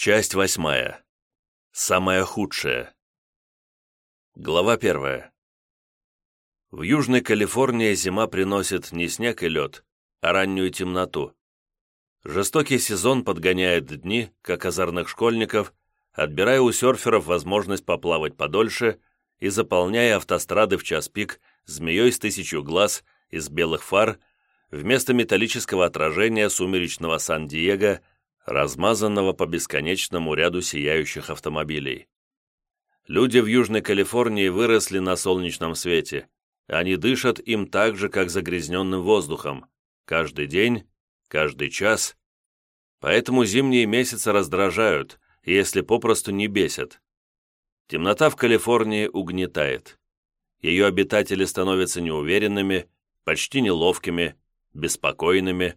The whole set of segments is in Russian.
Часть восьмая. Самое худшее. Глава первая. В Южной Калифорнии зима приносит не снег и лед, а раннюю темноту. Жестокий сезон подгоняет дни, как озорных школьников, отбирая у серферов возможность поплавать подольше и заполняя автострады в час пик змеей с тысячу глаз из белых фар вместо металлического отражения сумеречного Сан-Диего, размазанного по бесконечному ряду сияющих автомобилей. Люди в Южной Калифорнии выросли на солнечном свете. Они дышат им так же, как загрязненным воздухом. Каждый день, каждый час. Поэтому зимние месяцы раздражают, если попросту не бесят. Темнота в Калифорнии угнетает. Ее обитатели становятся неуверенными, почти неловкими, беспокойными.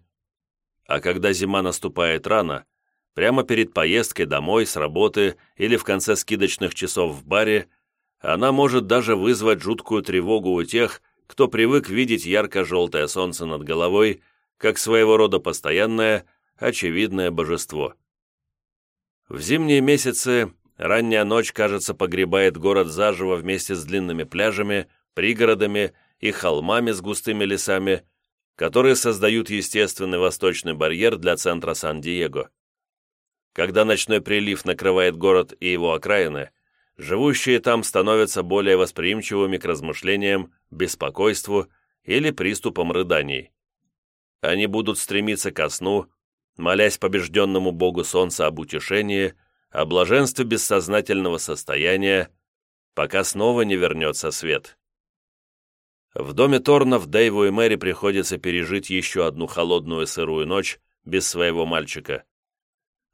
А когда зима наступает рано, прямо перед поездкой домой с работы или в конце скидочных часов в баре, она может даже вызвать жуткую тревогу у тех, кто привык видеть ярко-желтое солнце над головой, как своего рода постоянное, очевидное божество. В зимние месяцы ранняя ночь, кажется, погребает город заживо вместе с длинными пляжами, пригородами и холмами с густыми лесами, которые создают естественный восточный барьер для центра Сан-Диего. Когда ночной прилив накрывает город и его окраины, живущие там становятся более восприимчивыми к размышлениям, беспокойству или приступам рыданий. Они будут стремиться ко сну, молясь побежденному богу солнца об утешении, о блаженстве бессознательного состояния, пока снова не вернется свет. В доме Торнов Дэйву и Мэри приходится пережить еще одну холодную сырую ночь без своего мальчика.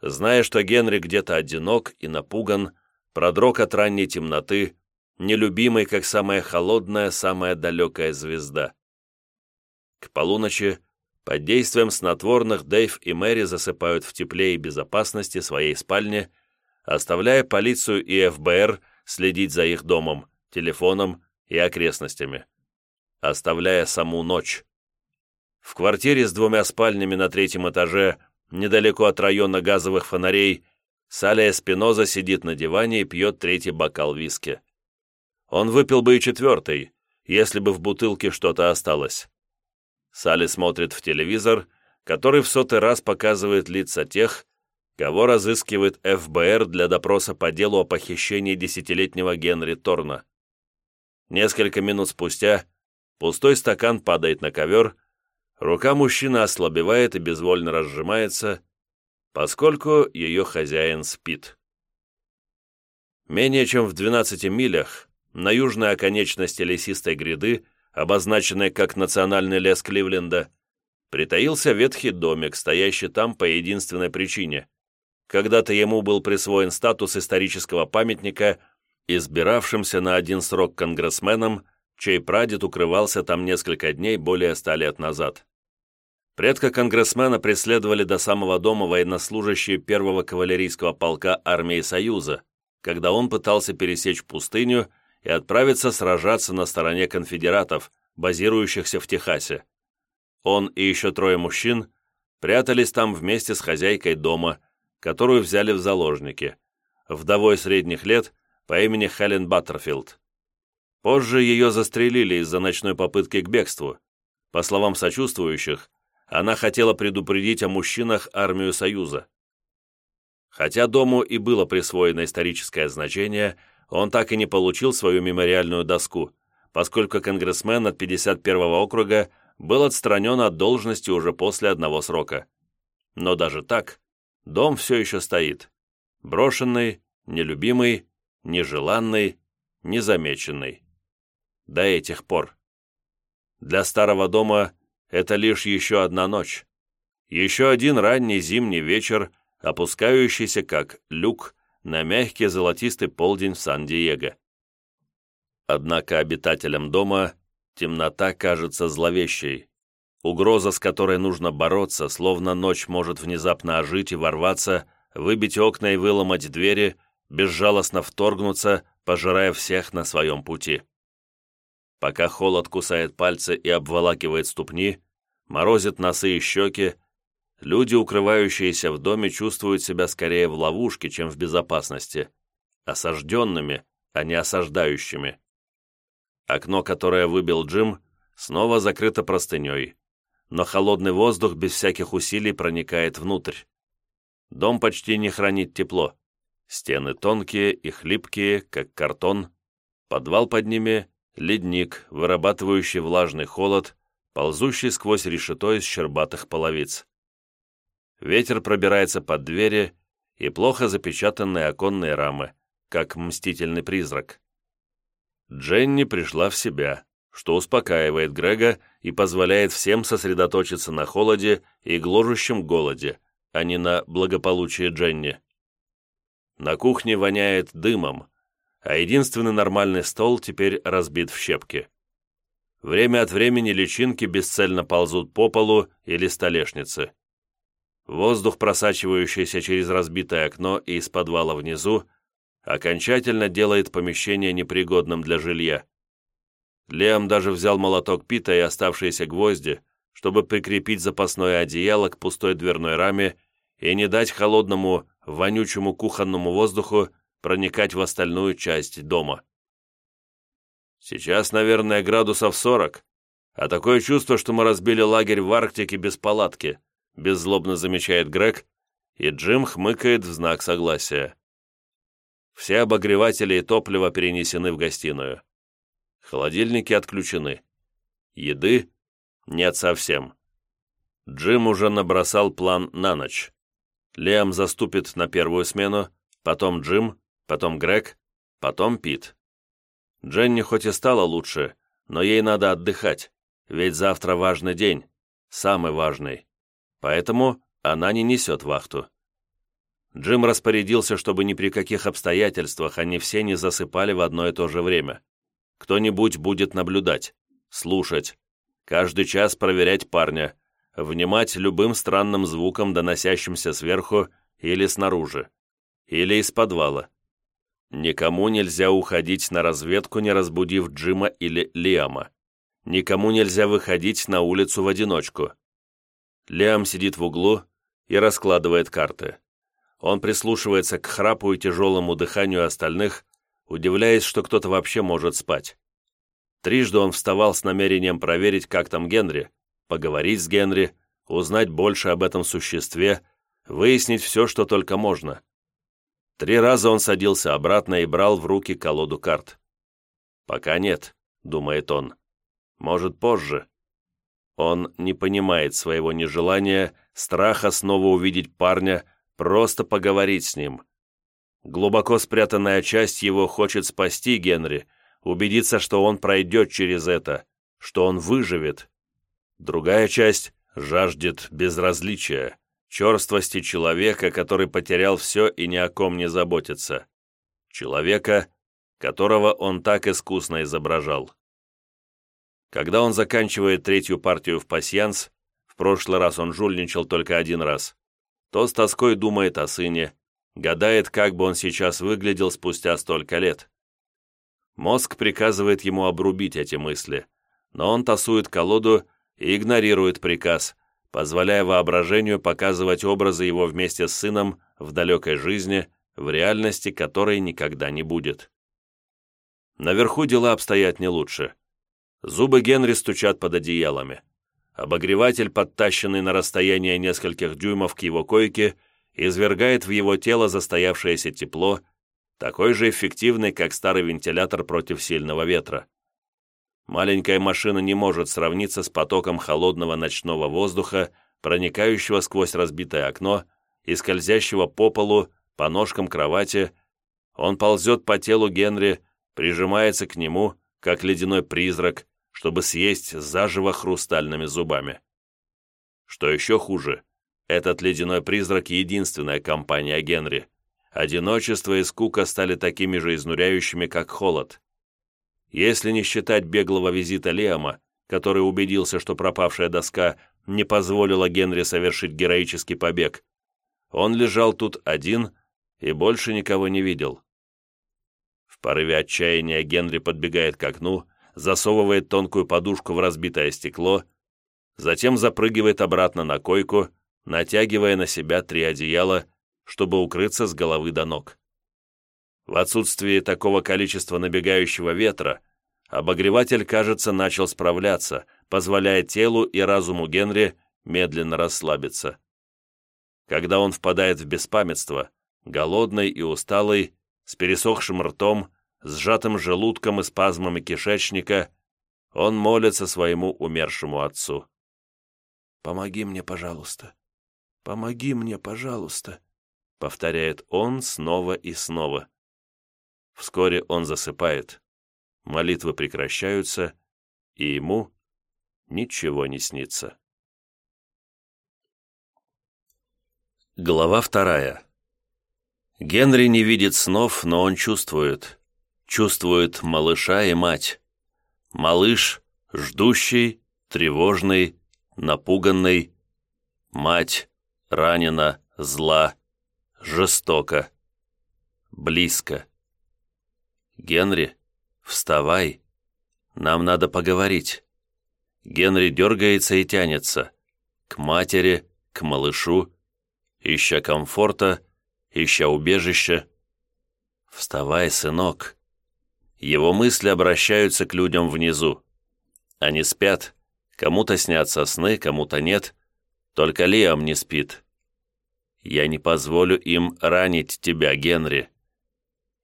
Зная, что Генри где-то одинок и напуган, продрог от ранней темноты, нелюбимый, как самая холодная, самая далекая звезда. К полуночи под действием снотворных Дэйв и Мэри засыпают в тепле и безопасности своей спальни, оставляя полицию и ФБР следить за их домом, телефоном и окрестностями оставляя саму ночь. В квартире с двумя спальнями на третьем этаже, недалеко от района газовых фонарей, Салия Спиноза сидит на диване и пьет третий бокал виски. Он выпил бы и четвертый, если бы в бутылке что-то осталось. Салли смотрит в телевизор, который в сотый раз показывает лица тех, кого разыскивает ФБР для допроса по делу о похищении десятилетнего Генри Торна. Несколько минут спустя Пустой стакан падает на ковер, рука мужчины ослабевает и безвольно разжимается, поскольку ее хозяин спит. Менее чем в 12 милях на южной оконечности лесистой гряды, обозначенной как национальный лес Кливленда, притаился ветхий домик, стоящий там по единственной причине. Когда-то ему был присвоен статус исторического памятника, избиравшимся на один срок конгрессменом чей прадед укрывался там несколько дней более ста лет назад. Предка конгрессмена преследовали до самого дома военнослужащие первого кавалерийского полка армии Союза, когда он пытался пересечь пустыню и отправиться сражаться на стороне конфедератов, базирующихся в Техасе. Он и еще трое мужчин прятались там вместе с хозяйкой дома, которую взяли в заложники, вдовой средних лет по имени Хелен Баттерфилд. Позже ее застрелили из-за ночной попытки к бегству. По словам сочувствующих, она хотела предупредить о мужчинах армию Союза. Хотя дому и было присвоено историческое значение, он так и не получил свою мемориальную доску, поскольку конгрессмен от 51-го округа был отстранен от должности уже после одного срока. Но даже так, дом все еще стоит. Брошенный, нелюбимый, нежеланный, незамеченный до этих пор. Для старого дома это лишь еще одна ночь. Еще один ранний зимний вечер, опускающийся как люк на мягкий золотистый полдень в Сан-Диего. Однако обитателям дома темнота кажется зловещей. Угроза, с которой нужно бороться, словно ночь может внезапно ожить и ворваться, выбить окна и выломать двери, безжалостно вторгнуться, пожирая всех на своем пути. Пока холод кусает пальцы и обволакивает ступни, морозит носы и щеки, люди, укрывающиеся в доме, чувствуют себя скорее в ловушке, чем в безопасности, осажденными, а не осаждающими. Окно, которое выбил Джим, снова закрыто простыней, но холодный воздух без всяких усилий проникает внутрь. Дом почти не хранит тепло. Стены тонкие и хлипкие, как картон. Подвал под ними — ледник, вырабатывающий влажный холод, ползущий сквозь решето из щербатых половиц. Ветер пробирается под двери и плохо запечатанные оконные рамы, как мстительный призрак. Дженни пришла в себя, что успокаивает Грега и позволяет всем сосредоточиться на холоде и гложущем голоде, а не на благополучии Дженни. На кухне воняет дымом, а единственный нормальный стол теперь разбит в щепки. Время от времени личинки бесцельно ползут по полу или столешнице. Воздух, просачивающийся через разбитое окно и из подвала внизу, окончательно делает помещение непригодным для жилья. Лем даже взял молоток Пита и оставшиеся гвозди, чтобы прикрепить запасное одеяло к пустой дверной раме и не дать холодному, вонючему кухонному воздуху проникать в остальную часть дома. Сейчас, наверное, градусов сорок, а такое чувство, что мы разбили лагерь в Арктике без палатки, беззлобно замечает Грег, и Джим хмыкает в знак согласия. Все обогреватели и топливо перенесены в гостиную. Холодильники отключены. Еды нет совсем. Джим уже набросал план на ночь. Лиам заступит на первую смену, потом Джим, потом Грег, потом Пит. Дженни хоть и стала лучше, но ей надо отдыхать, ведь завтра важный день, самый важный. Поэтому она не несет вахту. Джим распорядился, чтобы ни при каких обстоятельствах они все не засыпали в одно и то же время. Кто-нибудь будет наблюдать, слушать, каждый час проверять парня, внимать любым странным звукам, доносящимся сверху или снаружи, или из подвала. Никому нельзя уходить на разведку, не разбудив Джима или Лиама. Никому нельзя выходить на улицу в одиночку. Лиам сидит в углу и раскладывает карты. Он прислушивается к храпу и тяжелому дыханию остальных, удивляясь, что кто-то вообще может спать. Трижды он вставал с намерением проверить, как там Генри, поговорить с Генри, узнать больше об этом существе, выяснить все, что только можно. Три раза он садился обратно и брал в руки колоду карт. «Пока нет», — думает он. «Может, позже». Он не понимает своего нежелания, страха снова увидеть парня, просто поговорить с ним. Глубоко спрятанная часть его хочет спасти Генри, убедиться, что он пройдет через это, что он выживет. Другая часть жаждет безразличия, черствости человека, который потерял все и ни о ком не заботится. Человека, которого он так искусно изображал. Когда он заканчивает третью партию в пасьянс, в прошлый раз он жульничал только один раз, то с тоской думает о сыне, гадает, как бы он сейчас выглядел спустя столько лет. Мозг приказывает ему обрубить эти мысли, но он тасует колоду и игнорирует приказ, позволяя воображению показывать образы его вместе с сыном в далекой жизни, в реальности которой никогда не будет. Наверху дела обстоят не лучше. Зубы Генри стучат под одеялами. Обогреватель, подтащенный на расстояние нескольких дюймов к его койке, извергает в его тело застоявшееся тепло, такой же эффективный, как старый вентилятор против сильного ветра. Маленькая машина не может сравниться с потоком холодного ночного воздуха, проникающего сквозь разбитое окно и скользящего по полу, по ножкам кровати. Он ползет по телу Генри, прижимается к нему, как ледяной призрак, чтобы съесть заживо хрустальными зубами. Что еще хуже, этот ледяной призрак — единственная компания Генри. Одиночество и скука стали такими же изнуряющими, как холод. Если не считать беглого визита Лиама, который убедился, что пропавшая доска не позволила Генри совершить героический побег, он лежал тут один и больше никого не видел. В порыве отчаяния Генри подбегает к окну, засовывает тонкую подушку в разбитое стекло, затем запрыгивает обратно на койку, натягивая на себя три одеяла, чтобы укрыться с головы до ног. В отсутствии такого количества набегающего ветра, обогреватель, кажется, начал справляться, позволяя телу и разуму Генри медленно расслабиться. Когда он впадает в беспамятство, голодный и усталый, с пересохшим ртом, сжатым желудком и спазмами кишечника, он молится своему умершему отцу. «Помоги мне, пожалуйста! Помоги мне, пожалуйста!» повторяет он снова и снова. Вскоре он засыпает, молитвы прекращаются, и ему ничего не снится. Глава вторая. Генри не видит снов, но он чувствует. Чувствует малыша и мать. Малыш, ждущий, тревожный, напуганный. Мать, ранена, зла, жестоко, близко. «Генри, вставай, нам надо поговорить». Генри дергается и тянется. К матери, к малышу, ища комфорта, ища убежища. «Вставай, сынок». Его мысли обращаются к людям внизу. Они спят, кому-то снятся сны, кому-то нет. Только Лиам не спит. Я не позволю им ранить тебя, Генри».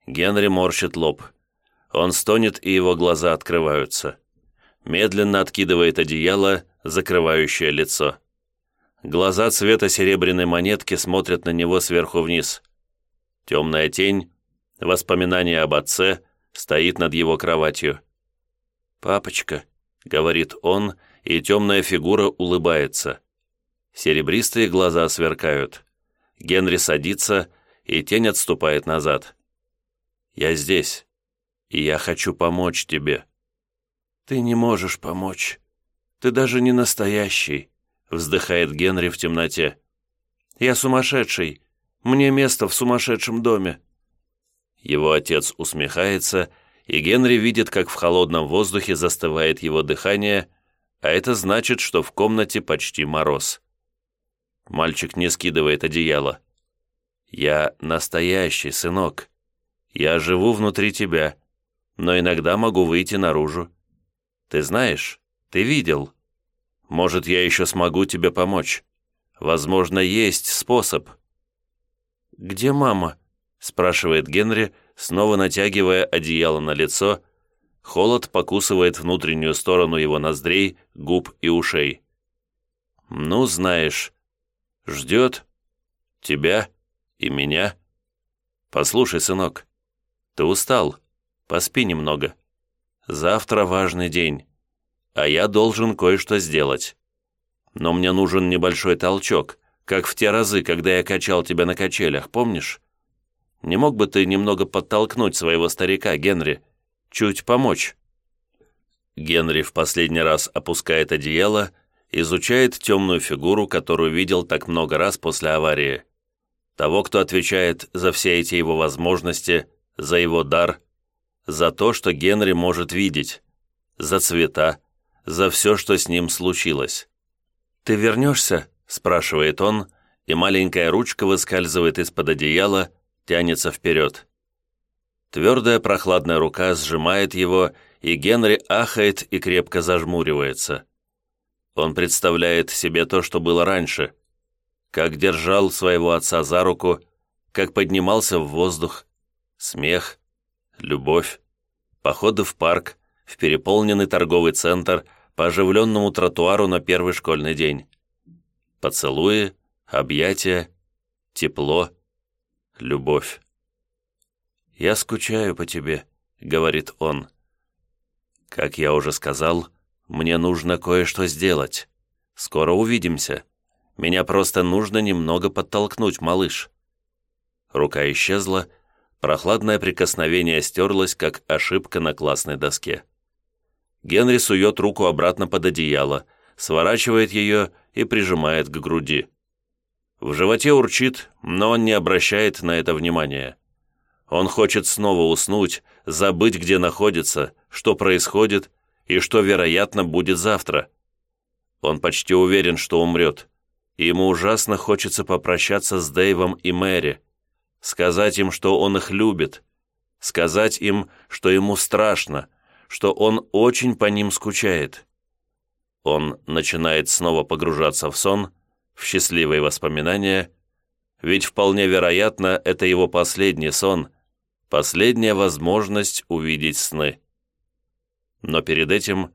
Генри морщит лоб. Он стонет, и его глаза открываются. Медленно откидывает одеяло, закрывающее лицо. Глаза цвета серебряной монетки смотрят на него сверху вниз. Темная тень, воспоминание об отце, стоит над его кроватью. «Папочка», — говорит он, и темная фигура улыбается. Серебристые глаза сверкают. Генри садится, и тень отступает назад. «Я здесь, и я хочу помочь тебе». «Ты не можешь помочь. Ты даже не настоящий», — вздыхает Генри в темноте. «Я сумасшедший. Мне место в сумасшедшем доме». Его отец усмехается, и Генри видит, как в холодном воздухе застывает его дыхание, а это значит, что в комнате почти мороз. Мальчик не скидывает одеяло. «Я настоящий, сынок. Я живу внутри тебя, но иногда могу выйти наружу. Ты знаешь, ты видел. Может, я еще смогу тебе помочь. Возможно, есть способ». «Где мама?» — спрашивает Генри, снова натягивая одеяло на лицо. Холод покусывает внутреннюю сторону его ноздрей, губ и ушей. «Ну, знаешь, Ждет тебя и меня. Послушай, сынок, ты устал, поспи немного. Завтра важный день, а я должен кое-что сделать. Но мне нужен небольшой толчок, как в те разы, когда я качал тебя на качелях, помнишь? Не мог бы ты немного подтолкнуть своего старика, Генри? Чуть помочь?» Генри в последний раз опускает одеяло изучает темную фигуру, которую видел так много раз после аварии. Того, кто отвечает за все эти его возможности, за его дар, за то, что Генри может видеть, за цвета, за все, что с ним случилось. «Ты вернешься?» – спрашивает он, и маленькая ручка выскальзывает из-под одеяла, тянется вперед. Твердая прохладная рука сжимает его, и Генри ахает и крепко зажмуривается. Он представляет себе то, что было раньше, как держал своего отца за руку, как поднимался в воздух, смех, любовь, походы в парк, в переполненный торговый центр, по оживленному тротуару на первый школьный день. Поцелуи, объятия, тепло, любовь. «Я скучаю по тебе», — говорит он. Как я уже сказал, мне нужно кое-что сделать. Скоро увидимся. Меня просто нужно немного подтолкнуть, малыш». Рука исчезла, прохладное прикосновение стерлось, как ошибка на классной доске. Генри сует руку обратно под одеяло, сворачивает ее и прижимает к груди. В животе урчит, но он не обращает на это внимания. Он хочет снова уснуть, забыть, где находится, что происходит, и что, вероятно, будет завтра. Он почти уверен, что умрет. ему ужасно хочется попрощаться с Дэйвом и Мэри, сказать им, что он их любит, сказать им, что ему страшно, что он очень по ним скучает. Он начинает снова погружаться в сон, в счастливые воспоминания, ведь вполне вероятно, это его последний сон, последняя возможность увидеть сны. Но перед этим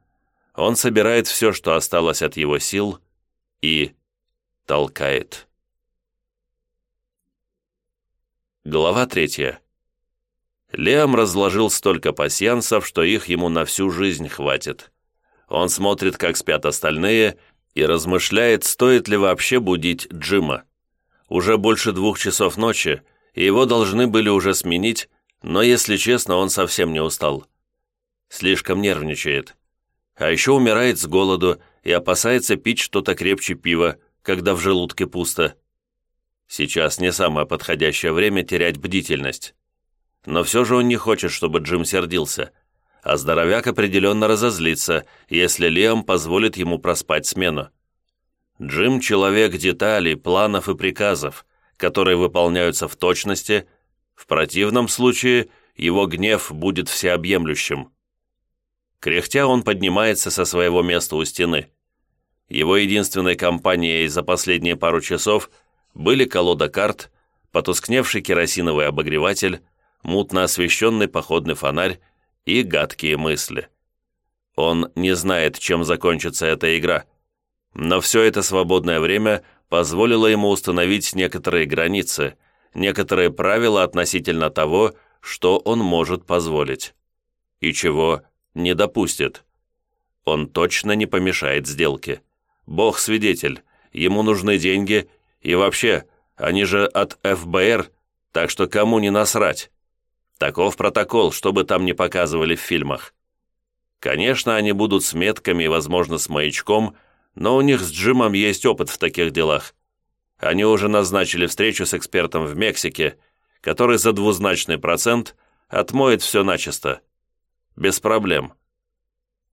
он собирает все, что осталось от его сил, и толкает. Глава третья. Лиам разложил столько пасьянсов, что их ему на всю жизнь хватит. Он смотрит, как спят остальные, и размышляет, стоит ли вообще будить Джима. Уже больше двух часов ночи, и его должны были уже сменить, но, если честно, он совсем не устал. Слишком нервничает. А еще умирает с голоду и опасается пить что-то крепче пива, когда в желудке пусто. Сейчас не самое подходящее время терять бдительность. Но все же он не хочет, чтобы Джим сердился, а здоровяк определенно разозлится, если Лиам позволит ему проспать смену. Джим – человек деталей, планов и приказов, которые выполняются в точности, в противном случае его гнев будет всеобъемлющим. Кряхтя он поднимается со своего места у стены. Его единственной компанией за последние пару часов были колода карт, потускневший керосиновый обогреватель, мутно освещенный походный фонарь и гадкие мысли. Он не знает, чем закончится эта игра, но все это свободное время позволило ему установить некоторые границы, некоторые правила относительно того, что он может позволить и чего не допустит. Он точно не помешает сделке. Бог свидетель, ему нужны деньги, и вообще, они же от ФБР, так что кому не насрать. Таков протокол, что бы там ни показывали в фильмах. Конечно, они будут с метками и, возможно, с маячком, но у них с Джимом есть опыт в таких делах. Они уже назначили встречу с экспертом в Мексике, который за двузначный процент отмоет все начисто. Без проблем.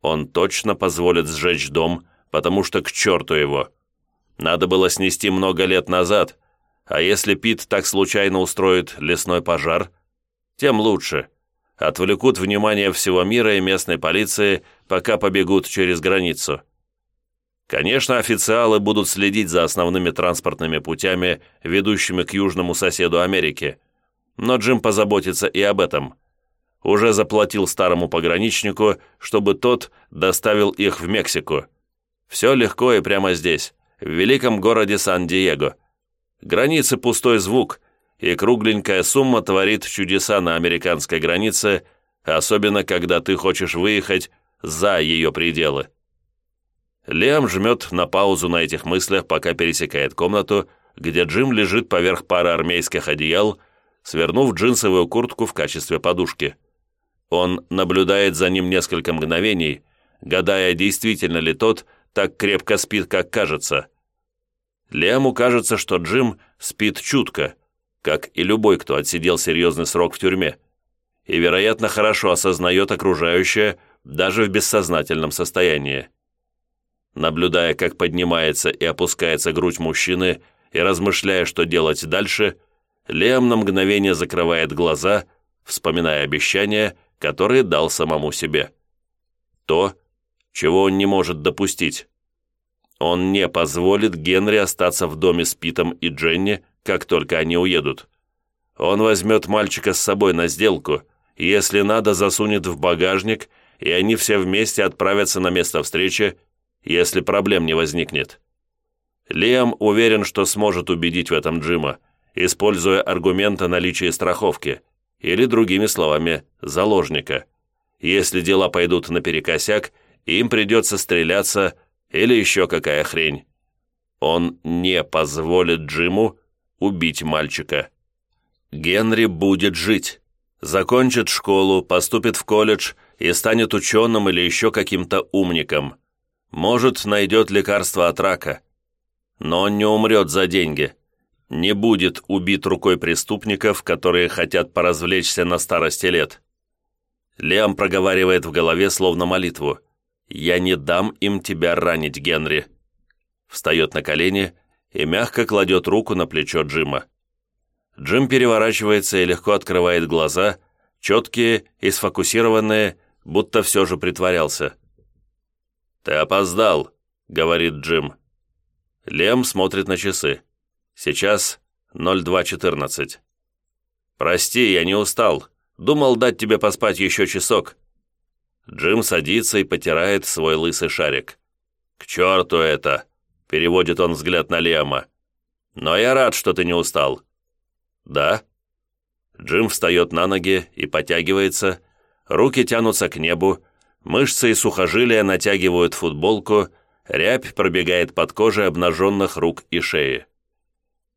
Он точно позволит сжечь дом, потому что к черту его. Надо было снести много лет назад, а если Пит так случайно устроит лесной пожар, тем лучше. Отвлекут внимание всего мира и местной полиции, пока побегут через границу. Конечно, официалы будут следить за основными транспортными путями, ведущими к южному соседу Америки. Но Джим позаботится и об этом. Уже заплатил старому пограничнику, чтобы тот доставил их в Мексику. Все легко и прямо здесь, в великом городе Сан-Диего. Границы пустой звук, и кругленькая сумма творит чудеса на американской границе, особенно когда ты хочешь выехать за ее пределы. Лиам жмет на паузу на этих мыслях, пока пересекает комнату, где Джим лежит поверх пары армейских одеял, свернув джинсовую куртку в качестве подушки. Он наблюдает за ним несколько мгновений, гадая, действительно ли тот так крепко спит, как кажется. Лиаму кажется, что Джим спит чутко, как и любой, кто отсидел серьезный срок в тюрьме, и, вероятно, хорошо осознает окружающее даже в бессознательном состоянии. Наблюдая, как поднимается и опускается грудь мужчины, и размышляя, что делать дальше, Лиам на мгновение закрывает глаза, вспоминая обещания, которые дал самому себе. То, чего он не может допустить. Он не позволит Генри остаться в доме с Питом и Дженни, как только они уедут. Он возьмет мальчика с собой на сделку, если надо, засунет в багажник, и они все вместе отправятся на место встречи, если проблем не возникнет. Лиам уверен, что сможет убедить в этом Джима, используя аргумент о наличии страховки, или, другими словами, заложника. Если дела пойдут наперекосяк, им придется стреляться или еще какая хрень. Он не позволит Джиму убить мальчика. Генри будет жить, закончит школу, поступит в колледж и станет ученым или еще каким-то умником. Может, найдет лекарство от рака. Но он не умрет за деньги. Не будет убит рукой преступников, которые хотят поразвлечься на старости лет. Лиам проговаривает в голове словно молитву. «Я не дам им тебя ранить, Генри». Встает на колени и мягко кладет руку на плечо Джима. Джим переворачивается и легко открывает глаза, четкие и сфокусированные, будто все же притворялся. «Ты опоздал», — говорит Джим. Лем смотрит на часы. Сейчас 02.14. «Прости, я не устал. Думал дать тебе поспать еще часок». Джим садится и потирает свой лысый шарик. «К черту это!» — переводит он взгляд на Лема. «Но я рад, что ты не устал». «Да?» Джим встает на ноги и потягивается, руки тянутся к небу, мышцы и сухожилия натягивают футболку, рябь пробегает под кожей обнаженных рук и шеи.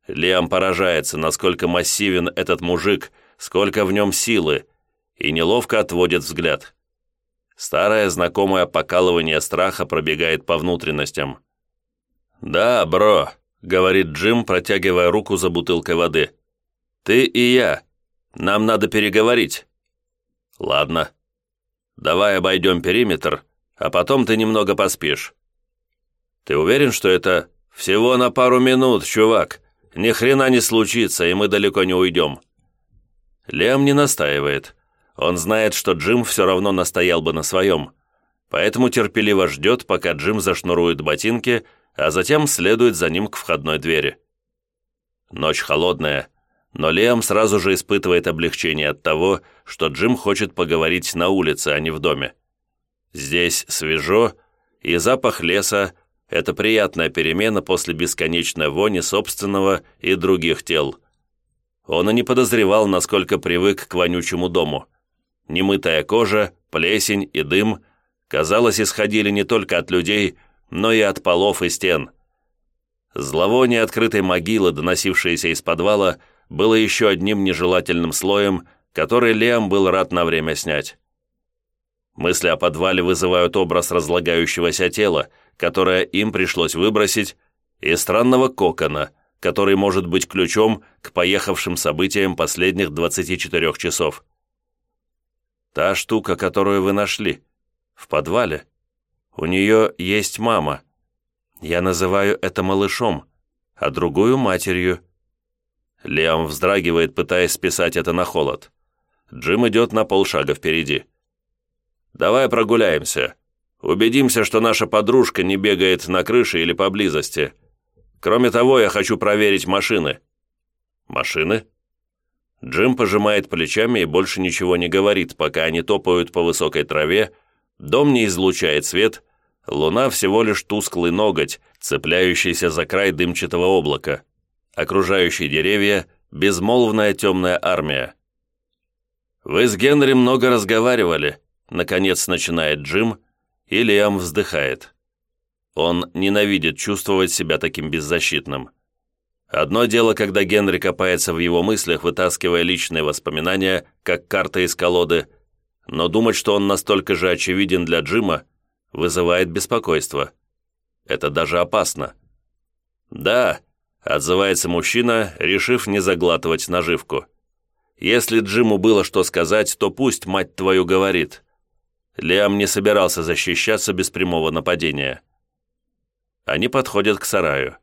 Лиам поражается, насколько массивен этот мужик, сколько в нем силы, и неловко отводит взгляд. Старое знакомое покалывание страха пробегает по внутренностям. «Да, бро», — говорит Джим, протягивая руку за бутылкой воды. «Ты и я. Нам надо переговорить». «Ладно. Давай обойдем периметр, а потом ты немного поспишь». «Ты уверен, что это всего на пару минут, чувак? Ни хрена не случится, и мы далеко не уйдем». Лем не настаивает. Он знает, что Джим все равно настоял бы на своем, поэтому терпеливо ждет, пока Джим зашнурует ботинки, а затем следует за ним к входной двери. Ночь холодная, но Лиам сразу же испытывает облегчение от того, что Джим хочет поговорить на улице, а не в доме. Здесь свежо, и запах леса – это приятная перемена после бесконечной вони собственного и других тел. Он и не подозревал, насколько привык к вонючему дому – Немытая кожа, плесень и дым, казалось, исходили не только от людей, но и от полов и стен. Зловоние открытой могилы, доносившееся из подвала, было еще одним нежелательным слоем, который Лиам был рад на время снять. Мысли о подвале вызывают образ разлагающегося тела, которое им пришлось выбросить, и странного кокона, который может быть ключом к поехавшим событиям последних 24 часов. Та штука, которую вы нашли. В подвале. У нее есть мама. Я называю это малышом, а другую матерью. Лиам вздрагивает, пытаясь списать это на холод. Джим идет на полшага впереди. «Давай прогуляемся. Убедимся, что наша подружка не бегает на крыше или поблизости. Кроме того, я хочу проверить машины». «Машины?» Джим пожимает плечами и больше ничего не говорит, пока они топают по высокой траве, дом не излучает свет, луна всего лишь тусклый ноготь, цепляющийся за край дымчатого облака. Окружающие деревья — безмолвная темная армия. «Вы с Генри много разговаривали», — наконец начинает Джим, и Лиам вздыхает. Он ненавидит чувствовать себя таким беззащитным. Одно дело, когда Генри копается в его мыслях, вытаскивая личные воспоминания, как карта из колоды, но думать, что он настолько же очевиден для Джима, вызывает беспокойство. Это даже опасно. «Да», — отзывается мужчина, решив не заглатывать наживку. «Если Джиму было что сказать, то пусть, мать твою, говорит». Лиам не собирался защищаться без прямого нападения. Они подходят к сараю.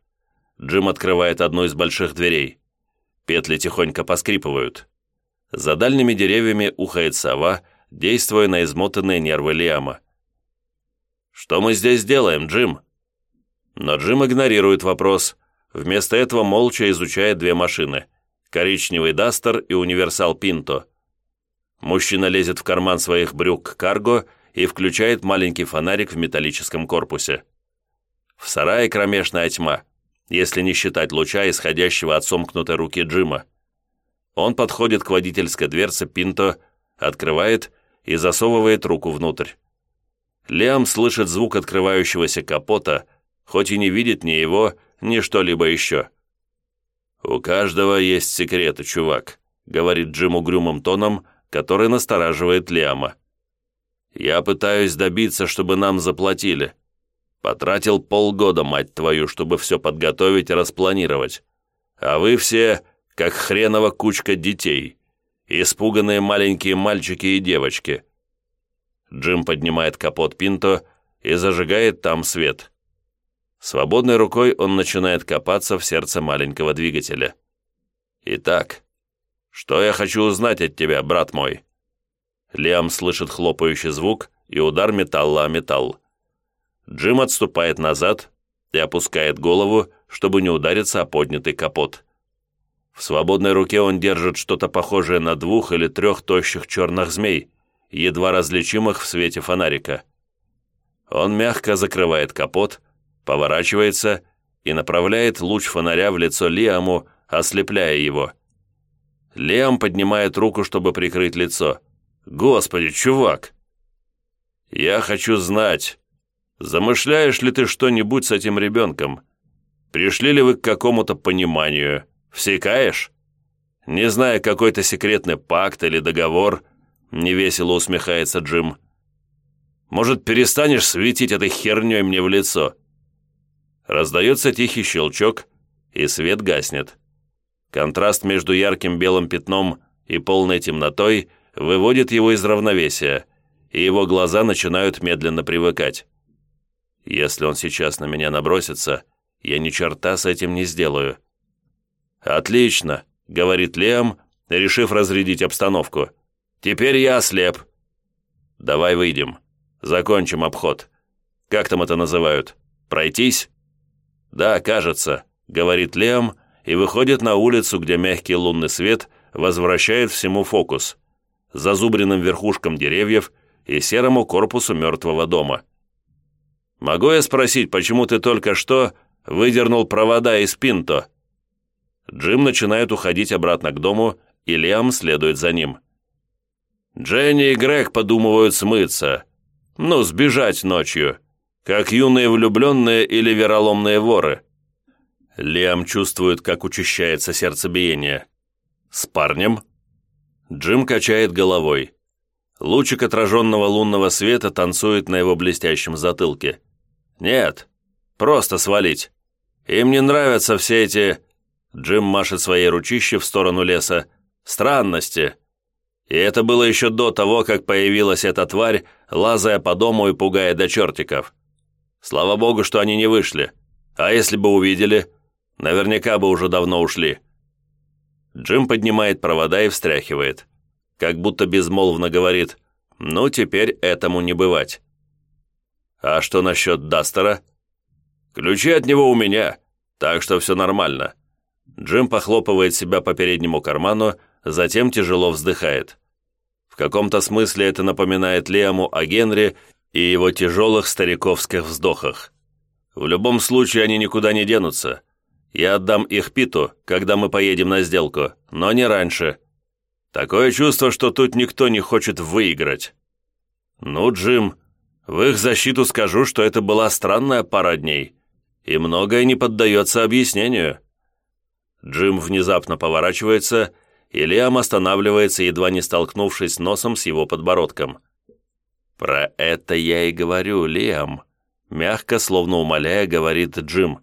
Джим открывает одну из больших дверей. Петли тихонько поскрипывают. За дальними деревьями ухает сова, действуя на измотанные нервы Лиама. «Что мы здесь делаем, Джим?» Но Джим игнорирует вопрос, вместо этого молча изучает две машины – коричневый Дастер и универсал Пинто. Мужчина лезет в карман своих брюк карго и включает маленький фонарик в металлическом корпусе. В сарае кромешная тьма – если не считать луча, исходящего от сомкнутой руки Джима. Он подходит к водительской дверце Пинто, открывает и засовывает руку внутрь. Лиам слышит звук открывающегося капота, хоть и не видит ни его, ни что-либо еще. «У каждого есть секреты, чувак», — говорит Джим угрюмым тоном, который настораживает Лиама. «Я пытаюсь добиться, чтобы нам заплатили. Потратил полгода, мать твою, чтобы все подготовить и распланировать. А вы все, как хренова кучка детей. Испуганные маленькие мальчики и девочки. Джим поднимает капот Пинто и зажигает там свет. Свободной рукой он начинает копаться в сердце маленького двигателя. «Итак, что я хочу узнать от тебя, брат мой?» Лиам слышит хлопающий звук и удар металла о металл. Джим отступает назад и опускает голову, чтобы не удариться о поднятый капот. В свободной руке он держит что-то похожее на двух или трех тощих черных змей, едва различимых в свете фонарика. Он мягко закрывает капот, поворачивается и направляет луч фонаря в лицо Лиаму, ослепляя его. Лиам поднимает руку, чтобы прикрыть лицо. «Господи, чувак!» «Я хочу знать, замышляешь ли ты что-нибудь с этим ребенком? Пришли ли вы к какому-то пониманию? Всекаешь? Не зная какой-то секретный пакт или договор, невесело усмехается Джим. Может, перестанешь светить этой херней мне в лицо?» Раздается тихий щелчок, и свет гаснет. Контраст между ярким белым пятном и полной темнотой выводит его из равновесия, и его глаза начинают медленно привыкать. Если он сейчас на меня набросится, я ни черта с этим не сделаю. «Отлично», — говорит Лем, решив разрядить обстановку. «Теперь я ослеп». «Давай выйдем. Закончим обход. Как там это называют? Пройтись?» «Да, кажется», — говорит Лем и выходит на улицу, где мягкий лунный свет возвращает всему фокус, зазубренным верхушкам деревьев и серому корпусу мертвого дома. «Могу я спросить, почему ты только что выдернул провода из Пинто?» Джим начинает уходить обратно к дому, и Лиам следует за ним. Дженни и Грег подумывают смыться. Ну, сбежать ночью как юные влюбленные или вероломные воры. Лиам чувствует, как учащается сердцебиение. С парнем? Джим качает головой. Лучик отраженного лунного света танцует на его блестящем затылке. Нет, просто свалить. Им не нравятся все эти... Джим машет своей ручище в сторону леса. Странности. И это было еще до того, как появилась эта тварь, лазая по дому и пугая до чертиков. Слава богу, что они не вышли. А если бы увидели, наверняка бы уже давно ушли. Джим поднимает провода и встряхивает. Как будто безмолвно говорит, ну, теперь этому не бывать. А что насчет Дастера? Ключи от него у меня, так что все нормально. Джим похлопывает себя по переднему карману, затем тяжело вздыхает. В каком-то смысле это напоминает Лиаму о Генри и его тяжелых стариковских вздохах. В любом случае они никуда не денутся. Я отдам их Питу, когда мы поедем на сделку, но не раньше. Такое чувство, что тут никто не хочет выиграть. Ну, Джим, в их защиту скажу, что это была странная пара дней, и многое не поддается объяснению. Джим внезапно поворачивается, и Лиам останавливается, едва не столкнувшись носом с его подбородком. «Про это я и говорю, Лиам», — мягко, словно умоляя, говорит Джим.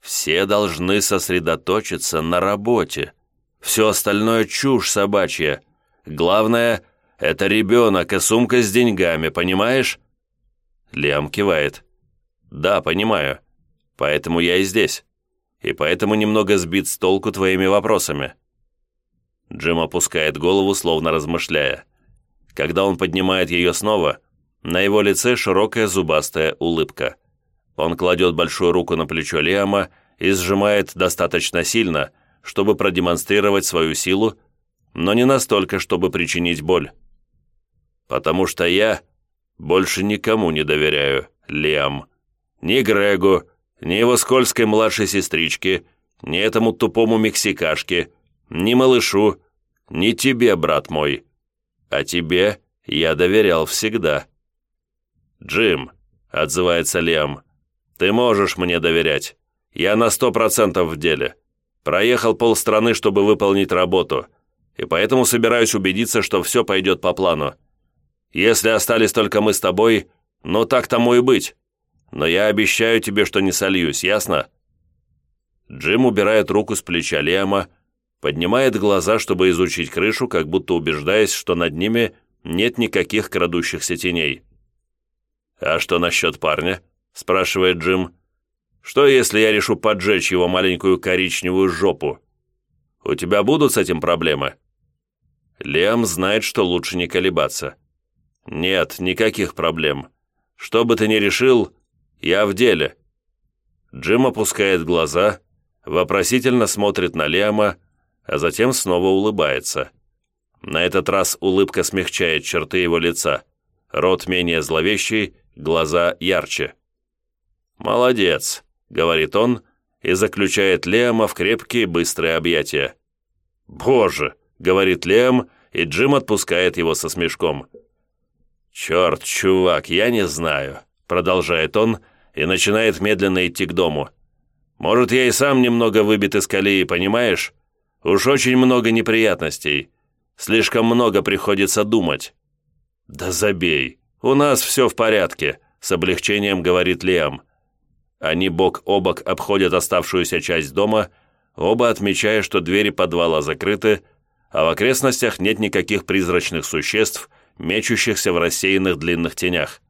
«Все должны сосредоточиться на работе. Все остальное чушь собачья. Главное — это ребенок и сумка с деньгами, понимаешь?» Лиам кивает. «Да, понимаю. Поэтому я и здесь. И поэтому немного сбит с толку твоими вопросами». Джим опускает голову, словно размышляя. Когда он поднимает ее снова, на его лице широкая зубастая улыбка. Он кладет большую руку на плечо Лиама и сжимает достаточно сильно, чтобы продемонстрировать свою силу, но не настолько, чтобы причинить боль. «Потому что я больше никому не доверяю, Лиам. Ни Грегу, ни его скользкой младшей сестричке, ни этому тупому мексикашке, ни малышу, ни тебе, брат мой. А тебе я доверял всегда». «Джим», — отзывается Лем, — «ты можешь мне доверять. Я на сто процентов в деле. Проехал полстраны, чтобы выполнить работу, и поэтому собираюсь убедиться, что все пойдет по плану. Если остались только мы с тобой, ну так тому и быть. Но я обещаю тебе, что не сольюсь, ясно?» Джим убирает руку с плеча Лема, поднимает глаза, чтобы изучить крышу, как будто убеждаясь, что над ними нет никаких крадущихся теней. «А что насчет парня?» – спрашивает Джим. Что, если я решу поджечь его маленькую коричневую жопу? У тебя будут с этим проблемы?» Лиам знает, что лучше не колебаться. «Нет, никаких проблем. Что бы ты ни решил, я в деле». Джим опускает глаза, вопросительно смотрит на Лиама, а затем снова улыбается. На этот раз улыбка смягчает черты его лица. Рот менее зловещий, глаза ярче. «Молодец», — говорит он и заключает Лиама в крепкие быстрые объятия. «Боже!» — говорит Лиам, и Джим отпускает его со смешком. «Черт, чувак, я не знаю», — продолжает он и начинает медленно идти к дому. «Может, я и сам немного выбит из колеи, понимаешь? Уж очень много неприятностей. Слишком много приходится думать». «Да забей, у нас все в порядке», — с облегчением говорит Лиам. Они бок о бок обходят оставшуюся часть дома, оба отмечая, что двери подвала закрыты, а в окрестностях нет никаких призрачных существ, мечущихся в рассеянных длинных тенях.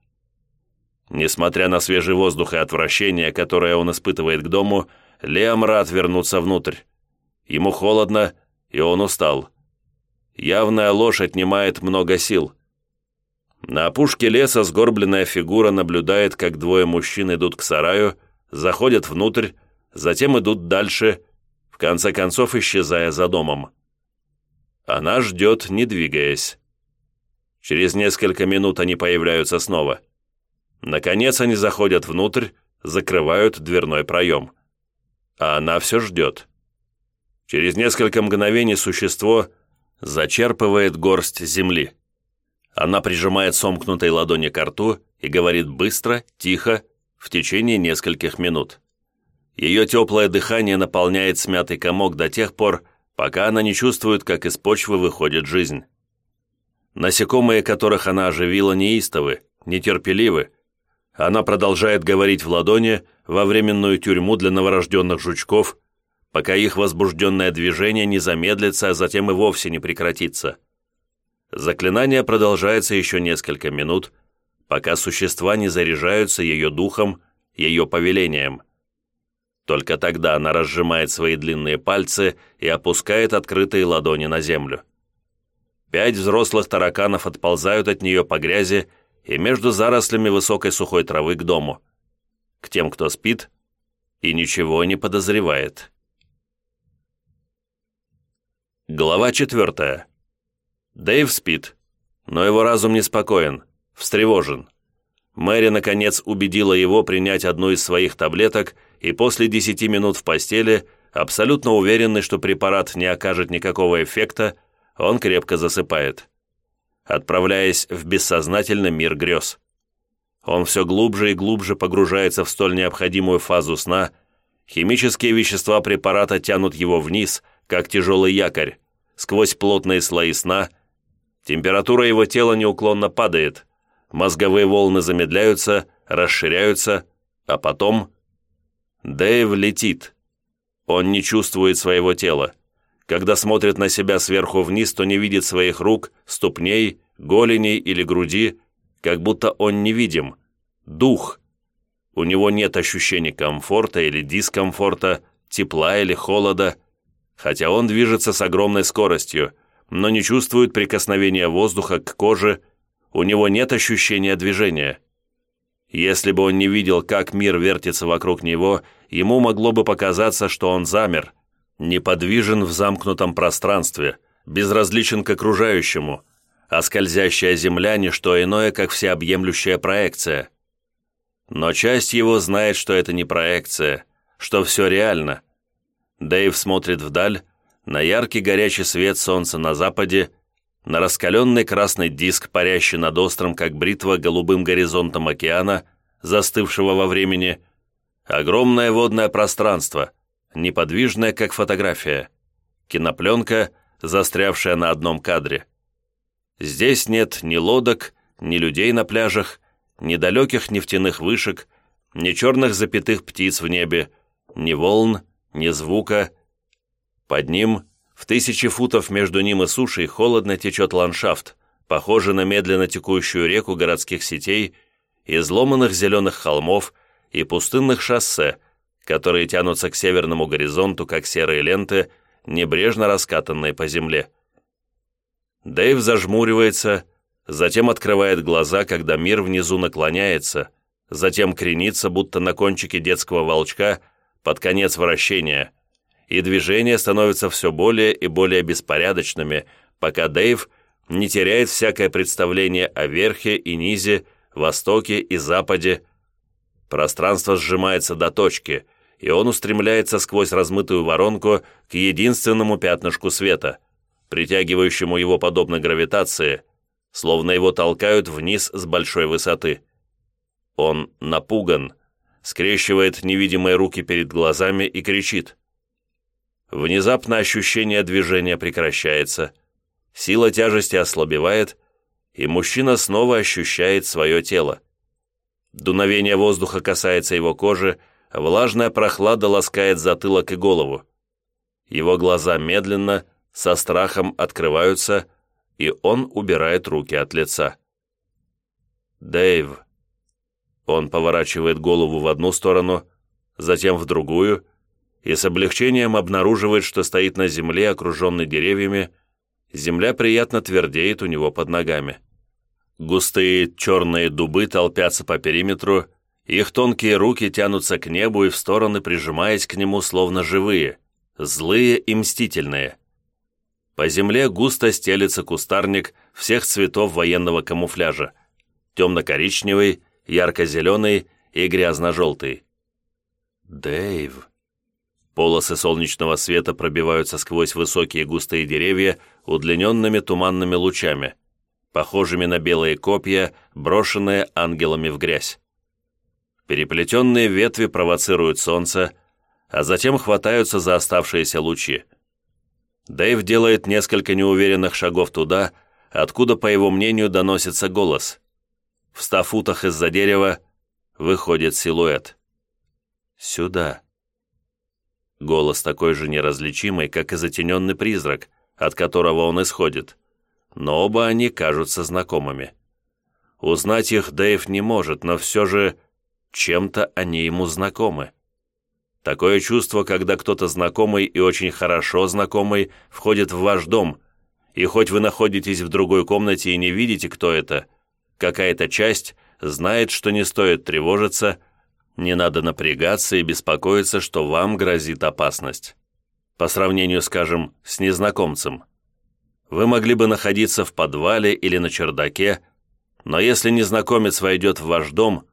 Несмотря на свежий воздух и отвращение, которое он испытывает к дому, Лиам рад вернуться внутрь. Ему холодно, и он устал. Явная ложь отнимает много сил. На опушке леса сгорбленная фигура наблюдает, как двое мужчин идут к сараю, заходят внутрь, затем идут дальше, в конце концов исчезая за домом. Она ждет, не двигаясь. Через несколько минут они появляются снова. Наконец они заходят внутрь, закрывают дверной проем. А она все ждет. Через несколько мгновений существо зачерпывает горсть земли. Она прижимает сомкнутой ладони к рту и говорит быстро, тихо, в течение нескольких минут. Ее теплое дыхание наполняет смятый комок до тех пор, пока она не чувствует, как из почвы выходит жизнь. Насекомые, которых она оживила, неистовы, нетерпеливы. Она продолжает говорить в ладони во временную тюрьму для новорожденных жучков, пока их возбужденное движение не замедлится, а затем и вовсе не прекратится. Заклинание продолжается еще несколько минут, пока существа не заряжаются ее духом, ее повелением. Только тогда она разжимает свои длинные пальцы и опускает открытые ладони на землю. Пять взрослых тараканов отползают от нее по грязи и между зарослями высокой сухой травы к дому. К тем, кто спит и ничего не подозревает. Глава четвертая. Дэйв спит, но его разум неспокоен, встревожен. Мэри, наконец, убедила его принять одну из своих таблеток, и после десяти минут в постели, абсолютно уверенный, что препарат не окажет никакого эффекта, он крепко засыпает, отправляясь в бессознательный мир грез. Он все глубже и глубже погружается в столь необходимую фазу сна, химические вещества препарата тянут его вниз, как тяжелый якорь, сквозь плотные слои сна, Температура его тела неуклонно падает, мозговые волны замедляются, расширяются, а потом... Дэйв летит. Он не чувствует своего тела. Когда смотрит на себя сверху вниз, то не видит своих рук, ступней, голеней или груди, как будто он невидим. Дух. У него нет ощущений комфорта или дискомфорта, тепла или холода, хотя он движется с огромной скоростью – но не чувствует прикосновения воздуха к коже, у него нет ощущения движения. Если бы он не видел, как мир вертится вокруг него, ему могло бы показаться, что он замер, неподвижен в замкнутом пространстве, безразличен к окружающему, а скользящая земля – не что иное, как всеобъемлющая проекция. Но часть его знает, что это не проекция, что все реально. Дэйв смотрит вдаль, на яркий горячий свет солнца на западе, на раскаленный красный диск, парящий над острым, как бритва, голубым горизонтом океана, застывшего во времени, огромное водное пространство, неподвижное, как фотография, кинопленка, застрявшая на одном кадре. Здесь нет ни лодок, ни людей на пляжах, ни далеких нефтяных вышек, ни черных запятых птиц в небе, ни волн, ни звука, под ним, в тысячи футов между ним и сушей, холодно течет ландшафт, похожий на медленно текущую реку городских сетей, изломанных зеленых холмов и пустынных шоссе, которые тянутся к северному горизонту, как серые ленты, небрежно раскатанные по земле. Дэйв зажмуривается, затем открывает глаза, когда мир внизу наклоняется, затем кренится, будто на кончике детского волчка, под конец вращения, и движения становятся все более и более беспорядочными, пока Дэйв не теряет всякое представление о верхе и низе, востоке и западе. Пространство сжимается до точки, и он устремляется сквозь размытую воронку к единственному пятнышку света, притягивающему его подобно гравитации, словно его толкают вниз с большой высоты. Он напуган, скрещивает невидимые руки перед глазами и кричит. Внезапно ощущение движения прекращается, сила тяжести ослабевает, и мужчина снова ощущает свое тело. Дуновение воздуха касается его кожи, влажная прохлада ласкает затылок и голову. Его глаза медленно, со страхом открываются, и он убирает руки от лица. «Дэйв», он поворачивает голову в одну сторону, затем в другую, и с облегчением обнаруживает, что стоит на земле, окруженной деревьями, земля приятно твердеет у него под ногами. Густые черные дубы толпятся по периметру, их тонкие руки тянутся к небу и в стороны, прижимаясь к нему, словно живые, злые и мстительные. По земле густо стелится кустарник всех цветов военного камуфляжа, темно-коричневый, ярко-зеленый и грязно-желтый. «Дэйв!» Полосы солнечного света пробиваются сквозь высокие густые деревья удлиненными туманными лучами, похожими на белые копья, брошенные ангелами в грязь. Переплетенные ветви провоцируют солнце, а затем хватаются за оставшиеся лучи. Дэйв делает несколько неуверенных шагов туда, откуда, по его мнению, доносится голос. В ста футах из-за дерева выходит силуэт. «Сюда». Голос такой же неразличимый, как и затененный призрак, от которого он исходит, но оба они кажутся знакомыми. Узнать их Дэйв не может, но все же чем-то они ему знакомы. Такое чувство, когда кто-то знакомый и очень хорошо знакомый входит в ваш дом, и хоть вы находитесь в другой комнате и не видите, кто это – Какая-то часть знает, что не стоит тревожиться, не надо напрягаться и беспокоиться, что вам грозит опасность. По сравнению, скажем, с незнакомцем. Вы могли бы находиться в подвале или на чердаке, но если незнакомец войдет в ваш дом,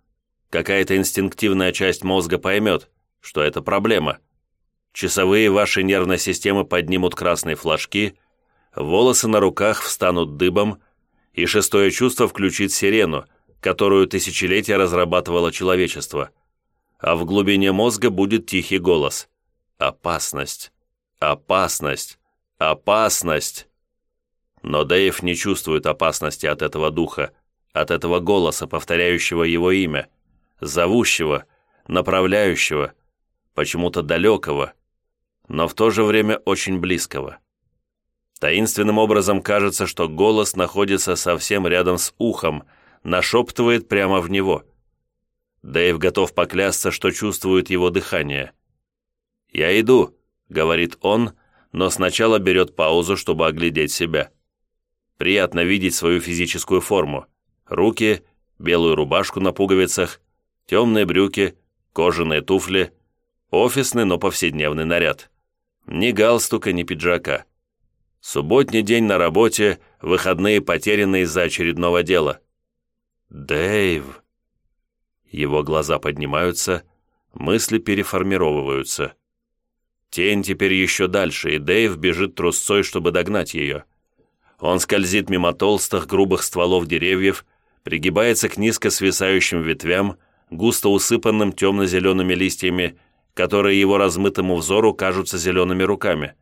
какая-то инстинктивная часть мозга поймет, что это проблема. Часовые вашей нервной системы поднимут красные флажки, волосы на руках встанут дыбом, и шестое чувство включит сирену, которую тысячелетия разрабатывало человечество. А в глубине мозга будет тихий голос. «Опасность! Опасность! Опасность!» Но Дэйв не чувствует опасности от этого духа, от этого голоса, повторяющего его имя, зовущего, направляющего, почему-то далекого, но в то же время очень близкого. Таинственным образом кажется, что голос находится совсем рядом с ухом, нашептывает прямо в него. Дэйв готов поклясться, что чувствует его дыхание. «Я иду», — говорит он, но сначала берет паузу, чтобы оглядеть себя. Приятно видеть свою физическую форму. Руки, белую рубашку на пуговицах, темные брюки, кожаные туфли, офисный, но повседневный наряд. Ни галстука, ни пиджака. Субботний день на работе, выходные потеряны из-за очередного дела. Дэйв. Его глаза поднимаются, мысли переформировываются. Тень теперь еще дальше, и Дэйв бежит трусцой, чтобы догнать ее. Он скользит мимо толстых, грубых стволов деревьев, пригибается к низко свисающим ветвям, густо усыпанным темно-зелеными листьями, которые его размытому взору кажутся зелеными руками.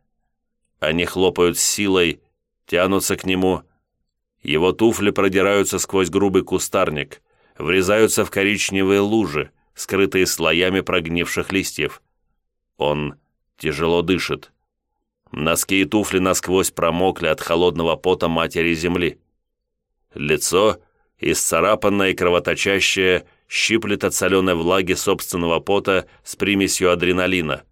Они хлопают с силой, тянутся к нему. Его туфли продираются сквозь грубый кустарник, врезаются в коричневые лужи, скрытые слоями прогнивших листьев. Он тяжело дышит. Носки и туфли насквозь промокли от холодного пота матери земли. Лицо, исцарапанное и кровоточащее, щиплет от соленой влаги собственного пота с примесью адреналина.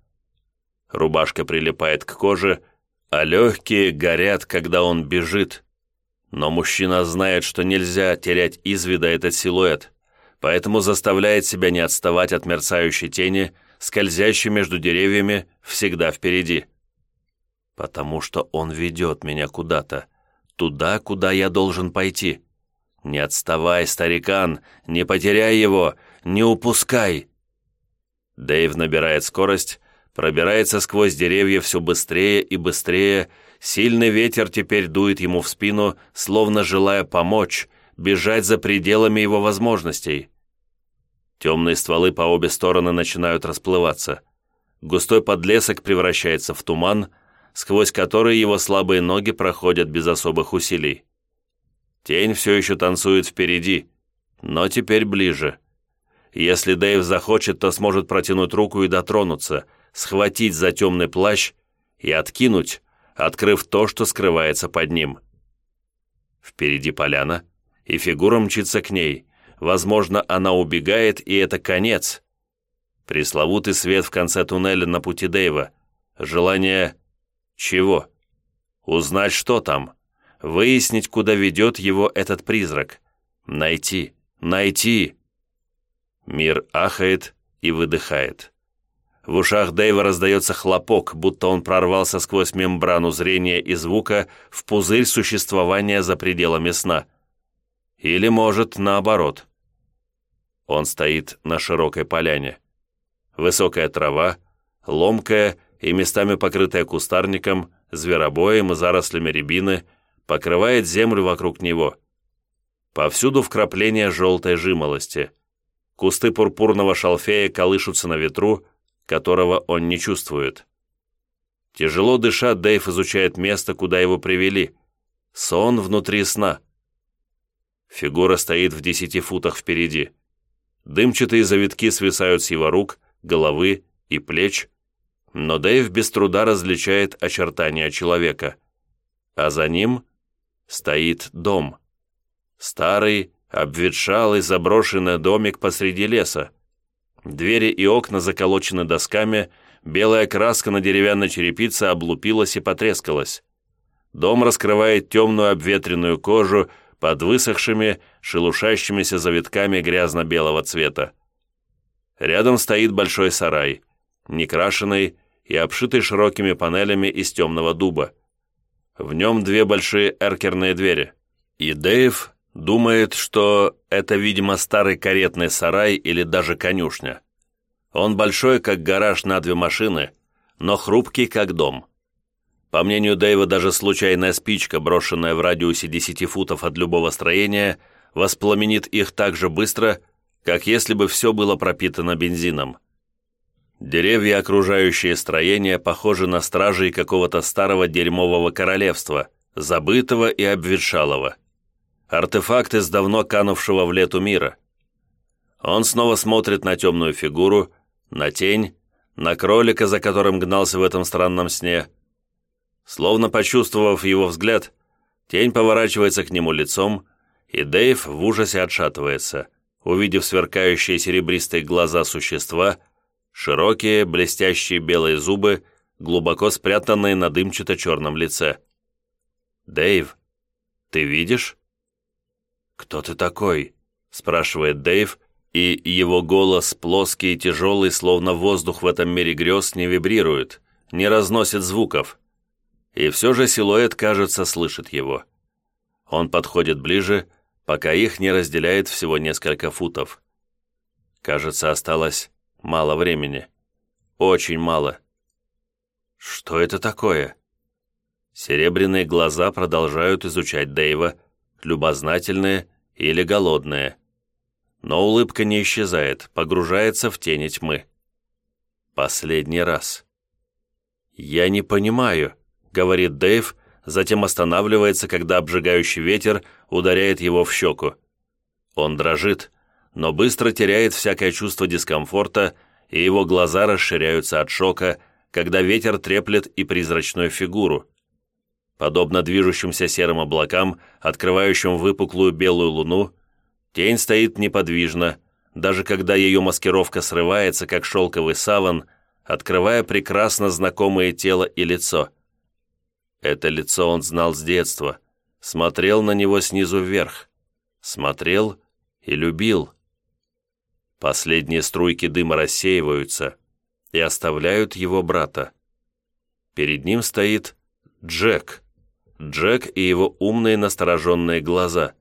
Рубашка прилипает к коже, а легкие горят, когда он бежит. Но мужчина знает, что нельзя терять из вида этот силуэт, поэтому заставляет себя не отставать от мерцающей тени, скользящей между деревьями, всегда впереди. Потому что он ведет меня куда-то, туда, куда я должен пойти. Не отставай, старикан, не потеряй его, не упускай. Дэйв набирает скорость, пробирается сквозь деревья все быстрее и быстрее, сильный ветер теперь дует ему в спину, словно желая помочь, бежать за пределами его возможностей. Темные стволы по обе стороны начинают расплываться. Густой подлесок превращается в туман, сквозь который его слабые ноги проходят без особых усилий. Тень все еще танцует впереди, но теперь ближе. Если Дэйв захочет, то сможет протянуть руку и дотронуться, схватить за темный плащ и откинуть, открыв то, что скрывается под ним. Впереди поляна, и фигура мчится к ней. Возможно, она убегает, и это конец. Пресловутый свет в конце туннеля на пути Дэйва. Желание чего? Узнать, что там. Выяснить, куда ведет его этот призрак. Найти, найти. Мир ахает и выдыхает. В ушах Дэйва раздается хлопок, будто он прорвался сквозь мембрану зрения и звука в пузырь существования за пределами сна. Или, может, наоборот. Он стоит на широкой поляне. Высокая трава, ломкая и местами покрытая кустарником, зверобоем и зарослями рябины, покрывает землю вокруг него. Повсюду вкрапления желтой жимолости. Кусты пурпурного шалфея колышутся на ветру, которого он не чувствует. Тяжело дыша, Дэйв изучает место, куда его привели. Сон внутри сна. Фигура стоит в десяти футах впереди. Дымчатые завитки свисают с его рук, головы и плеч, но Дэйв без труда различает очертания человека. А за ним стоит дом. Старый, обветшалый, заброшенный домик посреди леса. Двери и окна заколочены досками, белая краска на деревянной черепице облупилась и потрескалась. Дом раскрывает темную обветренную кожу под высохшими, шелушащимися завитками грязно-белого цвета. Рядом стоит большой сарай, некрашенный, и обшитый широкими панелями из темного дуба. В нем две большие эркерные двери. И Дэйв думает, что это, видимо, старый каретный сарай или даже конюшня. Он большой, как гараж на две машины, но хрупкий, как дом. По мнению Дэйва, даже случайная спичка, брошенная в радиусе 10 футов от любого строения, воспламенит их так же быстро, как если бы все было пропитано бензином. Деревья, окружающие строения, похожи на стражей какого-то старого дерьмового королевства, забытого и обветшалого. Артефакт из давно канувшего в лету мира. Он снова смотрит на темную фигуру, на тень, на кролика, за которым гнался в этом странном сне. Словно почувствовав его взгляд, тень поворачивается к нему лицом, и Дэйв в ужасе отшатывается, увидев сверкающие серебристые глаза существа — Широкие, блестящие белые зубы, глубоко спрятанные на дымчато-черном лице. «Дэйв, ты видишь?» «Кто ты такой?» — спрашивает Дэйв, и его голос, плоский и тяжелый, словно воздух в этом мире грез, не вибрирует, не разносит звуков. И все же силуэт, кажется, слышит его. Он подходит ближе, пока их не разделяет всего несколько футов. Кажется, осталось Мало времени. Очень мало. Что это такое? Серебряные глаза продолжают изучать Дэйва, любознательные или голодные. Но улыбка не исчезает, погружается в тени тьмы. Последний раз. «Я не понимаю», — говорит Дэйв, затем останавливается, когда обжигающий ветер ударяет его в щеку. Он дрожит, но быстро теряет всякое чувство дискомфорта, и его глаза расширяются от шока, когда ветер треплет и призрачную фигуру. Подобно движущимся серым облакам, открывающим выпуклую белую луну, тень стоит неподвижно, даже когда ее маскировка срывается, как шелковый саван, открывая прекрасно знакомое тело и лицо. Это лицо он знал с детства, смотрел на него снизу вверх, смотрел и любил. Последние струйки дыма рассеиваются и оставляют его брата. Перед ним стоит Джек. Джек и его умные настороженные глаза.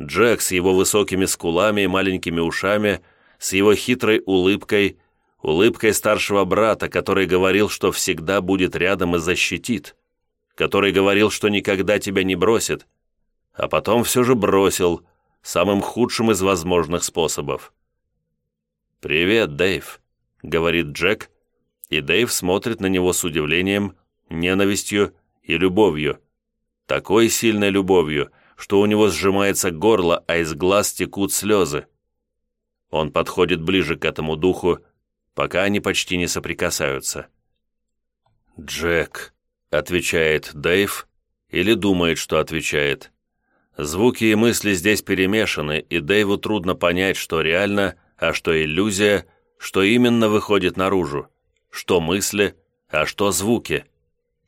Джек с его высокими скулами и маленькими ушами, с его хитрой улыбкой, улыбкой старшего брата, который говорил, что всегда будет рядом и защитит, который говорил, что никогда тебя не бросит, а потом все же бросил, самым худшим из возможных способов. «Привет, Дэйв», — говорит Джек, и Дэйв смотрит на него с удивлением, ненавистью и любовью. Такой сильной любовью, что у него сжимается горло, а из глаз текут слезы. Он подходит ближе к этому духу, пока они почти не соприкасаются. «Джек», — отвечает Дэйв, или думает, что отвечает. Звуки и мысли здесь перемешаны, и Дэйву трудно понять, что реально, а что иллюзия, что именно выходит наружу, что мысли, а что звуки,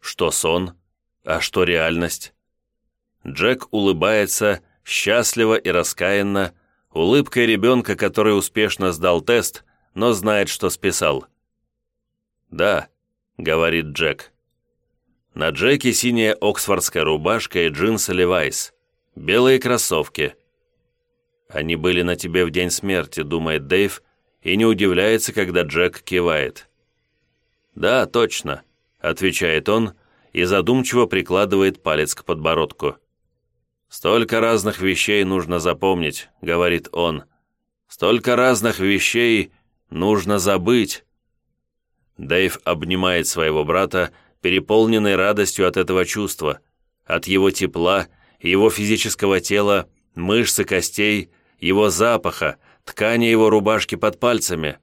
что сон, а что реальность. Джек улыбается, счастливо и раскаянно, улыбкой ребенка, который успешно сдал тест, но знает, что списал. «Да», — говорит Джек. На Джеке синяя оксфордская рубашка и джинсы Левайс. Белые кроссовки. Они были на тебе в день смерти, думает Дэйв, и не удивляется, когда Джек кивает. «Да, точно», — отвечает он и задумчиво прикладывает палец к подбородку. «Столько разных вещей нужно запомнить», — говорит он. «Столько разных вещей нужно забыть». Дэйв обнимает своего брата, переполненный радостью от этого чувства, от его тепла, его физического тела, мышц и костей, его запаха, ткани его рубашки под пальцами.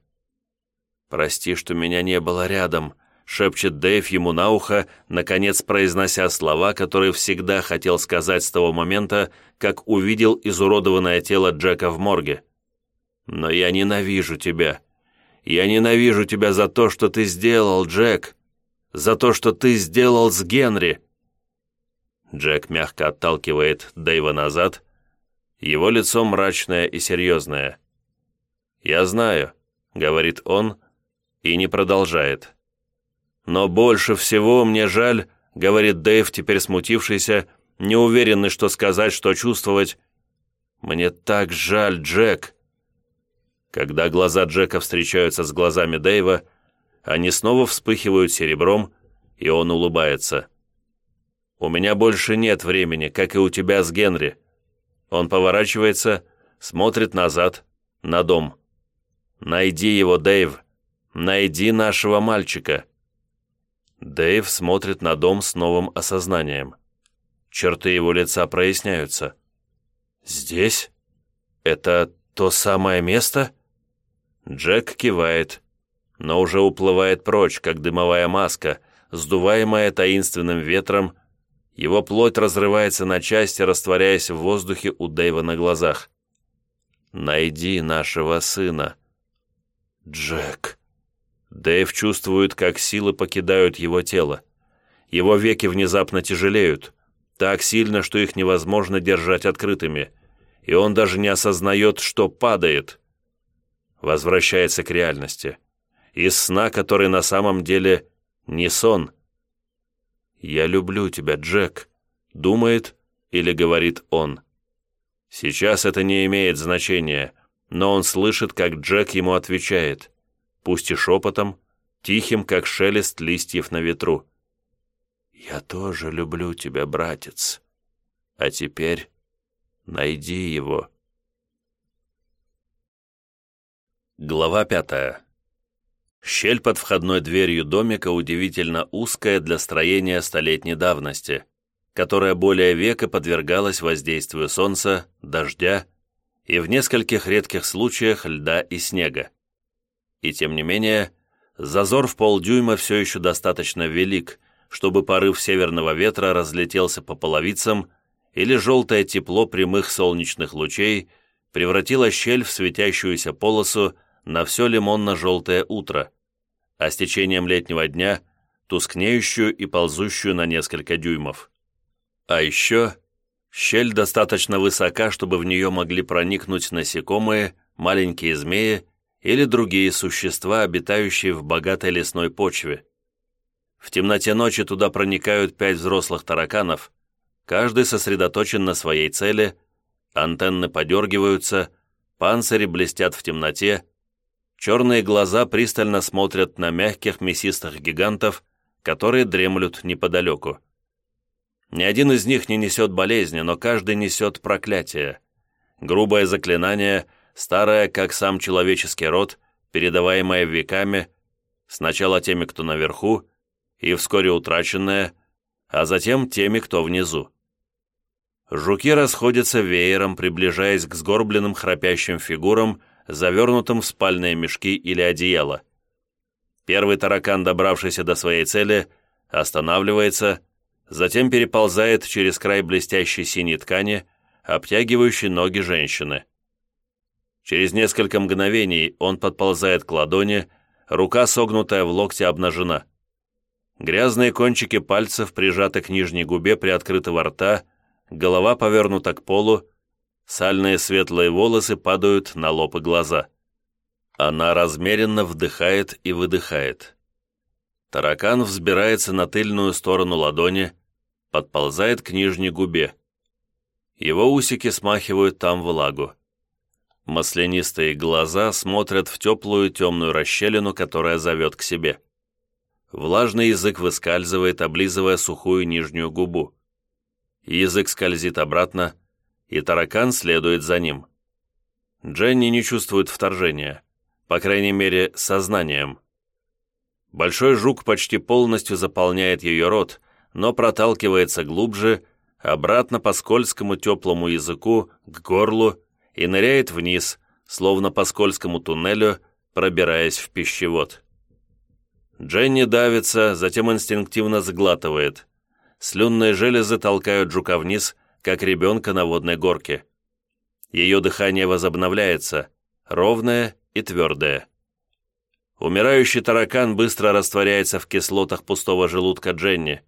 «Прости, что меня не было рядом», шепчет Дэйв ему на ухо, наконец произнося слова, которые всегда хотел сказать с того момента, как увидел изуродованное тело Джека в морге. «Но я ненавижу тебя. Я ненавижу тебя за то, что ты сделал, Джек. За то, что ты сделал с Генри». Джек мягко отталкивает Дэйва назад. Его лицо мрачное и серьезное. «Я знаю», — говорит он, и не продолжает. «Но больше всего мне жаль», — говорит Дэйв, теперь смутившийся, неуверенный, что сказать, что чувствовать. «Мне так жаль, Джек». Когда глаза Джека встречаются с глазами Дэйва, они снова вспыхивают серебром, и он улыбается. «У меня больше нет времени, как и у тебя с Генри». Он поворачивается, смотрит назад, на дом. «Найди его, Дэйв. Найди нашего мальчика». Дэйв смотрит на дом с новым осознанием. Черты его лица проясняются. «Здесь? Это то самое место?» Джек кивает, но уже уплывает прочь, как дымовая маска, сдуваемая таинственным ветром. Его плоть разрывается на части, растворяясь в воздухе у Дэйва на глазах. «Найди нашего сына». «Джек», Дэйв чувствует, как силы покидают его тело. Его веки внезапно тяжелеют, так сильно, что их невозможно держать открытыми, и он даже не осознает, что падает. Возвращается к реальности. Из сна, который на самом деле не сон. «Я люблю тебя, Джек», — думает или говорит он. Сейчас это не имеет значения, но он слышит, как Джек ему отвечает — пусть и шепотом, тихим, как шелест листьев на ветру. «Я тоже люблю тебя, братец. А теперь найди его». Глава пятая. Щель под входной дверью домика удивительно узкая для строения столетней давности, которая более века подвергалась воздействию солнца, дождя и в нескольких редких случаях льда и снега. И тем не менее, зазор в полдюйма все еще достаточно велик, чтобы порыв северного ветра разлетелся по половицам или желтое тепло прямых солнечных лучей превратила щель в светящуюся полосу на все лимонно-желтое утро, а с течением летнего дня тускнеющую и ползущую на несколько дюймов. А еще щель достаточно высока, чтобы в нее могли проникнуть насекомые, маленькие змеи или другие существа, обитающие в богатой лесной почве. В темноте ночи туда проникают пять взрослых тараканов, каждый сосредоточен на своей цели, антенны подергиваются, панцири блестят в темноте, черные глаза пристально смотрят на мягких мясистых гигантов, которые дремлют неподалеку. Ни один из них не несет болезни, но каждый несет проклятие. Грубое заклинание, старое, как сам человеческий род, передаваемое веками, сначала теми, кто наверху, и вскоре утраченное, а затем теми, кто внизу. Жуки расходятся веером, приближаясь к сгорбленным храпящим фигурам, завернутым в спальные мешки или одеяло. Первый таракан, добравшийся до своей цели, останавливается, затем переползает через край блестящей синей ткани, обтягивающей ноги женщины. Через несколько мгновений он подползает к ладони, рука, согнутая в локте, обнажена. Грязные кончики пальцев прижаты к нижней губе приоткрытого рта, голова повернута к полу, сальные светлые волосы падают на лоб и глаза. Она размеренно вдыхает и выдыхает. Таракан взбирается на тыльную сторону ладони, подползает к нижней губе. Его усики смахивают там влагу. Маслянистые глаза смотрят в теплую темную расщелину, которая зовет к себе. Влажный язык выскальзывает, облизывая сухую нижнюю губу. Язык скользит обратно, и таракан следует за ним. Дженни не чувствует вторжения, по крайней мере, сознанием. Большой жук почти полностью заполняет ее рот, но проталкивается глубже, обратно по скользкому теплому языку, к горлу и ныряет вниз, словно по скользкому туннелю, пробираясь в пищевод. Дженни давится, затем инстинктивно сглатывает. Слюнные железы толкают жука вниз, как ребенка на водной горке. Ее дыхание возобновляется, ровное и твердое. Умирающий таракан быстро растворяется в кислотах пустого желудка Дженни.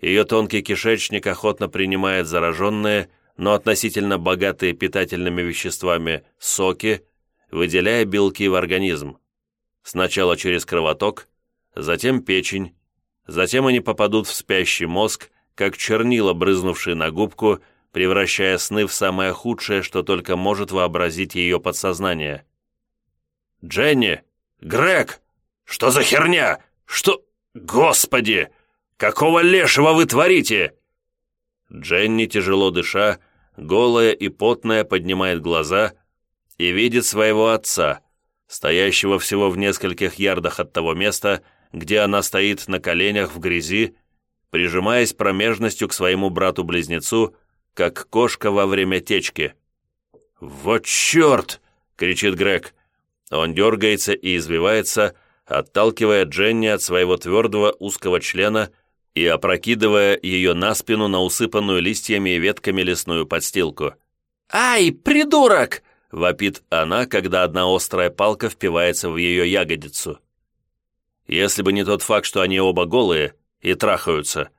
Ее тонкий кишечник охотно принимает зараженные, но относительно богатые питательными веществами соки, выделяя белки в организм. Сначала через кровоток, затем печень, затем они попадут в спящий мозг, как чернила, брызнувшие на губку, превращая сны в самое худшее, что только может вообразить ее подсознание. «Дженни! Грег! Что за херня? Что... Господи! Какого лешего вы творите?» Дженни, тяжело дыша, голая и потная, поднимает глаза и видит своего отца, стоящего всего в нескольких ярдах от того места, где она стоит на коленях в грязи, прижимаясь промежностью к своему брату-близнецу, как кошка во время течки. «Вот черт!» — кричит Грег. Он дергается и извивается, отталкивая Дженни от своего твердого узкого члена и опрокидывая ее на спину на усыпанную листьями и ветками лесную подстилку. «Ай, придурок!» — вопит она, когда одна острая палка впивается в ее ягодицу. Если бы не тот факт, что они оба голые и трахаются,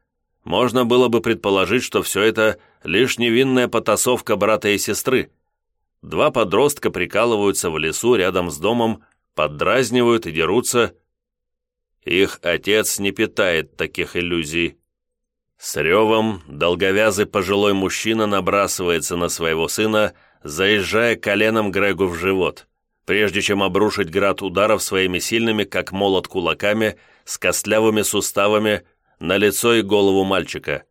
можно было бы предположить, что все это лишь невинная потасовка брата и сестры. Два подростка прикалываются в лесу рядом с домом, поддразнивают и дерутся. Их отец не питает таких иллюзий. С ревом долговязый пожилой мужчина набрасывается на своего сына, заезжая коленом Грегу в живот прежде чем обрушить град ударов своими сильными, как молот кулаками, с костлявыми суставами на лицо и голову мальчика.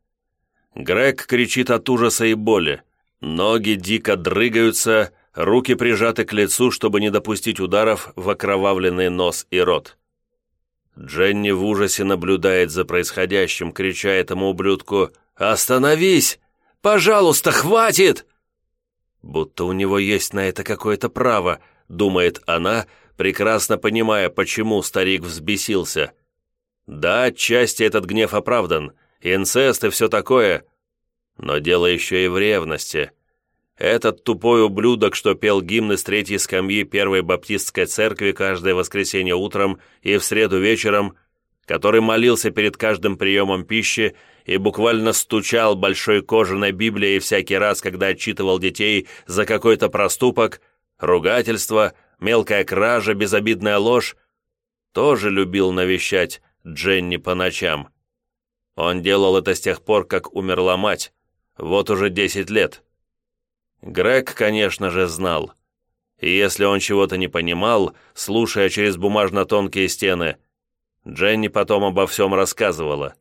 Грег кричит от ужаса и боли. Ноги дико дрыгаются, руки прижаты к лицу, чтобы не допустить ударов в окровавленный нос и рот. Дженни в ужасе наблюдает за происходящим, крича этому ублюдку «Остановись! Пожалуйста, хватит!» Будто у него есть на это какое-то право –— думает она, прекрасно понимая, почему старик взбесился. Да, отчасти этот гнев оправдан, инцест и все такое, но дело еще и в ревности. Этот тупой ублюдок, что пел гимны с третьей скамьи Первой Баптистской церкви каждое воскресенье утром и в среду вечером, который молился перед каждым приемом пищи и буквально стучал большой кожаной Библией всякий раз, когда отчитывал детей за какой-то проступок, ругательство, мелкая кража, безобидная ложь, тоже любил навещать Дженни по ночам. Он делал это с тех пор, как умерла мать, вот уже десять лет. Грег, конечно же, знал. И если он чего-то не понимал, слушая через бумажно-тонкие стены, Дженни потом обо всем рассказывала.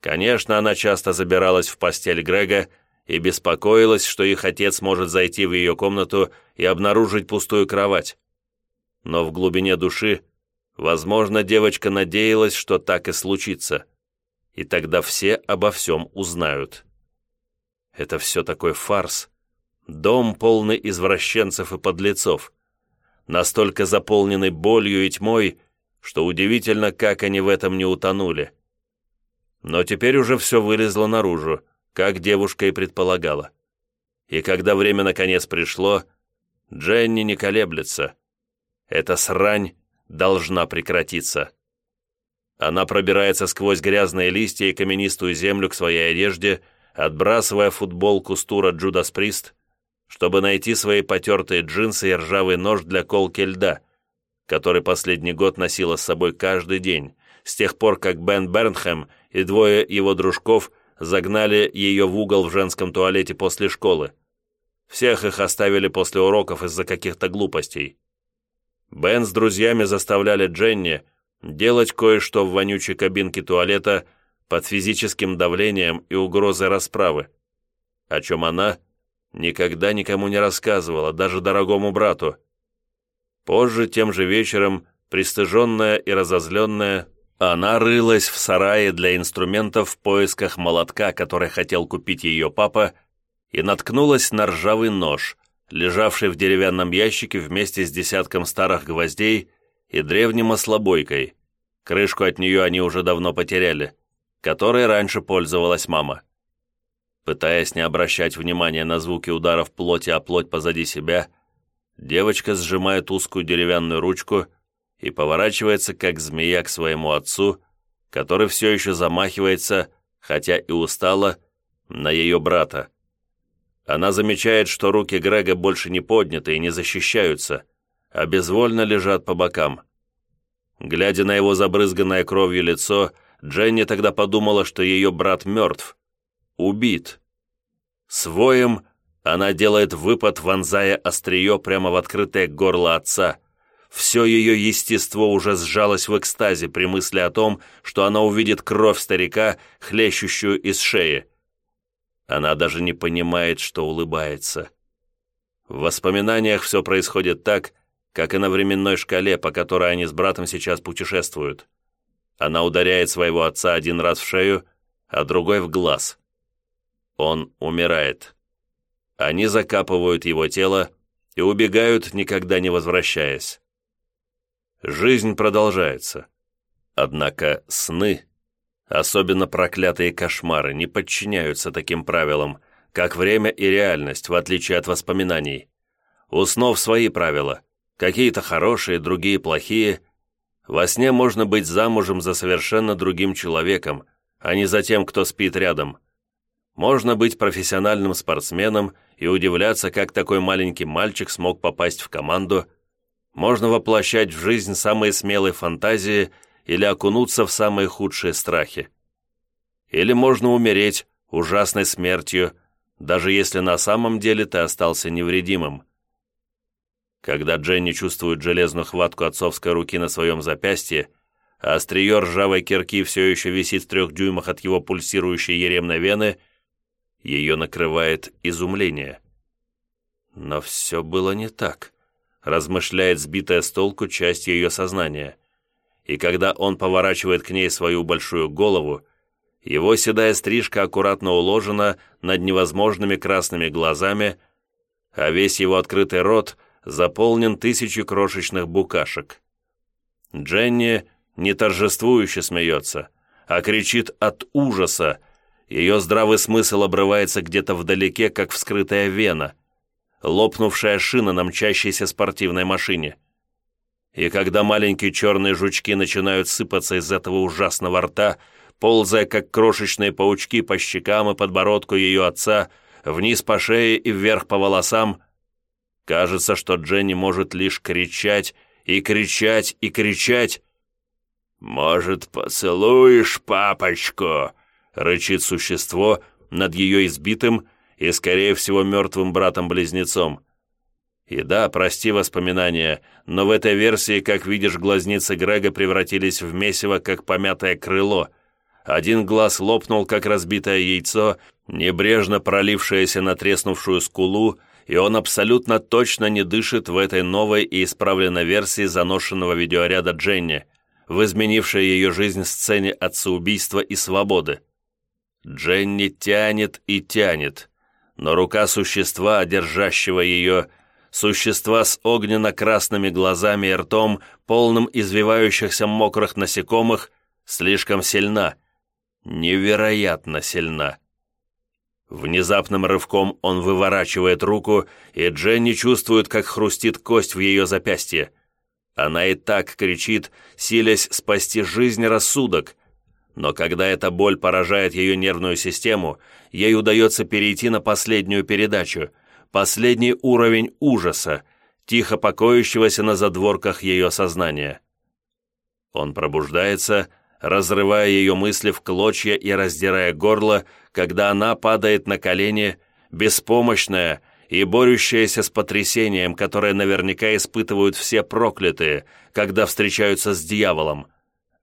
Конечно, она часто забиралась в постель Грега и беспокоилась, что их отец может зайти в ее комнату и обнаружить пустую кровать. Но в глубине души, возможно, девочка надеялась, что так и случится. И тогда все обо всем узнают. Это все такой фарс. Дом полный извращенцев и подлецов. Настолько заполненный болью и тьмой, что удивительно, как они в этом не утонули. Но теперь уже все вылезло наружу, как девушка и предполагала. И когда время наконец пришло, Дженни не колеблется. Эта срань должна прекратиться. Она пробирается сквозь грязные листья и каменистую землю к своей одежде, отбрасывая футболку с тура Джудас Прист, чтобы найти свои потертые джинсы и ржавый нож для колки льда, который последний год носила с собой каждый день, с тех пор, как Бен Бернхэм и двое его дружков загнали ее в угол в женском туалете после школы. Всех их оставили после уроков из-за каких-то глупостей. Бен с друзьями заставляли Дженни делать кое-что в вонючей кабинке туалета под физическим давлением и угрозой расправы, о чем она никогда никому не рассказывала, даже дорогому брату. Позже, тем же вечером, пристыженная и разозленная, она рылась в сарае для инструментов в поисках молотка, который хотел купить ее папа, и наткнулась на ржавый нож, лежавший в деревянном ящике вместе с десятком старых гвоздей и древним ослабойкой. Крышку от нее они уже давно потеряли, которой раньше пользовалась мама. Пытаясь не обращать внимания на звуки ударов плоти о плоть позади себя, девочка сжимает узкую деревянную ручку и поворачивается, как змея, к своему отцу, который все еще замахивается, хотя и устала, на ее брата. Она замечает, что руки Грега больше не подняты и не защищаются, а безвольно лежат по бокам. Глядя на его забрызганное кровью лицо, Дженни тогда подумала, что ее брат мертв, убит. Своем она делает выпад, вонзая острие прямо в открытое горло отца. Все ее естество уже сжалось в экстазе при мысли о том, что она увидит кровь старика, хлещущую из шеи. Она даже не понимает, что улыбается. В воспоминаниях все происходит так, как и на временной шкале, по которой они с братом сейчас путешествуют. Она ударяет своего отца один раз в шею, а другой в глаз. Он умирает. Они закапывают его тело и убегают, никогда не возвращаясь. Жизнь продолжается. Однако сны, особенно проклятые кошмары, не подчиняются таким правилам, как время и реальность, в отличие от воспоминаний. У свои правила, какие-то хорошие, другие плохие. Во сне можно быть замужем за совершенно другим человеком, а не за тем, кто спит рядом. Можно быть профессиональным спортсменом и удивляться, как такой маленький мальчик смог попасть в команду. Можно воплощать в жизнь самые смелые фантазии или окунуться в самые худшие страхи. Или можно умереть ужасной смертью, даже если на самом деле ты остался невредимым. Когда Дженни чувствует железную хватку отцовской руки на своем запястье, а острие ржавой кирки все еще висит в трех дюймах от его пульсирующей еремной вены – ее накрывает изумление. Но все было не так, размышляет сбитая с толку часть ее сознания. И когда он поворачивает к ней свою большую голову, его седая стрижка аккуратно уложена над невозможными красными глазами, а весь его открытый рот заполнен тысячей крошечных букашек. Дженни не торжествующе смеется, а кричит от ужаса, ее здравый смысл обрывается где-то вдалеке, как вскрытая вена, лопнувшая шина на мчащейся спортивной машине. И когда маленькие черные жучки начинают сыпаться из этого ужасного рта, ползая, как крошечные паучки по щекам и подбородку ее отца, вниз по шее и вверх по волосам, кажется, что Дженни может лишь кричать и кричать и кричать. «Может, поцелуешь папочку?» — рычит существо над ее избитым и, скорее всего, мертвым братом-близнецом. И да, прости воспоминания, но в этой версии, как видишь, глазницы Грега превратились в месиво, как помятое крыло. Один глаз лопнул, как разбитое яйцо, небрежно пролившееся на треснувшую скулу, и он абсолютно точно не дышит в этой новой и исправленной версии заношенного видеоряда Дженни, в изменившей ее жизнь сцене отцеубийства и свободы. Дженни тянет и тянет, но рука существа, держащего ее, существа с огненно-красными глазами и ртом, полным извивающихся мокрых насекомых, слишком сильна, невероятно сильна. Внезапным рывком он выворачивает руку, и Дженни чувствует, как хрустит кость в ее запястье. Она и так кричит, силясь спасти жизнь рассудок, но когда эта боль поражает ее нервную систему, ей удается перейти на последнюю передачу — последний уровень ужаса, тихо покоящегося на задворках ее сознания. Он пробуждается, разрывая ее мысли в клочья и раздирая горло, когда она падает на колени, беспомощная и борющаяся с потрясением, которое наверняка испытывают все проклятые, когда встречаются с дьяволом,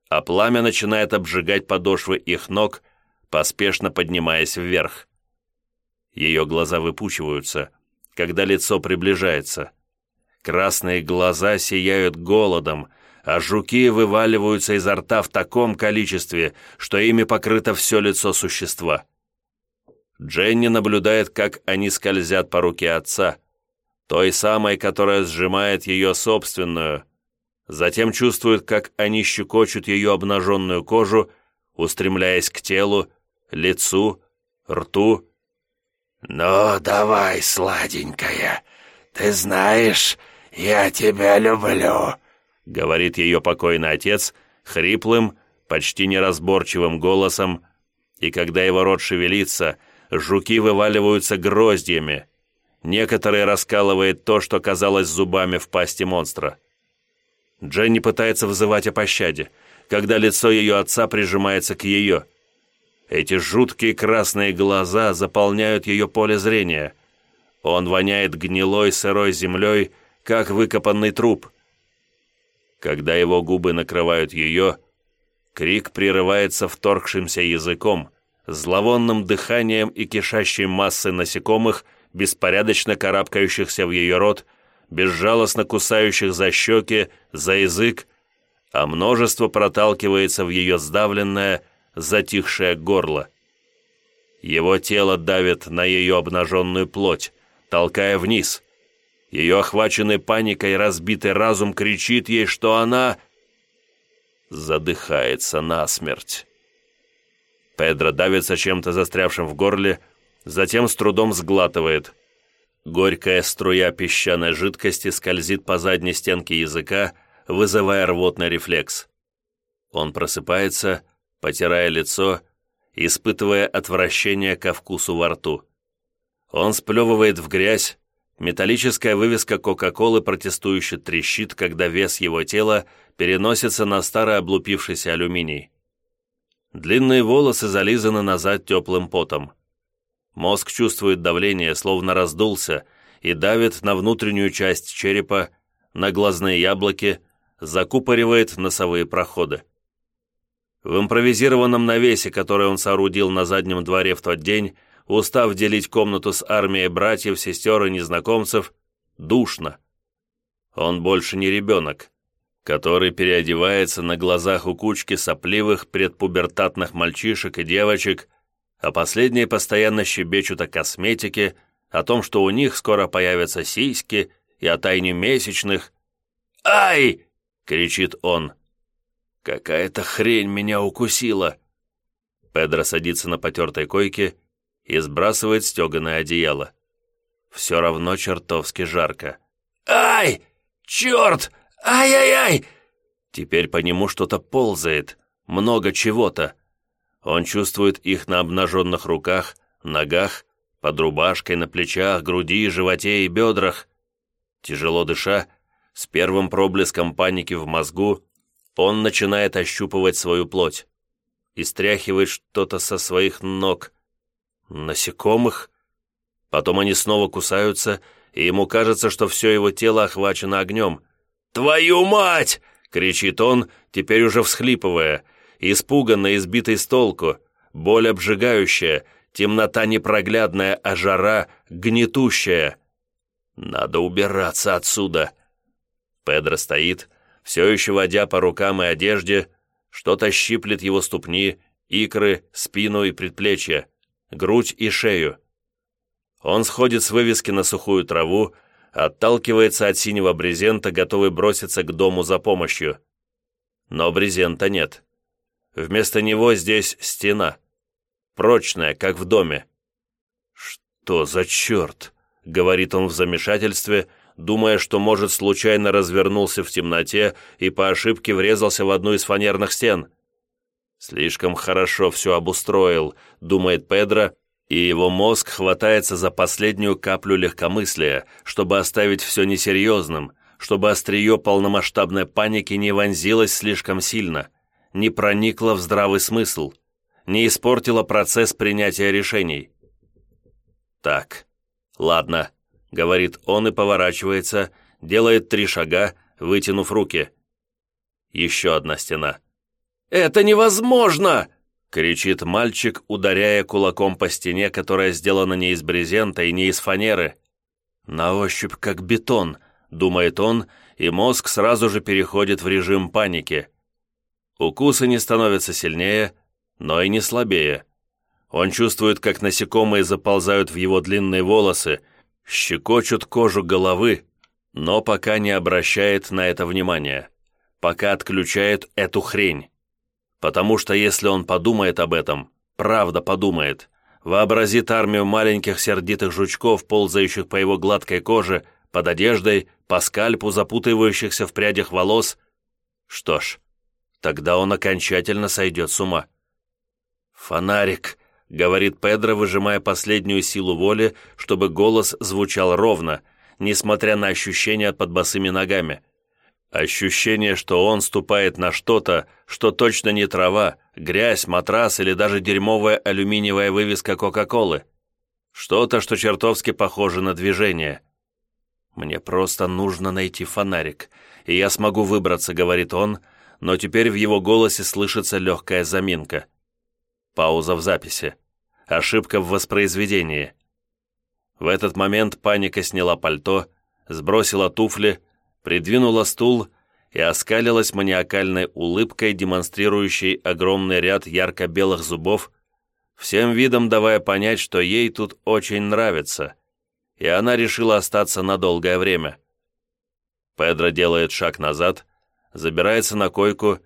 а пламя начинает обжигать подошвы их ног, поспешно поднимаясь вверх. Ее глаза выпучиваются, когда лицо приближается. Красные глаза сияют голодом, а жуки вываливаются изо рта в таком количестве, что ими покрыто все лицо существа. Дженни наблюдает, как они скользят по руке отца, той самой, которая сжимает ее собственную. Затем чувствует, как они щекочут ее обнаженную кожу, устремляясь к телу, лицу, рту «Ну, давай, сладенькая, ты знаешь, я тебя люблю», — говорит ее покойный отец хриплым, почти неразборчивым голосом, и когда его рот шевелится, жуки вываливаются гроздьями. Некоторые раскалывает то, что казалось зубами в пасти монстра. Дженни пытается взывать о пощаде, когда лицо ее отца прижимается к ее. Эти жуткие красные глаза заполняют ее поле зрения. Он воняет гнилой сырой землей, как выкопанный труп. Когда его губы накрывают ее, крик прерывается вторгшимся языком, зловонным дыханием и кишащей массой насекомых, беспорядочно карабкающихся в ее рот, безжалостно кусающих за щеки, за язык, а множество проталкивается в ее сдавленное, затихшее горло. Его тело давит на ее обнаженную плоть, толкая вниз. Ее охваченный паникой разбитый разум кричит ей, что она задыхается насмерть. Педро давится чем-то застрявшим в горле, затем с трудом сглатывает. Горькая струя песчаной жидкости скользит по задней стенке языка, вызывая рвотный рефлекс. Он просыпается потирая лицо, испытывая отвращение ко вкусу во рту. Он сплевывает в грязь, металлическая вывеска Кока-Колы протестующе трещит, когда вес его тела переносится на старый облупившийся алюминий. Длинные волосы зализаны назад теплым потом. Мозг чувствует давление, словно раздулся, и давит на внутреннюю часть черепа, на глазные яблоки, закупоривает носовые проходы. В импровизированном навесе, который он соорудил на заднем дворе в тот день, устав делить комнату с армией братьев, сестер и незнакомцев, душно. Он больше не ребенок, который переодевается на глазах у кучки сопливых предпубертатных мальчишек и девочек, а последние постоянно щебечут о косметике, о том, что у них скоро появятся сиськи и о тайне месячных. «Ай!» — кричит он. Какая-то хрень меня укусила. Педро садится на потертой койке и сбрасывает стеганое одеяло. Все равно чертовски жарко. «Ай! Черт! Ай-яй-яй!» Теперь по нему что-то ползает, много чего-то. Он чувствует их на обнаженных руках, ногах, под рубашкой, на плечах, груди, животе и бедрах. Тяжело дыша, с первым проблеском паники в мозгу, он начинает ощупывать свою плоть и стряхивает что-то со своих ног. Насекомых? Потом они снова кусаются, и ему кажется, что все его тело охвачено огнем. «Твою мать!» — кричит он, теперь уже всхлипывая, испуганно избитый с толку, боль обжигающая, темнота непроглядная, а жара гнетущая. «Надо убираться отсюда!» Педро стоит, все еще водя по рукам и одежде, что-то щиплет его ступни, икры, спину и предплечья, грудь и шею. Он сходит с вывески на сухую траву, отталкивается от синего брезента, готовый броситься к дому за помощью. Но брезента нет. Вместо него здесь стена. Прочная, как в доме. «Что за черт?» — говорит он в замешательстве — думая, что, может, случайно развернулся в темноте и по ошибке врезался в одну из фанерных стен. «Слишком хорошо все обустроил», — думает Педро, и его мозг хватается за последнюю каплю легкомыслия, чтобы оставить все несерьезным, чтобы острие полномасштабной паники не вонзилось слишком сильно, не проникло в здравый смысл, не испортило процесс принятия решений. «Так, ладно», говорит он и поворачивается, делает три шага, вытянув руки. Еще одна стена. «Это невозможно!» — кричит мальчик, ударяя кулаком по стене, которая сделана не из брезента и не из фанеры. «На ощупь как бетон», — думает он, и мозг сразу же переходит в режим паники. Укусы не становятся сильнее, но и не слабее. Он чувствует, как насекомые заползают в его длинные волосы, щекочут кожу головы, но пока не обращает на это внимания, пока отключает эту хрень. Потому что если он подумает об этом, правда подумает, вообразит армию маленьких сердитых жучков, ползающих по его гладкой коже, под одеждой, по скальпу, запутывающихся в прядях волос, что ж, тогда он окончательно сойдет с ума. «Фонарик!» Говорит Педро, выжимая последнюю силу воли, чтобы голос звучал ровно, несмотря на ощущения под босыми ногами. Ощущение, что он ступает на что-то, что точно не трава, грязь, матрас или даже дерьмовая алюминиевая вывеска Кока-Колы. Что-то, что чертовски похоже на движение. «Мне просто нужно найти фонарик, и я смогу выбраться», — говорит он, но теперь в его голосе слышится легкая заминка. Пауза в записи. Ошибка в воспроизведении. В этот момент паника сняла пальто, сбросила туфли, придвинула стул и оскалилась маниакальной улыбкой, демонстрирующей огромный ряд ярко-белых зубов, всем видом давая понять, что ей тут очень нравится, и она решила остаться на долгое время. Педро делает шаг назад, забирается на койку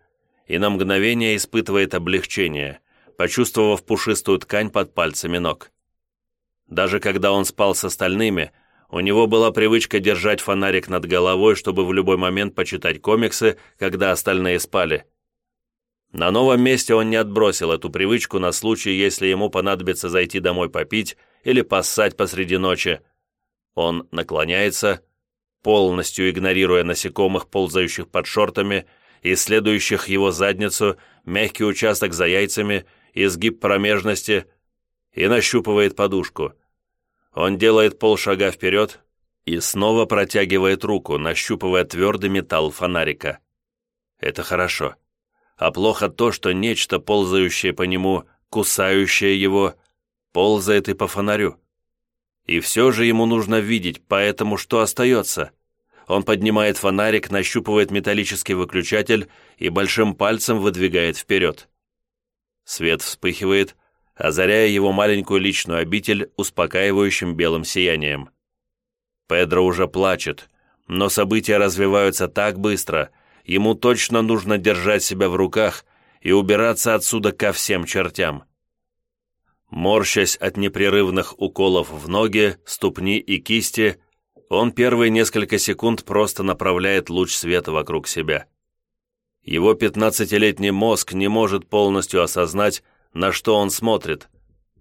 и на мгновение испытывает облегчение – почувствовав пушистую ткань под пальцами ног. Даже когда он спал с остальными, у него была привычка держать фонарик над головой, чтобы в любой момент почитать комиксы, когда остальные спали. На новом месте он не отбросил эту привычку на случай, если ему понадобится зайти домой попить или поссать посреди ночи. Он наклоняется, полностью игнорируя насекомых, ползающих под шортами, исследующих его задницу, мягкий участок за яйцами изгиб промежности и нащупывает подушку. Он делает полшага вперед и снова протягивает руку, нащупывая твердый металл фонарика. Это хорошо. А плохо то, что нечто, ползающее по нему, кусающее его, ползает и по фонарю. И все же ему нужно видеть, поэтому что остается? Он поднимает фонарик, нащупывает металлический выключатель и большим пальцем выдвигает вперед. Свет вспыхивает, озаряя его маленькую личную обитель успокаивающим белым сиянием. Педро уже плачет, но события развиваются так быстро, ему точно нужно держать себя в руках и убираться отсюда ко всем чертям. Морщась от непрерывных уколов в ноги, ступни и кисти, он первые несколько секунд просто направляет луч света вокруг себя. Его пятнадцатилетний мозг не может полностью осознать, на что он смотрит,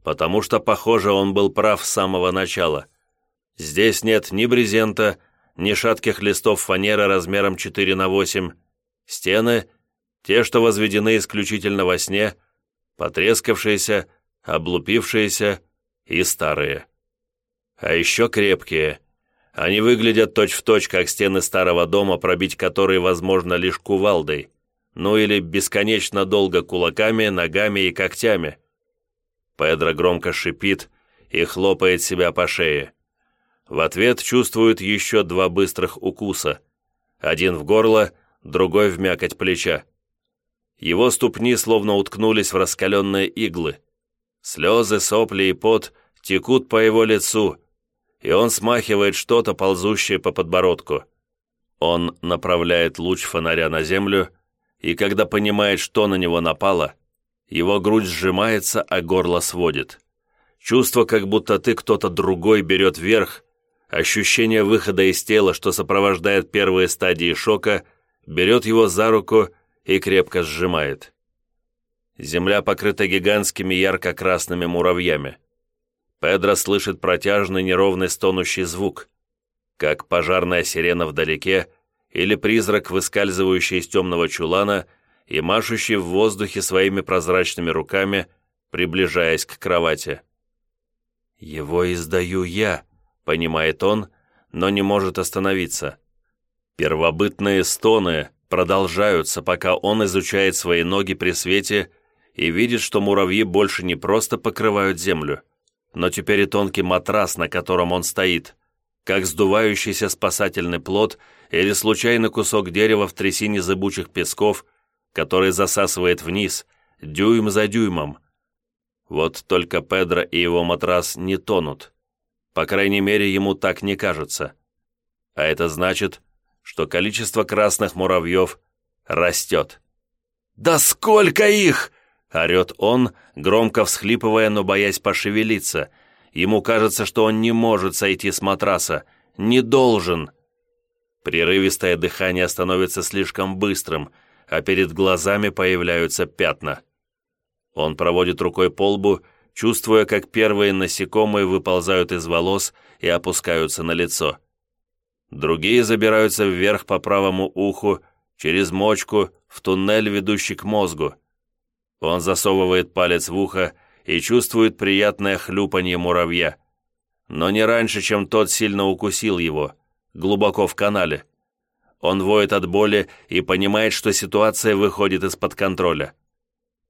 потому что, похоже, он был прав с самого начала. Здесь нет ни брезента, ни шатких листов фанеры размером 4 на 8. Стены, те, что возведены исключительно во сне, потрескавшиеся, облупившиеся и старые. А еще крепкие. Они выглядят точь-в-точь, точь, как стены старого дома, пробить которые возможно лишь кувалдой, ну или бесконечно долго кулаками, ногами и когтями. Педро громко шипит и хлопает себя по шее. В ответ чувствует еще два быстрых укуса. Один в горло, другой в мякоть плеча. Его ступни словно уткнулись в раскаленные иглы. Слезы, сопли и пот текут по его лицу, и он смахивает что-то, ползущее по подбородку. Он направляет луч фонаря на землю, и когда понимает, что на него напало, его грудь сжимается, а горло сводит. Чувство, как будто ты кто-то другой берет верх, ощущение выхода из тела, что сопровождает первые стадии шока, берет его за руку и крепко сжимает. Земля покрыта гигантскими ярко-красными муравьями. Педро слышит протяжный неровный стонущий звук, как пожарная сирена вдалеке или призрак, выскальзывающий из темного чулана и машущий в воздухе своими прозрачными руками, приближаясь к кровати. «Его издаю я», — понимает он, но не может остановиться. Первобытные стоны продолжаются, пока он изучает свои ноги при свете и видит, что муравьи больше не просто покрывают землю, но теперь и тонкий матрас, на котором он стоит, как сдувающийся спасательный плод или случайный кусок дерева в трясине зыбучих песков, который засасывает вниз, дюйм за дюймом. Вот только Педро и его матрас не тонут. По крайней мере, ему так не кажется. А это значит, что количество красных муравьев растет. «Да сколько их!» — орет он, громко всхлипывая, но боясь пошевелиться. Ему кажется, что он не может сойти с матраса, не должен. Прерывистое дыхание становится слишком быстрым, а перед глазами появляются пятна. Он проводит рукой по лбу, чувствуя, как первые насекомые выползают из волос и опускаются на лицо. Другие забираются вверх по правому уху, через мочку, в туннель, ведущий к мозгу. Он засовывает палец в ухо и чувствует приятное хлюпанье муравья. Но не раньше, чем тот сильно укусил его, глубоко в канале. Он воет от боли и понимает, что ситуация выходит из-под контроля.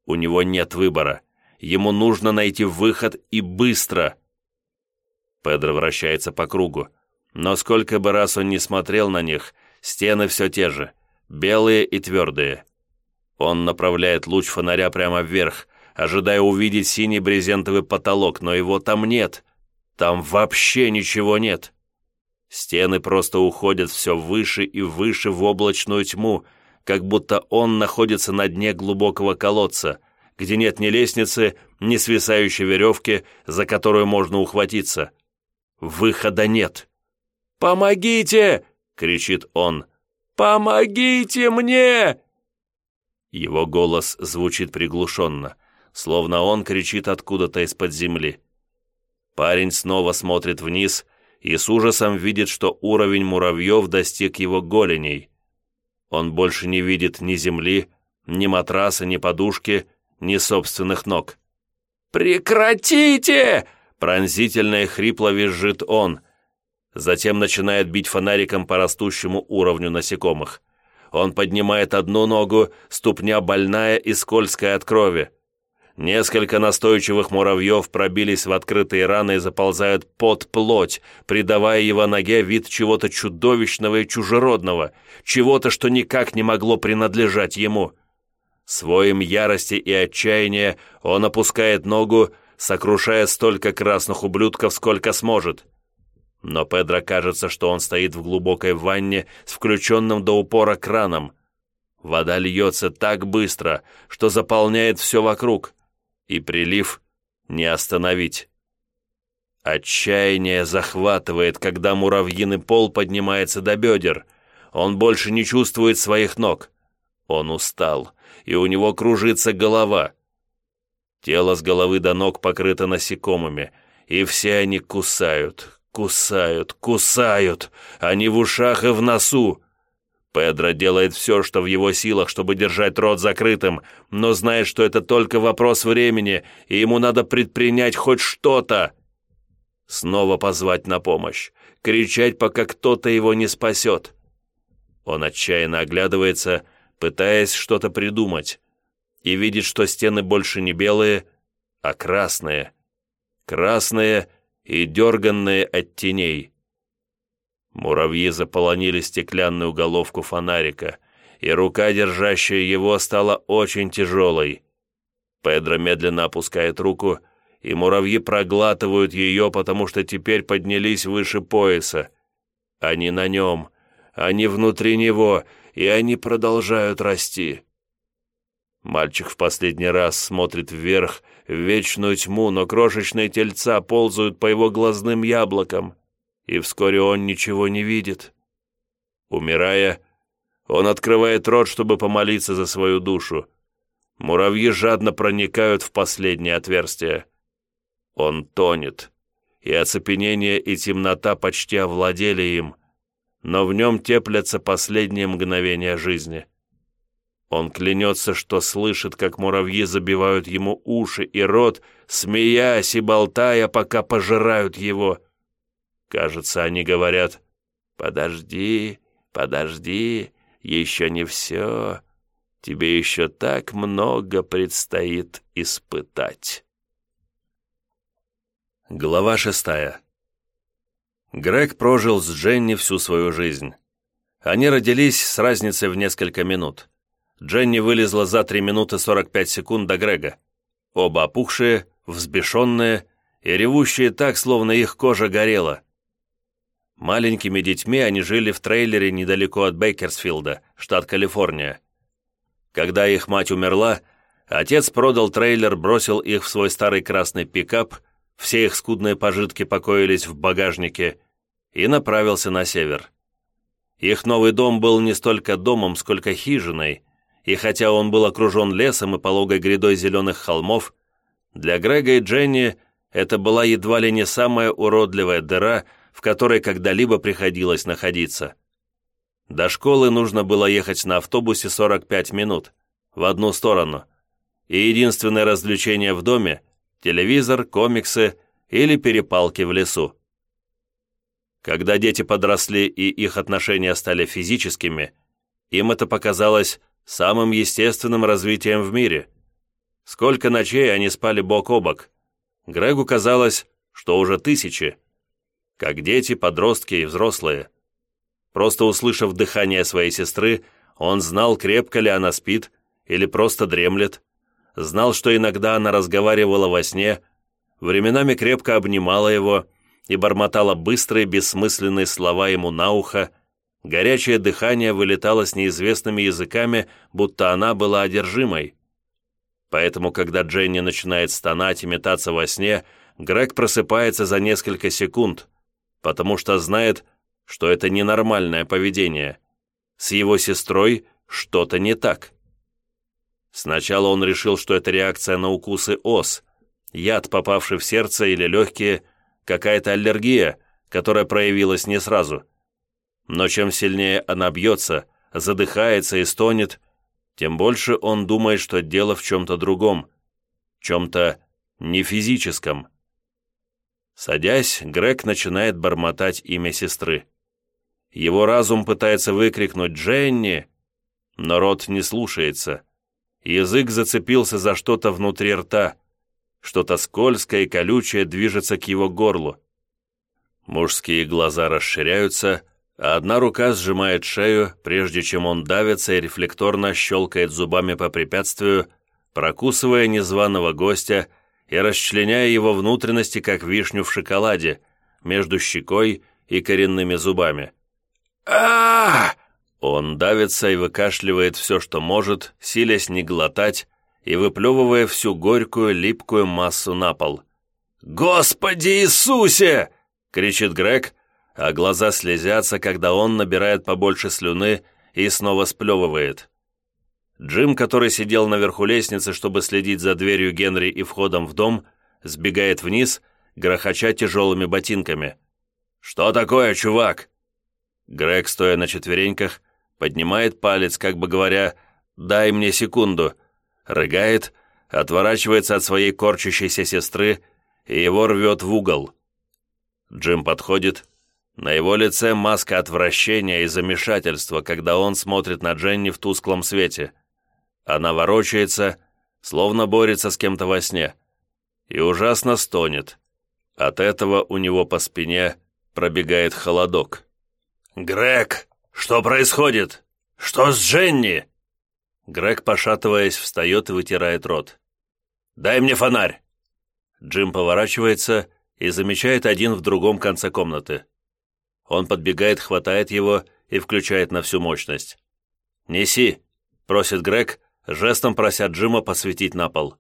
У него нет выбора. Ему нужно найти выход и быстро. Педро вращается по кругу. Но сколько бы раз он не смотрел на них, стены все те же, белые и твердые. Он направляет луч фонаря прямо вверх, ожидая увидеть синий брезентовый потолок, но его там нет. Там вообще ничего нет. Стены просто уходят все выше и выше в облачную тьму, как будто он находится на дне глубокого колодца, где нет ни лестницы, ни свисающей веревки, за которую можно ухватиться. Выхода нет. «Помогите!» — кричит он. «Помогите мне!» Его голос звучит приглушенно, словно он кричит откуда-то из-под земли. Парень снова смотрит вниз и с ужасом видит, что уровень муравьев достиг его голеней. Он больше не видит ни земли, ни матраса, ни подушки, ни собственных ног. «Прекратите!» — пронзительно и хрипло визжит он, затем начинает бить фонариком по растущему уровню насекомых. Он поднимает одну ногу, ступня больная и скользкая от крови. Несколько настойчивых муравьев пробились в открытые раны и заползают под плоть, придавая его ноге вид чего-то чудовищного и чужеродного, чего-то, что никак не могло принадлежать ему. Своим ярости и отчаяния он опускает ногу, сокрушая столько красных ублюдков, сколько сможет. Но Педро кажется, что он стоит в глубокой ванне с включенным до упора краном. Вода льется так быстро, что заполняет все вокруг, и прилив не остановить. Отчаяние захватывает, когда муравьиный пол поднимается до бедер. Он больше не чувствует своих ног. Он устал, и у него кружится голова. Тело с головы до ног покрыто насекомыми, и все они кусают, кусают, кусают. Они в ушах и в носу. Педро делает все, что в его силах, чтобы держать рот закрытым, но знает, что это только вопрос времени, и ему надо предпринять хоть что-то. Снова позвать на помощь, кричать, пока кто-то его не спасет. Он отчаянно оглядывается, пытаясь что-то придумать, и видит, что стены больше не белые, а красные. Красные и дерганные от теней. Муравьи заполонили стеклянную головку фонарика, и рука, держащая его, стала очень тяжелой. Педро медленно опускает руку, и муравьи проглатывают ее, потому что теперь поднялись выше пояса. Они на нем, они внутри него, и они продолжают расти. Мальчик в последний раз смотрит вверх, в вечную тьму, но крошечные тельца ползают по его глазным яблокам и вскоре он ничего не видит. Умирая, он открывает рот, чтобы помолиться за свою душу. Муравьи жадно проникают в последнее отверстие. Он тонет, и оцепенение и темнота почти овладели им, но в нем теплятся последние мгновения жизни. Он клянется, что слышит, как муравьи забивают ему уши и рот, смеясь и болтая, пока пожирают его. Кажется, они говорят «Подожди, подожди, еще не все. Тебе еще так много предстоит испытать». Глава шестая. Грег прожил с Дженни всю свою жизнь. Они родились с разницей в несколько минут. Дженни вылезла за 3 минуты 45 секунд до Грега. Оба опухшие, взбешенные и ревущие так, словно их кожа горела. Маленькими детьми они жили в трейлере недалеко от Бейкерсфилда, штат Калифорния. Когда их мать умерла, отец продал трейлер, бросил их в свой старый красный пикап, все их скудные пожитки покоились в багажнике и направился на север. Их новый дом был не столько домом, сколько хижиной, и хотя он был окружен лесом и пологой грядой зеленых холмов, для Грега и Дженни это была едва ли не самая уродливая дыра, в которой когда-либо приходилось находиться. До школы нужно было ехать на автобусе 45 минут, в одну сторону, и единственное развлечение в доме – телевизор, комиксы или перепалки в лесу. Когда дети подросли и их отношения стали физическими, им это показалось самым естественным развитием в мире. Сколько ночей они спали бок о бок. Грегу казалось, что уже тысячи – как дети, подростки и взрослые. Просто услышав дыхание своей сестры, он знал, крепко ли она спит или просто дремлет, знал, что иногда она разговаривала во сне, временами крепко обнимала его и бормотала быстрые, бессмысленные слова ему на ухо, горячее дыхание вылетало с неизвестными языками, будто она была одержимой. Поэтому, когда Дженни начинает стонать и метаться во сне, Грег просыпается за несколько секунд, потому что знает, что это ненормальное поведение. С его сестрой что-то не так. Сначала он решил, что это реакция на укусы ос, яд, попавший в сердце или легкие, какая-то аллергия, которая проявилась не сразу. Но чем сильнее она бьется, задыхается и стонет, тем больше он думает, что дело в чем-то другом, чем-то не физическом. Садясь, Грег начинает бормотать имя сестры. Его разум пытается выкрикнуть «Дженни!», но рот не слушается. Язык зацепился за что-то внутри рта. Что-то скользкое и колючее движется к его горлу. Мужские глаза расширяются, а одна рука сжимает шею, прежде чем он давится и рефлекторно щелкает зубами по препятствию, прокусывая незваного гостя и расчленяя его внутренности, как вишню в шоколаде, между щекой и коренными зубами. а Он давится и выкашливает все, что может, силясь не глотать, и выплевывая всю горькую, липкую массу на пол. «Господи Иисусе!» — кричит Грег, а глаза слезятся, когда он набирает побольше слюны и снова сплевывает. Джим, который сидел наверху лестницы, чтобы следить за дверью Генри и входом в дом, сбегает вниз, грохоча тяжелыми ботинками. «Что такое, чувак?» Грег, стоя на четвереньках, поднимает палец, как бы говоря «дай мне секунду», рыгает, отворачивается от своей корчащейся сестры, и его рвет в угол. Джим подходит. На его лице маска отвращения и замешательства, когда он смотрит на Дженни в тусклом свете. Она ворочается, словно борется с кем-то во сне, и ужасно стонет. От этого у него по спине пробегает холодок. «Грег, что происходит? Что с Дженни?» Грег, пошатываясь, встает и вытирает рот. «Дай мне фонарь!» Джим поворачивается и замечает один в другом конце комнаты. Он подбегает, хватает его и включает на всю мощность. «Неси!» — просит Грег, жестом прося Джима посветить на пол.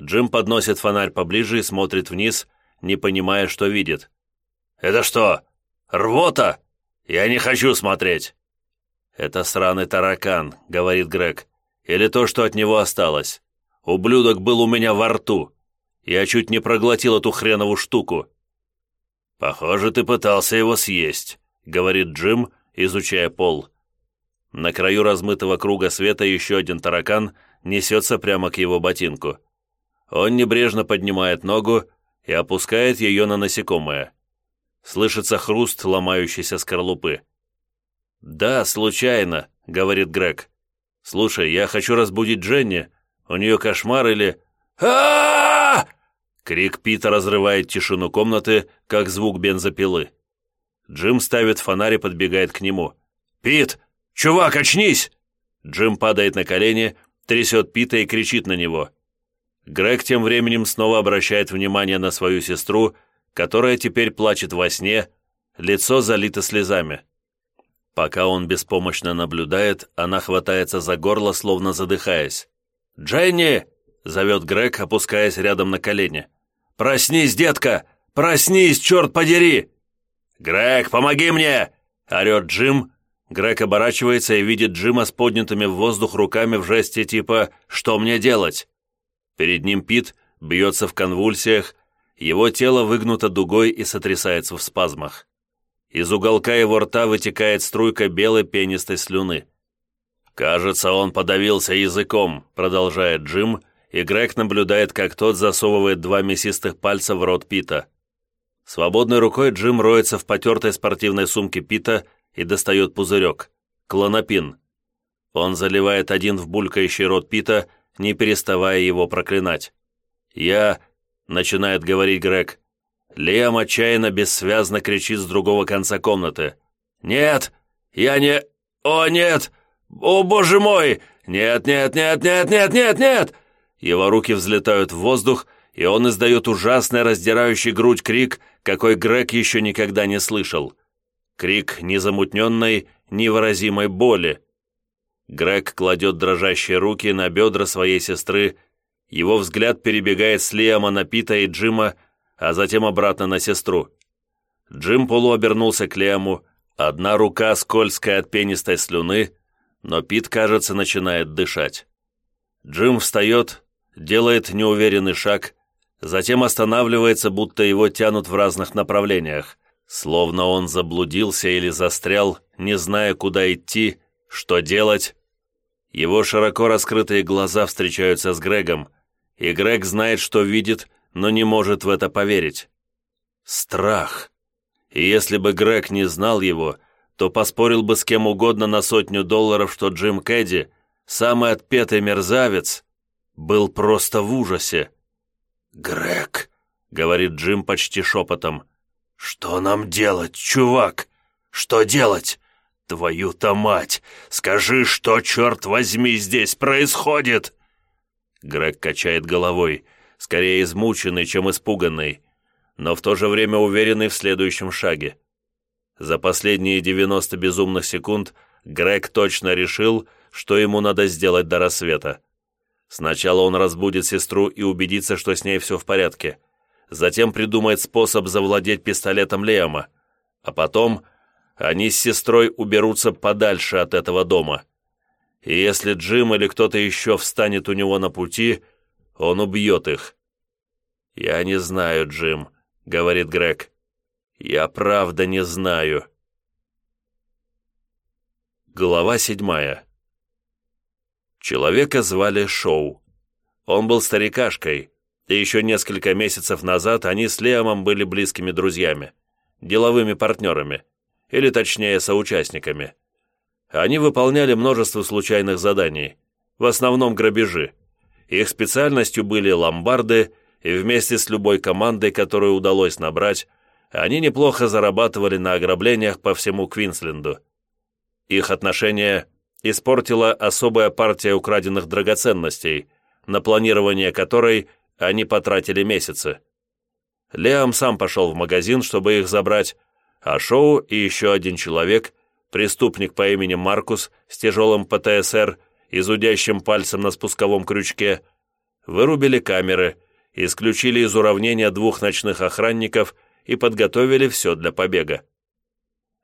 Джим подносит фонарь поближе и смотрит вниз, не понимая, что видит. «Это что, рвота? Я не хочу смотреть!» «Это сраный таракан», — говорит Грег. «Или то, что от него осталось. Ублюдок был у меня во рту. Я чуть не проглотил эту хренову штуку». «Похоже, ты пытался его съесть», — говорит Джим, изучая пол. На краю размытого круга света еще один таракан несется прямо к его ботинку. Он небрежно поднимает ногу и опускает ее на насекомое. Слышится хруст ломающейся скорлупы. «Да, случайно», — говорит Грег. «Слушай, я хочу разбудить Дженни. У нее кошмар или...» а Крик Пита разрывает тишину комнаты, как звук бензопилы. Джим ставит фонарь и подбегает к нему. «Пит! Чувак, очнись!» Джим падает на колени, трясет Пита и кричит на него. Грег тем временем снова обращает внимание на свою сестру, которая теперь плачет во сне, лицо залито слезами. Пока он беспомощно наблюдает, она хватается за горло, словно задыхаясь. «Дженни!» — зовет Грег, опускаясь рядом на колени. «Проснись, детка! Проснись, черт подери!» «Грег, помоги мне!» — орет Джим. Грег оборачивается и видит Джима с поднятыми в воздух руками в жесте типа «Что мне делать?». Перед ним Пит бьется в конвульсиях, его тело выгнуто дугой и сотрясается в спазмах. Из уголка его рта вытекает струйка белой пенистой слюны. «Кажется, он подавился языком», — продолжает Джим, и Грег наблюдает, как тот засовывает два мясистых пальца в рот Пита. Свободной рукой Джим роется в потертой спортивной сумке Пита и достает пузырек. Клонопин. Он заливает один в булькающий рот Пита, не переставая его проклинать. «Я...» — начинает говорить Грег. Лиам отчаянно бессвязно кричит с другого конца комнаты. «Нет! Я не... О, нет! О, боже мой! Нет, нет, нет, нет, нет, нет, нет!» Его руки взлетают в воздух, и он издает ужасный раздирающий грудь крик, какой Грег еще никогда не слышал. Крик незамутненной, невыразимой боли. Грег кладет дрожащие руки на бедра своей сестры, его взгляд перебегает с Лиама на Пита и Джима, а затем обратно на сестру. Джим полуобернулся к Лему, одна рука скользкая от пенистой слюны, но Пит, кажется, начинает дышать. Джим встает, делает неуверенный шаг, затем останавливается, будто его тянут в разных направлениях, словно он заблудился или застрял, не зная, куда идти, что делать. Его широко раскрытые глаза встречаются с Грегом, и Грег знает, что видит, но не может в это поверить. Страх. И если бы Грег не знал его, то поспорил бы с кем угодно на сотню долларов, что Джим Кэдди, самый отпетый мерзавец, был просто в ужасе. «Грег», — говорит Джим почти шепотом, — «что нам делать, чувак? Что делать? Твою-то мать! Скажи, что, черт возьми, здесь происходит?» Грег качает головой скорее измученный, чем испуганный, но в то же время уверенный в следующем шаге. За последние 90 безумных секунд Грег точно решил, что ему надо сделать до рассвета. Сначала он разбудит сестру и убедится, что с ней все в порядке. Затем придумает способ завладеть пистолетом Леома. А потом они с сестрой уберутся подальше от этого дома. И если Джим или кто-то еще встанет у него на пути, он убьет их. «Я не знаю, Джим», — говорит Грег. «Я правда не знаю». Глава седьмая. Человека звали Шоу. Он был старикашкой, и еще несколько месяцев назад они с Леомом были близкими друзьями, деловыми партнерами, или точнее соучастниками. Они выполняли множество случайных заданий, в основном грабежи. Их специальностью были ломбарды, и вместе с любой командой, которую удалось набрать, они неплохо зарабатывали на ограблениях по всему Квинсленду. Их отношения испортила особая партия украденных драгоценностей, на планирование которой они потратили месяцы. Лиам сам пошел в магазин, чтобы их забрать, а Шоу и еще один человек, преступник по имени Маркус с тяжелым ПТСР и зудящим пальцем на спусковом крючке, вырубили камеры, исключили из уравнения двух ночных охранников и подготовили все для побега.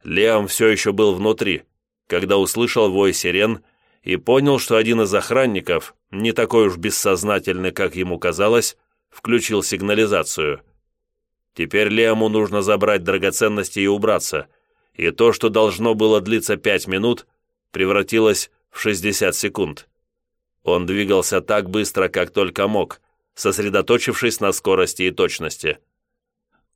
Лиам все еще был внутри, когда услышал вой сирен и понял, что один из охранников, не такой уж бессознательный, как ему казалось, включил сигнализацию. Теперь Лему нужно забрать драгоценности и убраться, и то, что должно было длиться пять минут, превратилось в 60 секунд. Он двигался так быстро, как только мог, сосредоточившись на скорости и точности.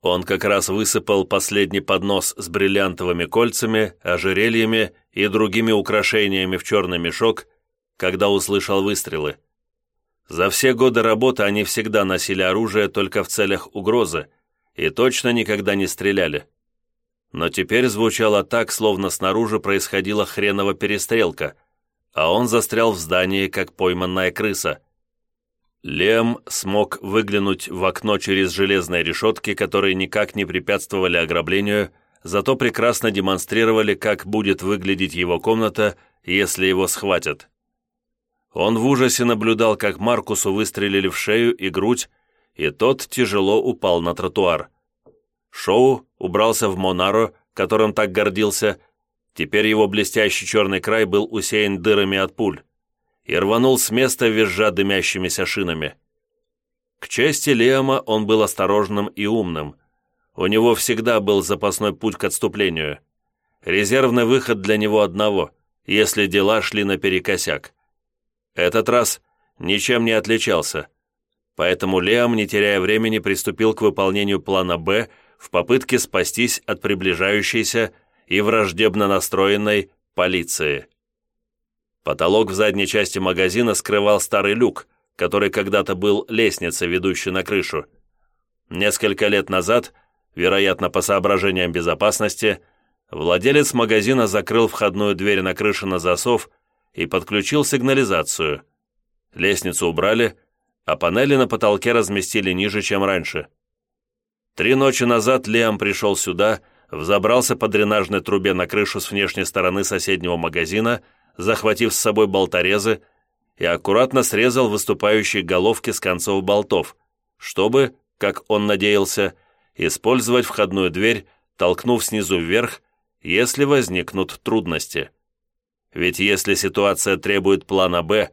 Он как раз высыпал последний поднос с бриллиантовыми кольцами, ожерельями и другими украшениями в черный мешок, когда услышал выстрелы. За все годы работы они всегда носили оружие только в целях угрозы и точно никогда не стреляли. Но теперь звучало так, словно снаружи происходила хренова перестрелка, а он застрял в здании, как пойманная крыса – Лем смог выглянуть в окно через железные решетки, которые никак не препятствовали ограблению, зато прекрасно демонстрировали, как будет выглядеть его комната, если его схватят. Он в ужасе наблюдал, как Маркусу выстрелили в шею и грудь, и тот тяжело упал на тротуар. Шоу убрался в Монаро, которым так гордился, теперь его блестящий черный край был усеян дырами от пуль и рванул с места, визжа дымящимися шинами. К чести Лиама он был осторожным и умным. У него всегда был запасной путь к отступлению. Резервный выход для него одного, если дела шли наперекосяк. Этот раз ничем не отличался. Поэтому Лиам, не теряя времени, приступил к выполнению плана «Б» в попытке спастись от приближающейся и враждебно настроенной полиции. Потолок в задней части магазина скрывал старый люк, который когда-то был лестницей, ведущей на крышу. Несколько лет назад, вероятно, по соображениям безопасности, владелец магазина закрыл входную дверь на крыше на засов и подключил сигнализацию. Лестницу убрали, а панели на потолке разместили ниже, чем раньше. Три ночи назад Лиам пришел сюда, взобрался по дренажной трубе на крышу с внешней стороны соседнего магазина захватив с собой болторезы, и аккуратно срезал выступающие головки с концов болтов, чтобы, как он надеялся, использовать входную дверь, толкнув снизу вверх, если возникнут трудности. Ведь если ситуация требует плана «Б»,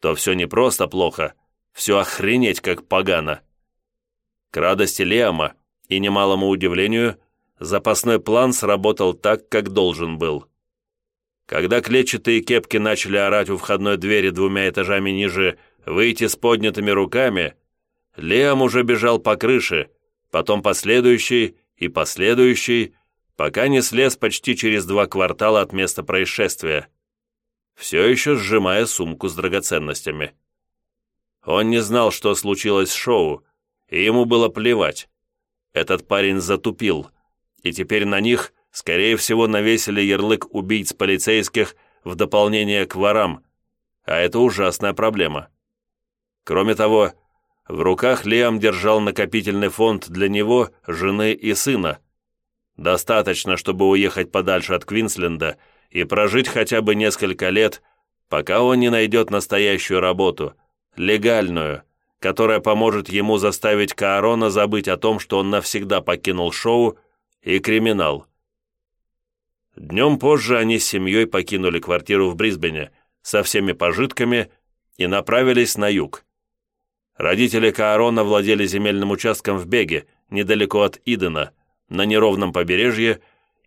то все не просто плохо, все охренеть как погано. К радости Лиама и немалому удивлению, запасной план сработал так, как должен был. Когда клетчатые кепки начали орать у входной двери двумя этажами ниже «выйти с поднятыми руками», Лиам уже бежал по крыше, потом последующий и последующий, пока не слез почти через два квартала от места происшествия, все еще сжимая сумку с драгоценностями. Он не знал, что случилось с шоу, и ему было плевать. Этот парень затупил, и теперь на них скорее всего, навесили ярлык убийц полицейских в дополнение к ворам, а это ужасная проблема. Кроме того, в руках Лиам держал накопительный фонд для него, жены и сына. Достаточно, чтобы уехать подальше от Квинсленда и прожить хотя бы несколько лет, пока он не найдет настоящую работу, легальную, которая поможет ему заставить Каарона забыть о том, что он навсегда покинул шоу, и криминал. Днем позже они с семьей покинули квартиру в Брисбене со всеми пожитками и направились на юг. Родители Каарона владели земельным участком в Беге, недалеко от Идена, на неровном побережье,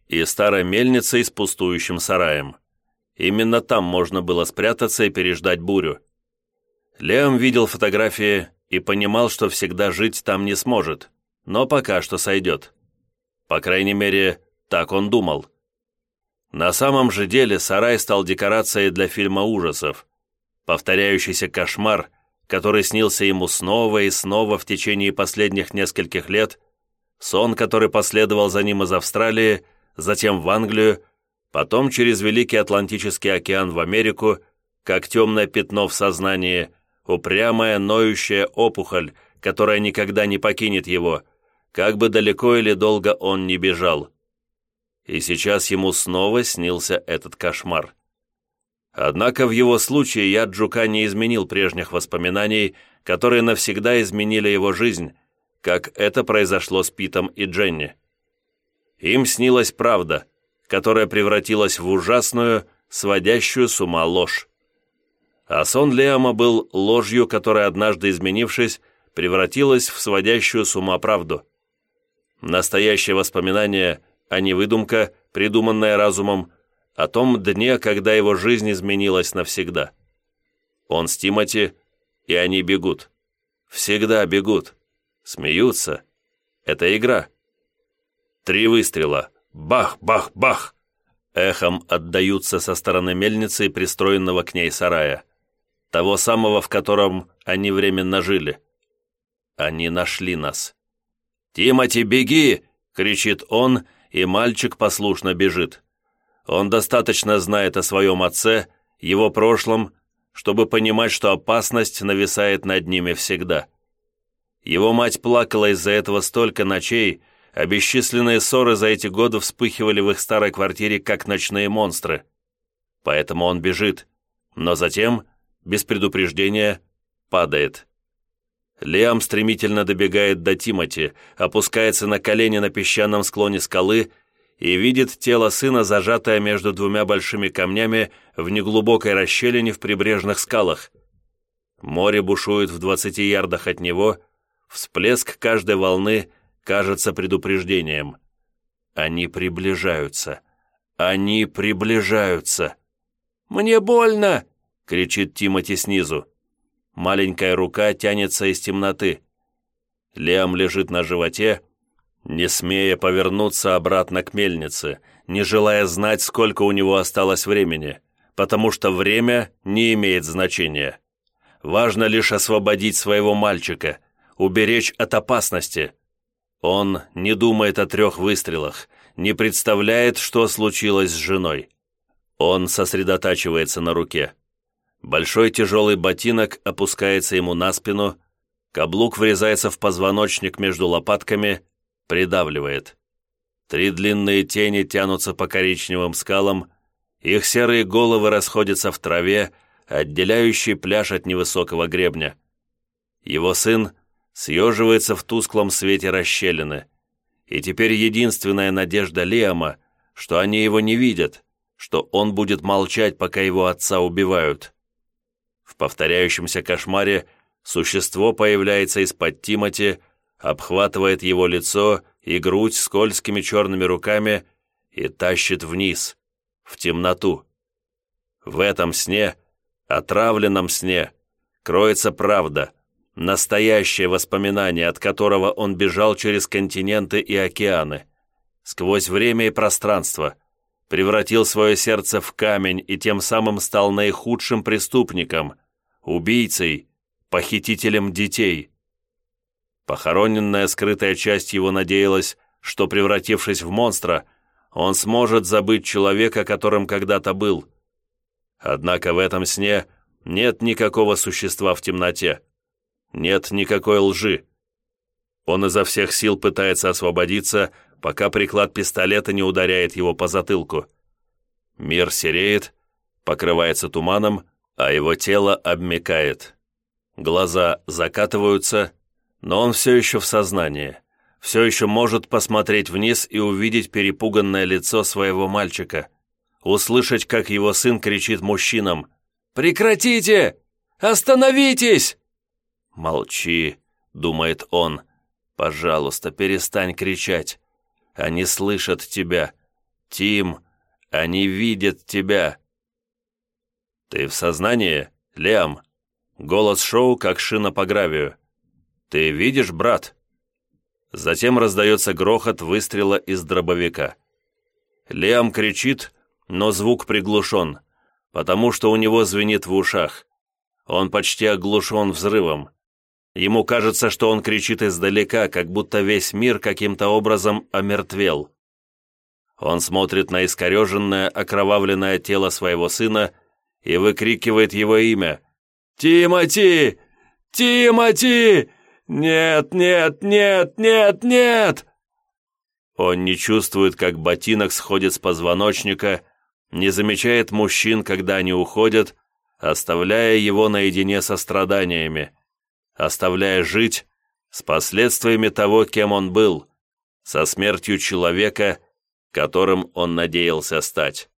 и старой мельницей с пустующим сараем. Именно там можно было спрятаться и переждать бурю. Леом видел фотографии и понимал, что всегда жить там не сможет, но пока что сойдет. По крайней мере, так он думал. На самом же деле сарай стал декорацией для фильма ужасов. Повторяющийся кошмар, который снился ему снова и снова в течение последних нескольких лет, сон, который последовал за ним из Австралии, затем в Англию, потом через Великий Атлантический океан в Америку, как темное пятно в сознании, упрямая, ноющая опухоль, которая никогда не покинет его, как бы далеко или долго он ни бежал и сейчас ему снова снился этот кошмар. Однако в его случае яд жука не изменил прежних воспоминаний, которые навсегда изменили его жизнь, как это произошло с Питом и Дженни. Им снилась правда, которая превратилась в ужасную, сводящую с ума ложь. А сон Леома был ложью, которая, однажды изменившись, превратилась в сводящую с ума правду. Настоящее воспоминание а не выдумка, придуманная разумом, о том дне, когда его жизнь изменилась навсегда. Он с Тимати, и они бегут. Всегда бегут. Смеются. Это игра. Три выстрела. Бах, бах, бах. Эхом отдаются со стороны мельницы и пристроенного к ней сарая. Того самого, в котором они временно жили. Они нашли нас. «Тимати, беги!» — кричит он, и мальчик послушно бежит. Он достаточно знает о своем отце, его прошлом, чтобы понимать, что опасность нависает над ними всегда. Его мать плакала из-за этого столько ночей, а бесчисленные ссоры за эти годы вспыхивали в их старой квартире, как ночные монстры. Поэтому он бежит, но затем, без предупреждения, падает. Лиам стремительно добегает до Тимати, опускается на колени на песчаном склоне скалы и видит тело сына, зажатое между двумя большими камнями в неглубокой расщелине в прибрежных скалах. Море бушует в двадцати ярдах от него, всплеск каждой волны кажется предупреждением. Они приближаются. Они приближаются. «Мне больно!» — кричит Тимати снизу. Маленькая рука тянется из темноты. Лиам лежит на животе, не смея повернуться обратно к мельнице, не желая знать, сколько у него осталось времени, потому что время не имеет значения. Важно лишь освободить своего мальчика, уберечь от опасности. Он не думает о трех выстрелах, не представляет, что случилось с женой. Он сосредотачивается на руке. Большой тяжелый ботинок опускается ему на спину, каблук врезается в позвоночник между лопатками, придавливает. Три длинные тени тянутся по коричневым скалам, их серые головы расходятся в траве, отделяющей пляж от невысокого гребня. Его сын съеживается в тусклом свете расщелины, и теперь единственная надежда Лиама, что они его не видят, что он будет молчать, пока его отца убивают. В повторяющемся кошмаре существо появляется из-под Тимати, обхватывает его лицо и грудь скользкими черными руками и тащит вниз, в темноту. В этом сне, отравленном сне, кроется правда, настоящее воспоминание, от которого он бежал через континенты и океаны, сквозь время и пространство – превратил свое сердце в камень и тем самым стал наихудшим преступником, убийцей, похитителем детей. Похороненная скрытая часть его надеялась, что, превратившись в монстра, он сможет забыть человека, которым когда-то был. Однако в этом сне нет никакого существа в темноте, нет никакой лжи. Он изо всех сил пытается освободиться, пока приклад пистолета не ударяет его по затылку. Мир сереет, покрывается туманом, а его тело обмекает. Глаза закатываются, но он все еще в сознании, все еще может посмотреть вниз и увидеть перепуганное лицо своего мальчика, услышать, как его сын кричит мужчинам «Прекратите! Остановитесь!» «Молчи», — думает он, — «пожалуйста, перестань кричать. Они слышат тебя. Тим, они видят тебя». «Ты в сознании, Лиам?» Голос шоу, как шина по гравию. «Ты видишь, брат?» Затем раздается грохот выстрела из дробовика. Лиам кричит, но звук приглушен, потому что у него звенит в ушах. Он почти оглушен взрывом. Ему кажется, что он кричит издалека, как будто весь мир каким-то образом омертвел. Он смотрит на искореженное, окровавленное тело своего сына и выкрикивает его имя. «Тимати! Тимати! «Нет, нет, нет, нет, нет!» Он не чувствует, как ботинок сходит с позвоночника, не замечает мужчин, когда они уходят, оставляя его наедине со страданиями, оставляя жить с последствиями того, кем он был, со смертью человека, которым он надеялся стать.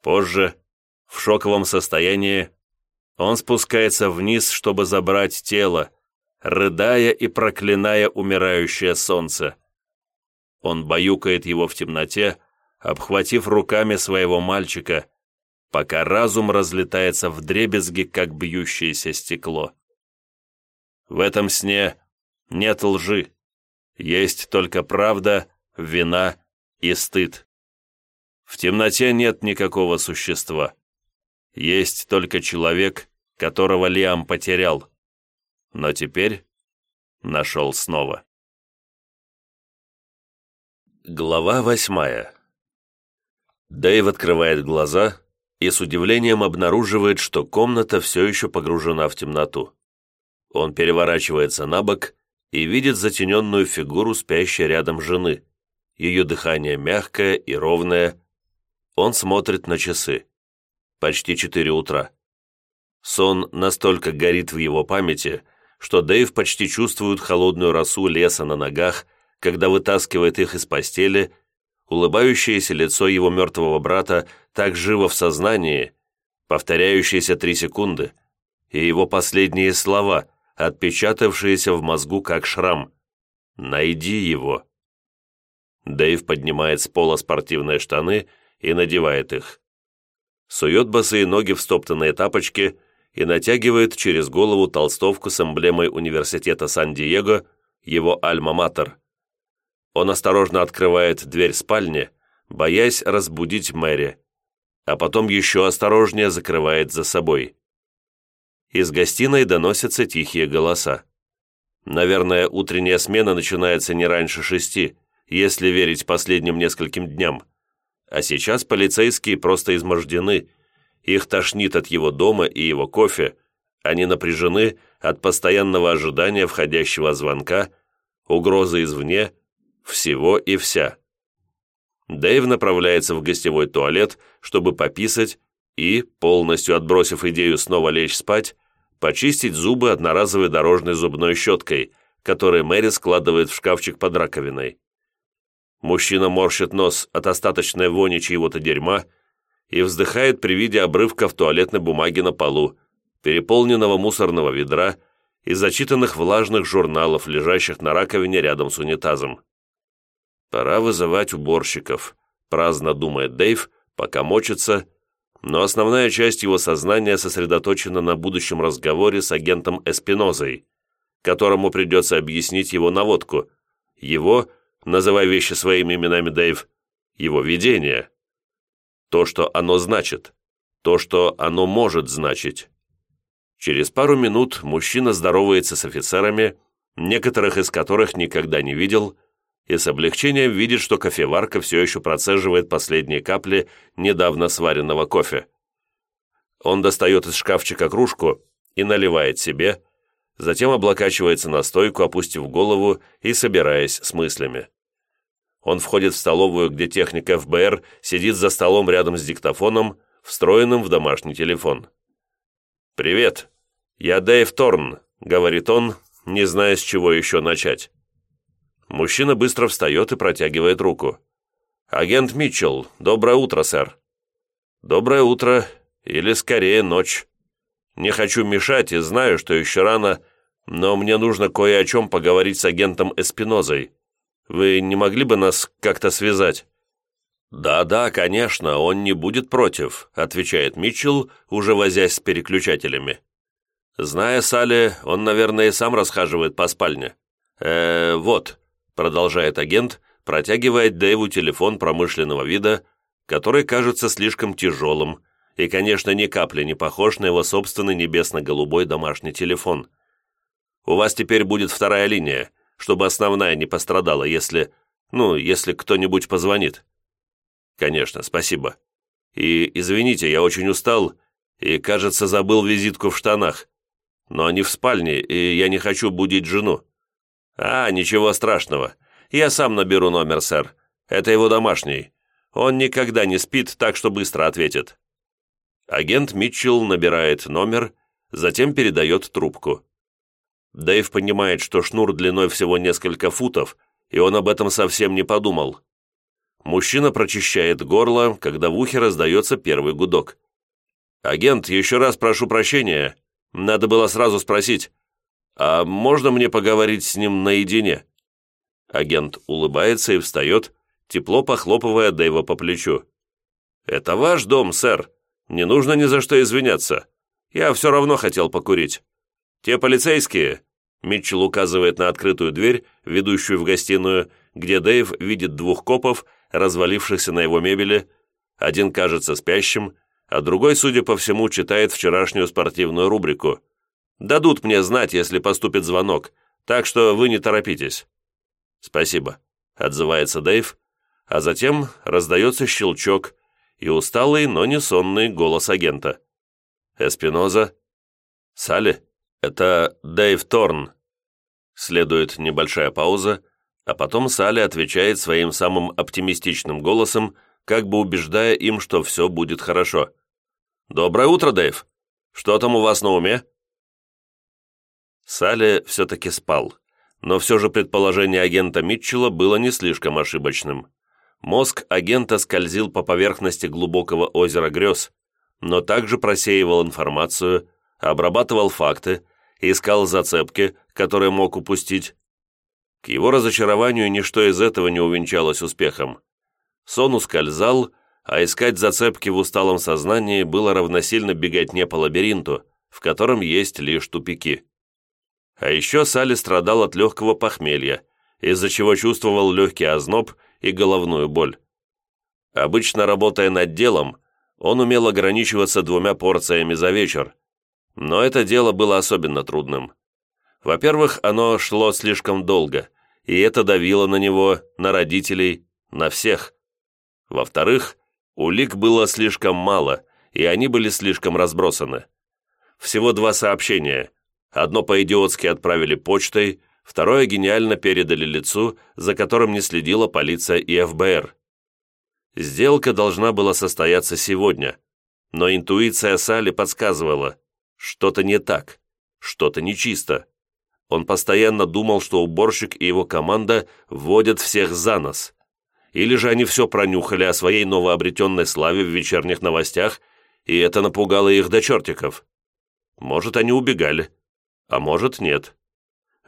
Позже, в шоковом состоянии, он спускается вниз, чтобы забрать тело, рыдая и проклиная умирающее солнце. Он баюкает его в темноте, обхватив руками своего мальчика, пока разум разлетается в дребезги, как бьющееся стекло. В этом сне нет лжи, есть только правда, вина и стыд. В темноте нет никакого существа. Есть только человек, которого Лиам потерял но теперь нашел снова. Глава восьмая. Дэйв открывает глаза и с удивлением обнаруживает, что комната все еще погружена в темноту. Он переворачивается на бок и видит затененную фигуру спящей рядом жены. Ее дыхание мягкое и ровное. Он смотрит на часы. Почти четыре утра. Сон настолько горит в его памяти, что Дэйв почти чувствует холодную росу леса на ногах, когда вытаскивает их из постели, улыбающееся лицо его мертвого брата так живо в сознании, повторяющиеся три секунды, и его последние слова, отпечатавшиеся в мозгу как шрам. «Найди его». Дэйв поднимает с пола спортивные штаны и надевает их. Сует босые ноги в стоптанные тапочки – и натягивает через голову толстовку с эмблемой университета Сан-Диего, его альма-матер. Он осторожно открывает дверь спальни, боясь разбудить Мэри, а потом еще осторожнее закрывает за собой. Из гостиной доносятся тихие голоса. Наверное, утренняя смена начинается не раньше шести, если верить последним нескольким дням. А сейчас полицейские просто измождены – их тошнит от его дома и его кофе, они напряжены от постоянного ожидания входящего звонка, угрозы извне, всего и вся. Дэйв направляется в гостевой туалет, чтобы пописать и, полностью отбросив идею снова лечь спать, почистить зубы одноразовой дорожной зубной щеткой, которую Мэри складывает в шкафчик под раковиной. Мужчина морщит нос от остаточной вони чьего-то дерьма, и вздыхает при виде обрывков туалетной бумаги на полу, переполненного мусорного ведра и зачитанных влажных журналов, лежащих на раковине рядом с унитазом. «Пора вызывать уборщиков», – праздно думает Дэйв, пока мочится, но основная часть его сознания сосредоточена на будущем разговоре с агентом Эспинозой, которому придется объяснить его наводку, его, называй вещи своими именами, Дэйв, его видение то, что оно значит, то, что оно может значить. Через пару минут мужчина здоровается с офицерами, некоторых из которых никогда не видел, и с облегчением видит, что кофеварка все еще процеживает последние капли недавно сваренного кофе. Он достает из шкафчика кружку и наливает себе, затем облокачивается на стойку, опустив голову и собираясь с мыслями. Он входит в столовую, где техник ФБР сидит за столом рядом с диктофоном, встроенным в домашний телефон. «Привет. «Я Дэйв Торн», — говорит он, не зная, с чего еще начать. Мужчина быстро встает и протягивает руку. «Агент Митчелл, доброе утро, сэр». «Доброе утро, или скорее ночь. Не хочу мешать и знаю, что еще рано, но мне нужно кое о чем поговорить с агентом Эспинозой. Вы не могли бы нас как-то связать?» «Да-да, конечно, он не будет против», — отвечает Митчелл, уже возясь с переключателями. Зная Салли, он, наверное, и сам расхаживает по спальне. «Э, вот», — продолжает агент, протягивает Дэйву телефон промышленного вида, который кажется слишком тяжелым и, конечно, ни капли не похож на его собственный небесно-голубой домашний телефон. «У вас теперь будет вторая линия, чтобы основная не пострадала, если... ну, если кто-нибудь позвонит». «Конечно, спасибо. И извините, я очень устал и, кажется, забыл визитку в штанах но они в спальне, и я не хочу будить жену». «А, ничего страшного. Я сам наберу номер, сэр. Это его домашний. Он никогда не спит, так что быстро ответит». Агент Митчелл набирает номер, затем передает трубку. Дэйв понимает, что шнур длиной всего несколько футов, и он об этом совсем не подумал. Мужчина прочищает горло, когда в ухе раздается первый гудок. «Агент, еще раз прошу прощения. Надо было сразу спросить, а можно мне поговорить с ним наедине?» Агент улыбается и встает, тепло похлопывая Дэйва по плечу. «Это ваш дом, сэр. Не нужно ни за что извиняться. Я все равно хотел покурить. Те полицейские...» Митчелл указывает на открытую дверь, ведущую в гостиную, где Дэйв видит двух копов, развалившихся на его мебели. Один кажется спящим, а другой, судя по всему, читает вчерашнюю спортивную рубрику. «Дадут мне знать, если поступит звонок, так что вы не торопитесь». «Спасибо», — отзывается Дэйв, а затем раздается щелчок и усталый, но не сонный голос агента. «Эспиноза?» «Салли?» «Это Дэйв Торн». Следует небольшая пауза, а потом Салли отвечает своим самым оптимистичным голосом, как бы убеждая им, что все будет хорошо. «Доброе утро, Дэйв! Что там у вас на уме?» Салли все-таки спал, но все же предположение агента Митчелла было не слишком ошибочным. Мозг агента скользил по поверхности глубокого озера грез, но также просеивал информацию, обрабатывал факты, искал зацепки, которые мог упустить. К его разочарованию ничто из этого не увенчалось успехом. Сон ускользал, а искать зацепки в усталом сознании было равносильно беготне по лабиринту, в котором есть лишь тупики. А еще Салли страдал от легкого похмелья, из-за чего чувствовал легкий озноб и головную боль. Обычно работая над делом, он умел ограничиваться двумя порциями за вечер, но это дело было особенно трудным. Во-первых, оно шло слишком долго, и это давило на него, на родителей, на всех. Во-вторых, Улик было слишком мало, и они были слишком разбросаны. Всего два сообщения. Одно по-идиотски отправили почтой, второе гениально передали лицу, за которым не следила полиция и ФБР. Сделка должна была состояться сегодня, но интуиция Салли подсказывала, что-то не так, что-то нечисто. Он постоянно думал, что уборщик и его команда вводят всех за нос, или же они все пронюхали о своей новообретенной славе в вечерних новостях, и это напугало их до чертиков. Может, они убегали, а может, нет.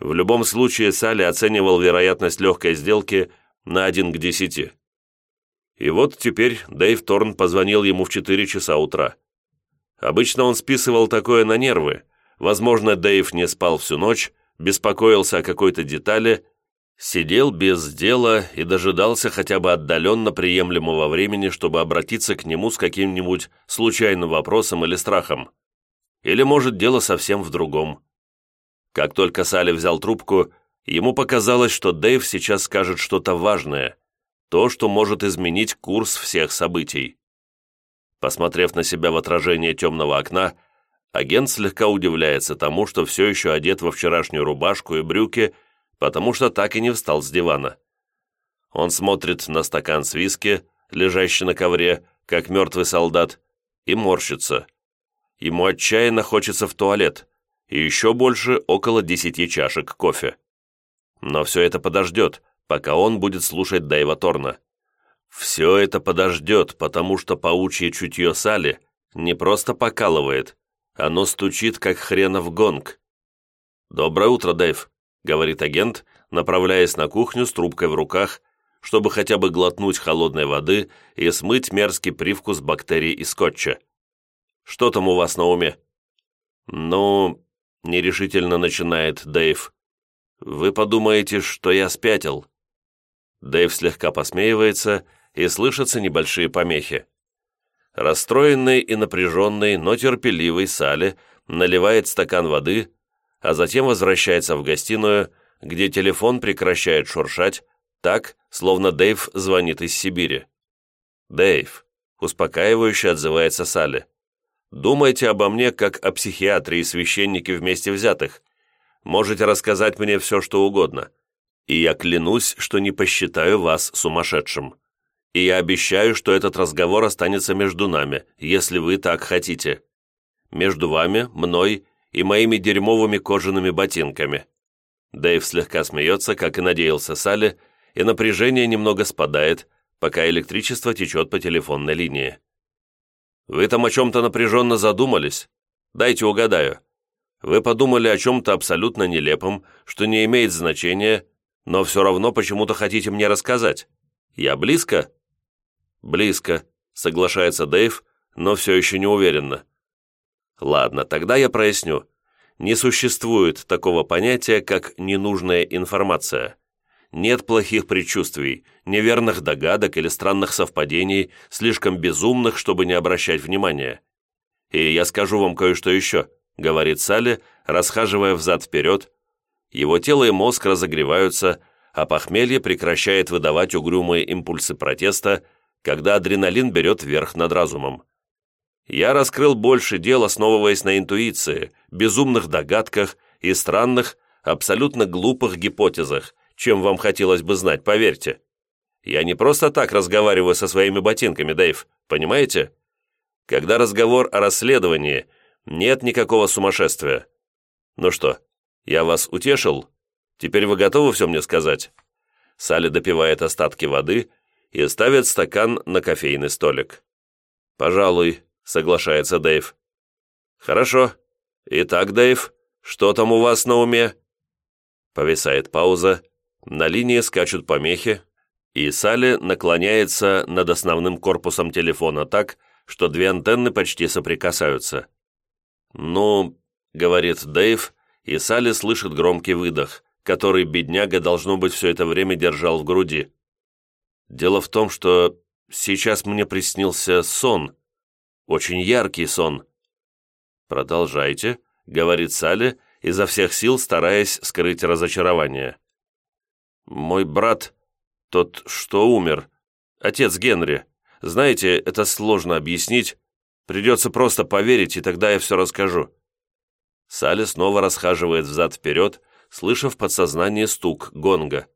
В любом случае, Салли оценивал вероятность легкой сделки на один к десяти. И вот теперь Дэйв Торн позвонил ему в 4 часа утра. Обычно он списывал такое на нервы. Возможно, Дэйв не спал всю ночь, беспокоился о какой-то детали Сидел без дела и дожидался хотя бы отдаленно приемлемого времени, чтобы обратиться к нему с каким-нибудь случайным вопросом или страхом. Или, может, дело совсем в другом. Как только Салли взял трубку, ему показалось, что Дэйв сейчас скажет что-то важное, то, что может изменить курс всех событий. Посмотрев на себя в отражение темного окна, агент слегка удивляется тому, что все еще одет во вчерашнюю рубашку и брюки потому что так и не встал с дивана. Он смотрит на стакан с виски, лежащий на ковре, как мертвый солдат, и морщится. Ему отчаянно хочется в туалет, и еще больше около десяти чашек кофе. Но все это подождет, пока он будет слушать Дэйва Торна. Все это подождет, потому что паучье чутье Сали не просто покалывает, оно стучит, как хренов гонг. «Доброе утро, Дэйв», — говорит агент, направляясь на кухню с трубкой в руках, чтобы хотя бы глотнуть холодной воды и смыть мерзкий привкус бактерий и скотча. «Что там у вас на уме?» «Ну...» — нерешительно начинает Дэйв. «Вы подумаете, что я спятил?» Дэйв слегка посмеивается, и слышатся небольшие помехи. Расстроенный и напряженный, но терпеливый Салли наливает стакан воды, а затем возвращается в гостиную, где телефон прекращает шуршать, так, словно Дэйв звонит из Сибири. «Дэйв», — успокаивающе отзывается Салли, «думайте обо мне, как о психиатре и священнике вместе взятых. Можете рассказать мне все, что угодно. И я клянусь, что не посчитаю вас сумасшедшим. И я обещаю, что этот разговор останется между нами, если вы так хотите. Между вами, мной и моими дерьмовыми кожаными ботинками». Дэйв слегка смеется, как и надеялся Салли, и напряжение немного спадает, пока электричество течет по телефонной линии. «Вы там о чем-то напряженно задумались? Дайте угадаю. Вы подумали о чем-то абсолютно нелепом, что не имеет значения, но все равно почему-то хотите мне рассказать. Я близко?» «Близко», — соглашается Дэйв, но все еще не уверенно. «Ладно, тогда я проясню. Не существует такого понятия, как ненужная информация. Нет плохих предчувствий, неверных догадок или странных совпадений, слишком безумных, чтобы не обращать внимания. И я скажу вам кое-что еще», — говорит Салли, расхаживая взад-вперед. Его тело и мозг разогреваются, а похмелье прекращает выдавать угрюмые импульсы протеста, когда адреналин берет верх над разумом. Я раскрыл больше дел, основываясь на интуиции, безумных догадках и странных, абсолютно глупых гипотезах, чем вам хотелось бы знать, поверьте. Я не просто так разговариваю со своими ботинками, Дэйв, понимаете? Когда разговор о расследовании, нет никакого сумасшествия. Ну что, я вас утешил? Теперь вы готовы все мне сказать?» Салли допивает остатки воды и ставит стакан на кофейный столик. «Пожалуй», — соглашается Дэйв. «Хорошо. Итак, Дэйв, что там у вас на уме?» Повисает пауза, на линии скачут помехи, и Салли наклоняется над основным корпусом телефона так, что две антенны почти соприкасаются. «Ну», — говорит Дэйв, и Салли слышит громкий выдох, который бедняга, должно быть, все это время держал в груди. Дело в том, что сейчас мне приснился сон. Очень яркий сон. «Продолжайте», — говорит Салли, изо всех сил стараясь скрыть разочарование. «Мой брат, тот, что умер, отец Генри. Знаете, это сложно объяснить. Придется просто поверить, и тогда я все расскажу». Салли снова расхаживает взад-вперед, слыша в подсознании стук гонга.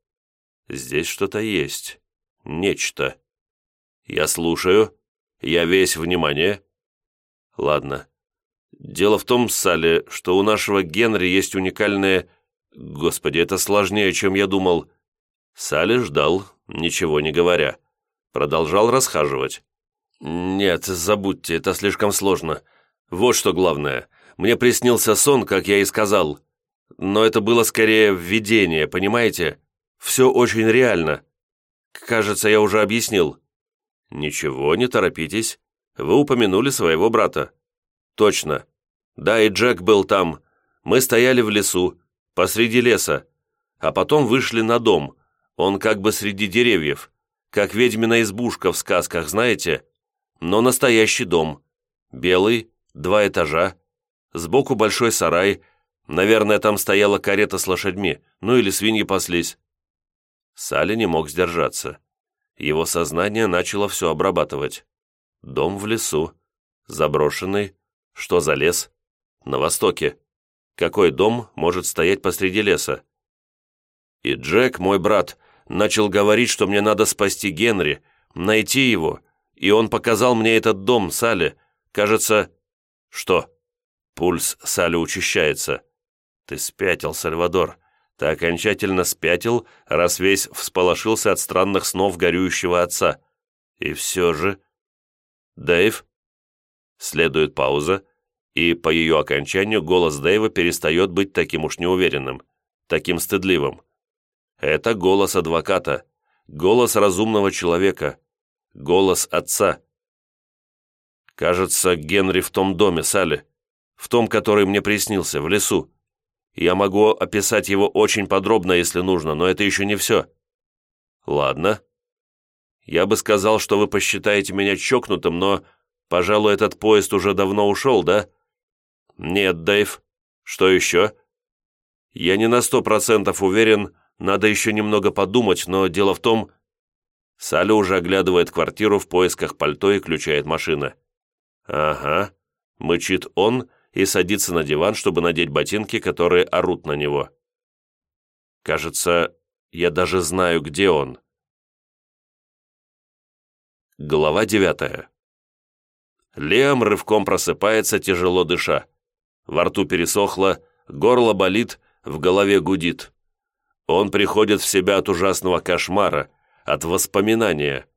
«Здесь что-то есть нечто. Я слушаю. Я весь внимание. Ладно. Дело в том, Салли, что у нашего Генри есть уникальное... Господи, это сложнее, чем я думал. Салли ждал, ничего не говоря. Продолжал расхаживать. «Нет, забудьте, это слишком сложно. Вот что главное. Мне приснился сон, как я и сказал. Но это было скорее видение, понимаете? Все очень реально. Кажется, я уже объяснил». «Ничего, не торопитесь. Вы упомянули своего брата». «Точно. Да, и Джек был там. Мы стояли в лесу, посреди леса, а потом вышли на дом. Он как бы среди деревьев, как ведьмина избушка в сказках, знаете? Но настоящий дом. Белый, два этажа, сбоку большой сарай, наверное, там стояла карета с лошадьми, ну или свиньи паслись. Салли не мог сдержаться. Его сознание начало все обрабатывать. Дом в лесу. Заброшенный. Что за лес? На востоке. Какой дом может стоять посреди леса? И Джек, мой брат, начал говорить, что мне надо спасти Генри, найти его, и он показал мне этот дом, Салли. Кажется... Что? Пульс Сали учащается. «Ты спятил, Сальвадор. Ты окончательно спятил, раз весь всполошился от странных снов горюющего отца. И все же...» «Дэйв?» Следует пауза, и по ее окончанию голос Дэйва перестает быть таким уж неуверенным, таким стыдливым. Это голос адвоката, голос разумного человека, голос отца. Кажется, Генри в том доме, Салли, в том, который мне приснился, в лесу. Я могу описать его очень подробно, если нужно, но это еще не все. Ладно. Я бы сказал, что вы посчитаете меня чокнутым, но, пожалуй, этот поезд уже давно ушел, да? Нет, Дэйв. Что еще? Я не на сто процентов уверен, надо еще немного подумать, но дело в том... Салли уже оглядывает квартиру в поисках пальто и включает машина. «Ага», — мычит он и садится на диван, чтобы надеть ботинки, которые орут на него. «Кажется, я даже знаю, где он». Глава девятая. Лиам рывком просыпается, тяжело дыша. Во рту пересохло, горло болит, в голове гудит. Он приходит в себя от ужасного кошмара, от воспоминания.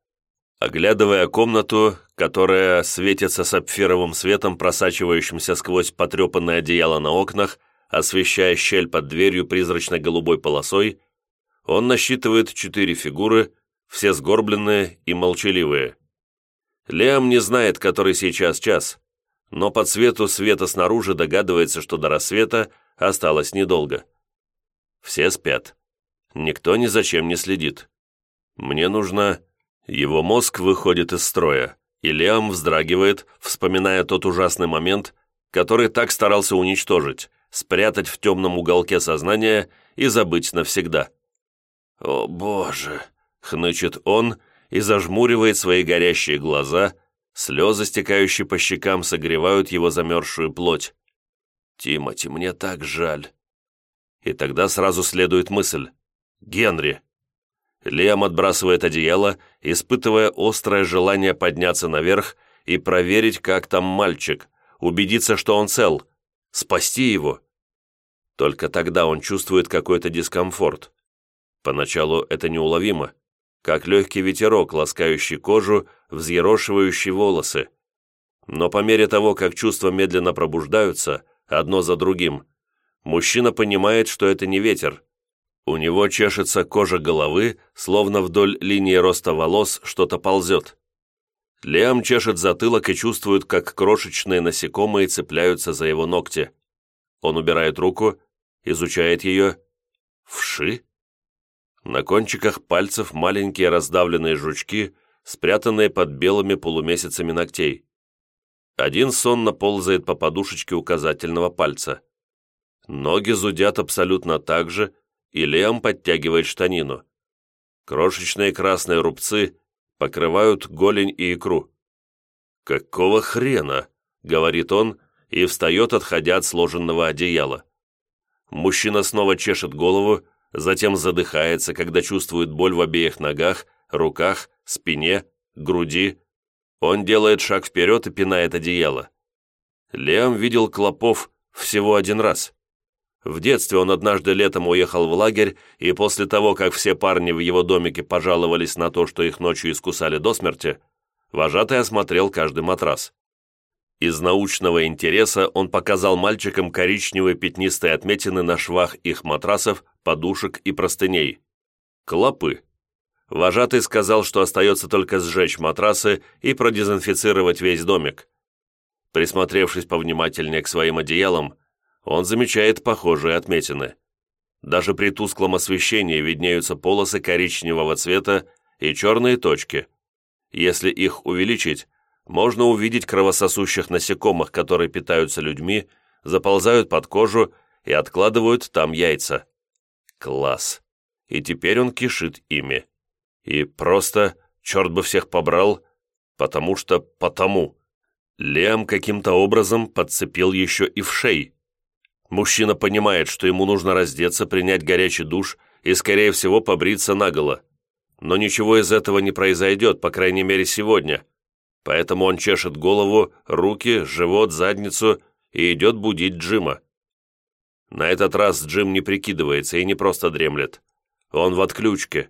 Оглядывая комнату, которая светится сапфировым светом, просачивающимся сквозь потрепанное одеяло на окнах, освещая щель под дверью призрачно-голубой полосой, он насчитывает четыре фигуры, все сгорбленные и молчаливые. Лиам не знает, который сейчас час, но по цвету света снаружи догадывается, что до рассвета осталось недолго. Все спят. Никто ни за чем не следит. Мне нужно... Его мозг выходит из строя, и Лиам вздрагивает, вспоминая тот ужасный момент, который так старался уничтожить, спрятать в темном уголке сознания и забыть навсегда. «О, Боже!» — хнычет он и зажмуривает свои горящие глаза, слезы, стекающие по щекам, согревают его замерзшую плоть. «Тимати, мне так жаль!» И тогда сразу следует мысль. Генри!» Лиам отбрасывает одеяло, испытывая острое желание подняться наверх и проверить, как там мальчик, убедиться, что он цел, спасти его. Только тогда он чувствует какой-то дискомфорт. Поначалу это неуловимо, как легкий ветерок, ласкающий кожу, взъерошивающий волосы. Но по мере того, как чувства медленно пробуждаются, одно за другим, мужчина понимает, что это не ветер, у него чешется кожа головы, словно вдоль линии роста волос что-то ползет. Лиам чешет затылок и чувствует, как крошечные насекомые цепляются за его ногти. Он убирает руку, изучает ее. Вши? На кончиках пальцев маленькие раздавленные жучки, спрятанные под белыми полумесяцами ногтей. Один сонно ползает по подушечке указательного пальца. Ноги зудят абсолютно так же, и Лиам подтягивает штанину. Крошечные красные рубцы покрывают голень и икру. «Какого хрена?» — говорит он и встает, отходя от сложенного одеяла. Мужчина снова чешет голову, затем задыхается, когда чувствует боль в обеих ногах, руках, спине, груди. Он делает шаг вперед и пинает одеяло. Лиам видел клопов всего один раз. В детстве он однажды летом уехал в лагерь, и после того, как все парни в его домике пожаловались на то, что их ночью искусали до смерти, вожатый осмотрел каждый матрас. Из научного интереса он показал мальчикам коричневые пятнистые отметины на швах их матрасов, подушек и простыней. Клопы. Вожатый сказал, что остается только сжечь матрасы и продезинфицировать весь домик. Присмотревшись повнимательнее к своим одеялам, он замечает похожие отметины. Даже при тусклом освещении виднеются полосы коричневого цвета и черные точки. Если их увеличить, можно увидеть кровососущих насекомых, которые питаются людьми, заползают под кожу и откладывают там яйца. Класс. И теперь он кишит ими. И просто, черт бы всех побрал, потому что потому. Лем каким-то образом подцепил еще и в шей. Мужчина понимает, что ему нужно раздеться, принять горячий душ и, скорее всего, побриться наголо. Но ничего из этого не произойдет, по крайней мере, сегодня. Поэтому он чешет голову, руки, живот, задницу и идет будить Джима. На этот раз Джим не прикидывается и не просто дремлет. Он в отключке.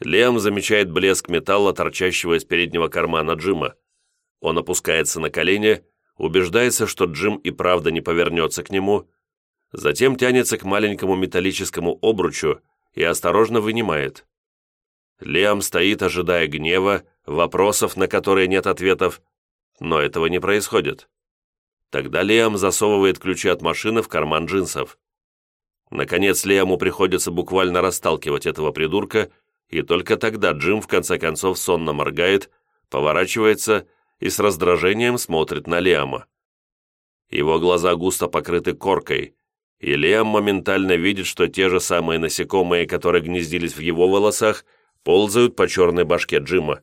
Лем замечает блеск металла, торчащего из переднего кармана Джима. Он опускается на колени, убеждается, что Джим и правда не повернется к нему, затем тянется к маленькому металлическому обручу и осторожно вынимает. Лиам стоит, ожидая гнева, вопросов, на которые нет ответов, но этого не происходит. Тогда Лиам засовывает ключи от машины в карман джинсов. Наконец Лиаму приходится буквально расталкивать этого придурка, и только тогда Джим в конце концов сонно моргает, поворачивается и с раздражением смотрит на Лиама. Его глаза густо покрыты коркой, и Лиам моментально видит, что те же самые насекомые, которые гнездились в его волосах, ползают по черной башке Джима.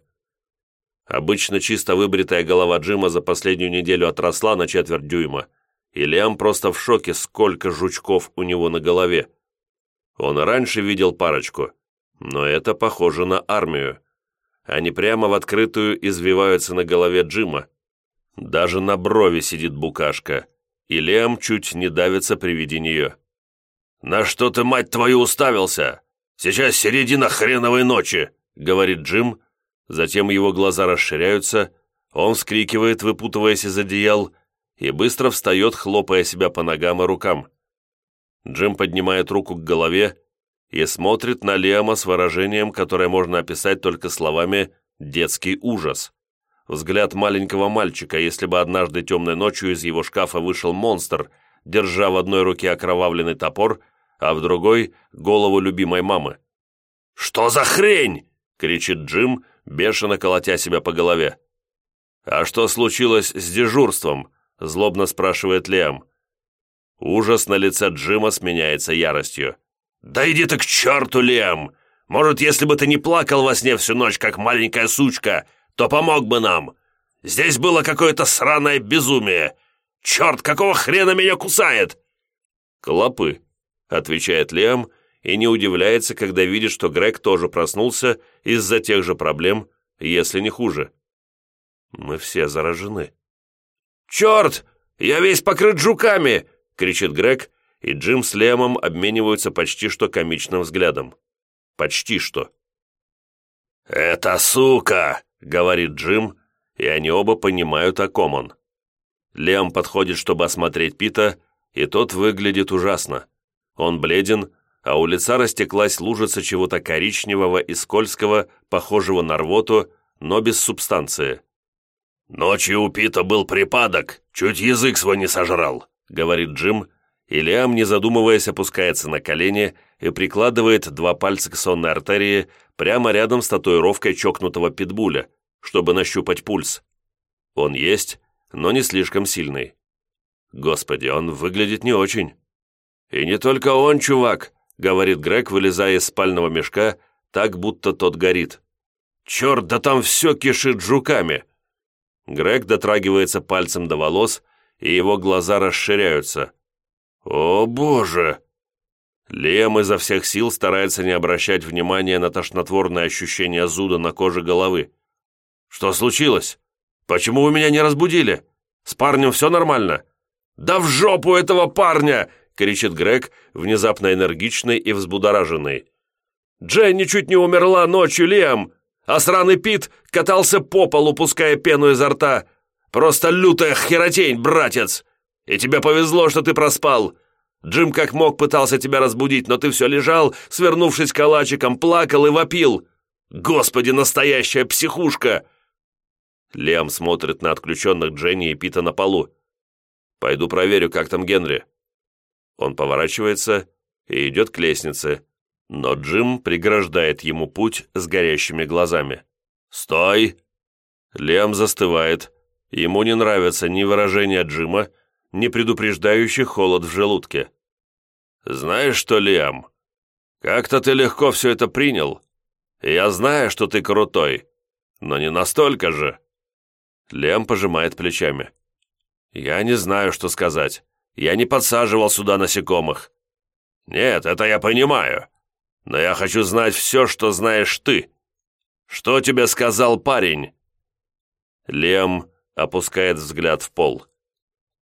Обычно чисто выбритая голова Джима за последнюю неделю отросла на четверть дюйма, и Лиам просто в шоке, сколько жучков у него на голове. Он раньше видел парочку, но это похоже на армию. Они прямо в открытую извиваются на голове Джима. Даже на брови сидит букашка, и Лиам чуть не давится при виде нее. «На что ты, мать твою, уставился? Сейчас середина хреновой ночи!» — говорит Джим, Затем его глаза расширяются, он вскрикивает, выпутываясь из одеял, и быстро встает, хлопая себя по ногам и рукам. Джим поднимает руку к голове и смотрит на Лиама с выражением, которое можно описать только словами «детский ужас». Взгляд маленького мальчика, если бы однажды темной ночью из его шкафа вышел монстр, держа в одной руке окровавленный топор, а в другой — голову любимой мамы. «Что за хрень?» — кричит Джим, бешено колотя себя по голове. «А что случилось с дежурством?» – злобно спрашивает Лиам. Ужас на лице Джима сменяется яростью. «Да иди ты к черту, Лиам! Может, если бы ты не плакал во сне всю ночь, как маленькая сучка, то помог бы нам. Здесь было какое-то сраное безумие. Черт, какого хрена меня кусает?» «Клопы», — отвечает Лиам и не удивляется, когда видит, что Грег тоже проснулся из-за тех же проблем, если не хуже. Мы все заражены. «Черт! Я весь покрыт жуками!» — кричит Грег, и Джим с Лемом обмениваются почти что комичным взглядом. Почти что. «Это сука!» — говорит Джим, и они оба понимают, о ком он. Лем подходит, чтобы осмотреть Пита, и тот выглядит ужасно. Он бледен, а у лица растеклась лужица чего-то коричневого и скользкого, похожего на рвоту, но без субстанции. «Ночью у Пита был припадок, чуть язык свой не сожрал», — говорит Джим, и Лиам, не задумываясь, опускается на колени и прикладывает два пальца к сонной артерии прямо рядом с татуировкой чокнутого питбуля, чтобы нащупать пульс. Он есть, но не слишком сильный. Господи, он выглядит не очень. И не только он, чувак говорит Грег, вылезая из спального мешка, так, будто тот горит. «Черт, да там все кишит жуками!» Грег дотрагивается пальцем до волос, и его глаза расширяются. «О, боже!» Лем изо всех сил старается не обращать внимания на тошнотворное ощущение зуда на коже головы. «Что случилось? Почему вы меня не разбудили? С парнем все нормально?» «Да в жопу этого парня!» — кричит Грег, внезапно энергичный и взбудораженный. «Дженни чуть не умерла ночью, Лиам, а сраный Пит катался по полу, пуская пену изо рта. Просто лютая херотень, братец! И тебе повезло, что ты проспал. Джим как мог пытался тебя разбудить, но ты все лежал, свернувшись калачиком, плакал и вопил. Господи, настоящая психушка!» Лиам смотрит на отключенных Дженни и Пита на полу. «Пойду проверю, как там Генри». Он поворачивается и идет к лестнице, но Джим преграждает ему путь с горящими глазами. «Стой!» Лем застывает. Ему не нравится ни выражение Джима, ни предупреждающий холод в желудке. «Знаешь что, Лиам, как-то ты легко все это принял. Я знаю, что ты крутой, но не настолько же». Лем пожимает плечами. «Я не знаю, что сказать. Я не подсаживал сюда насекомых». «Нет, это я понимаю. Но я хочу знать все, что знаешь ты. Что тебе сказал парень?» Лем опускает взгляд в пол.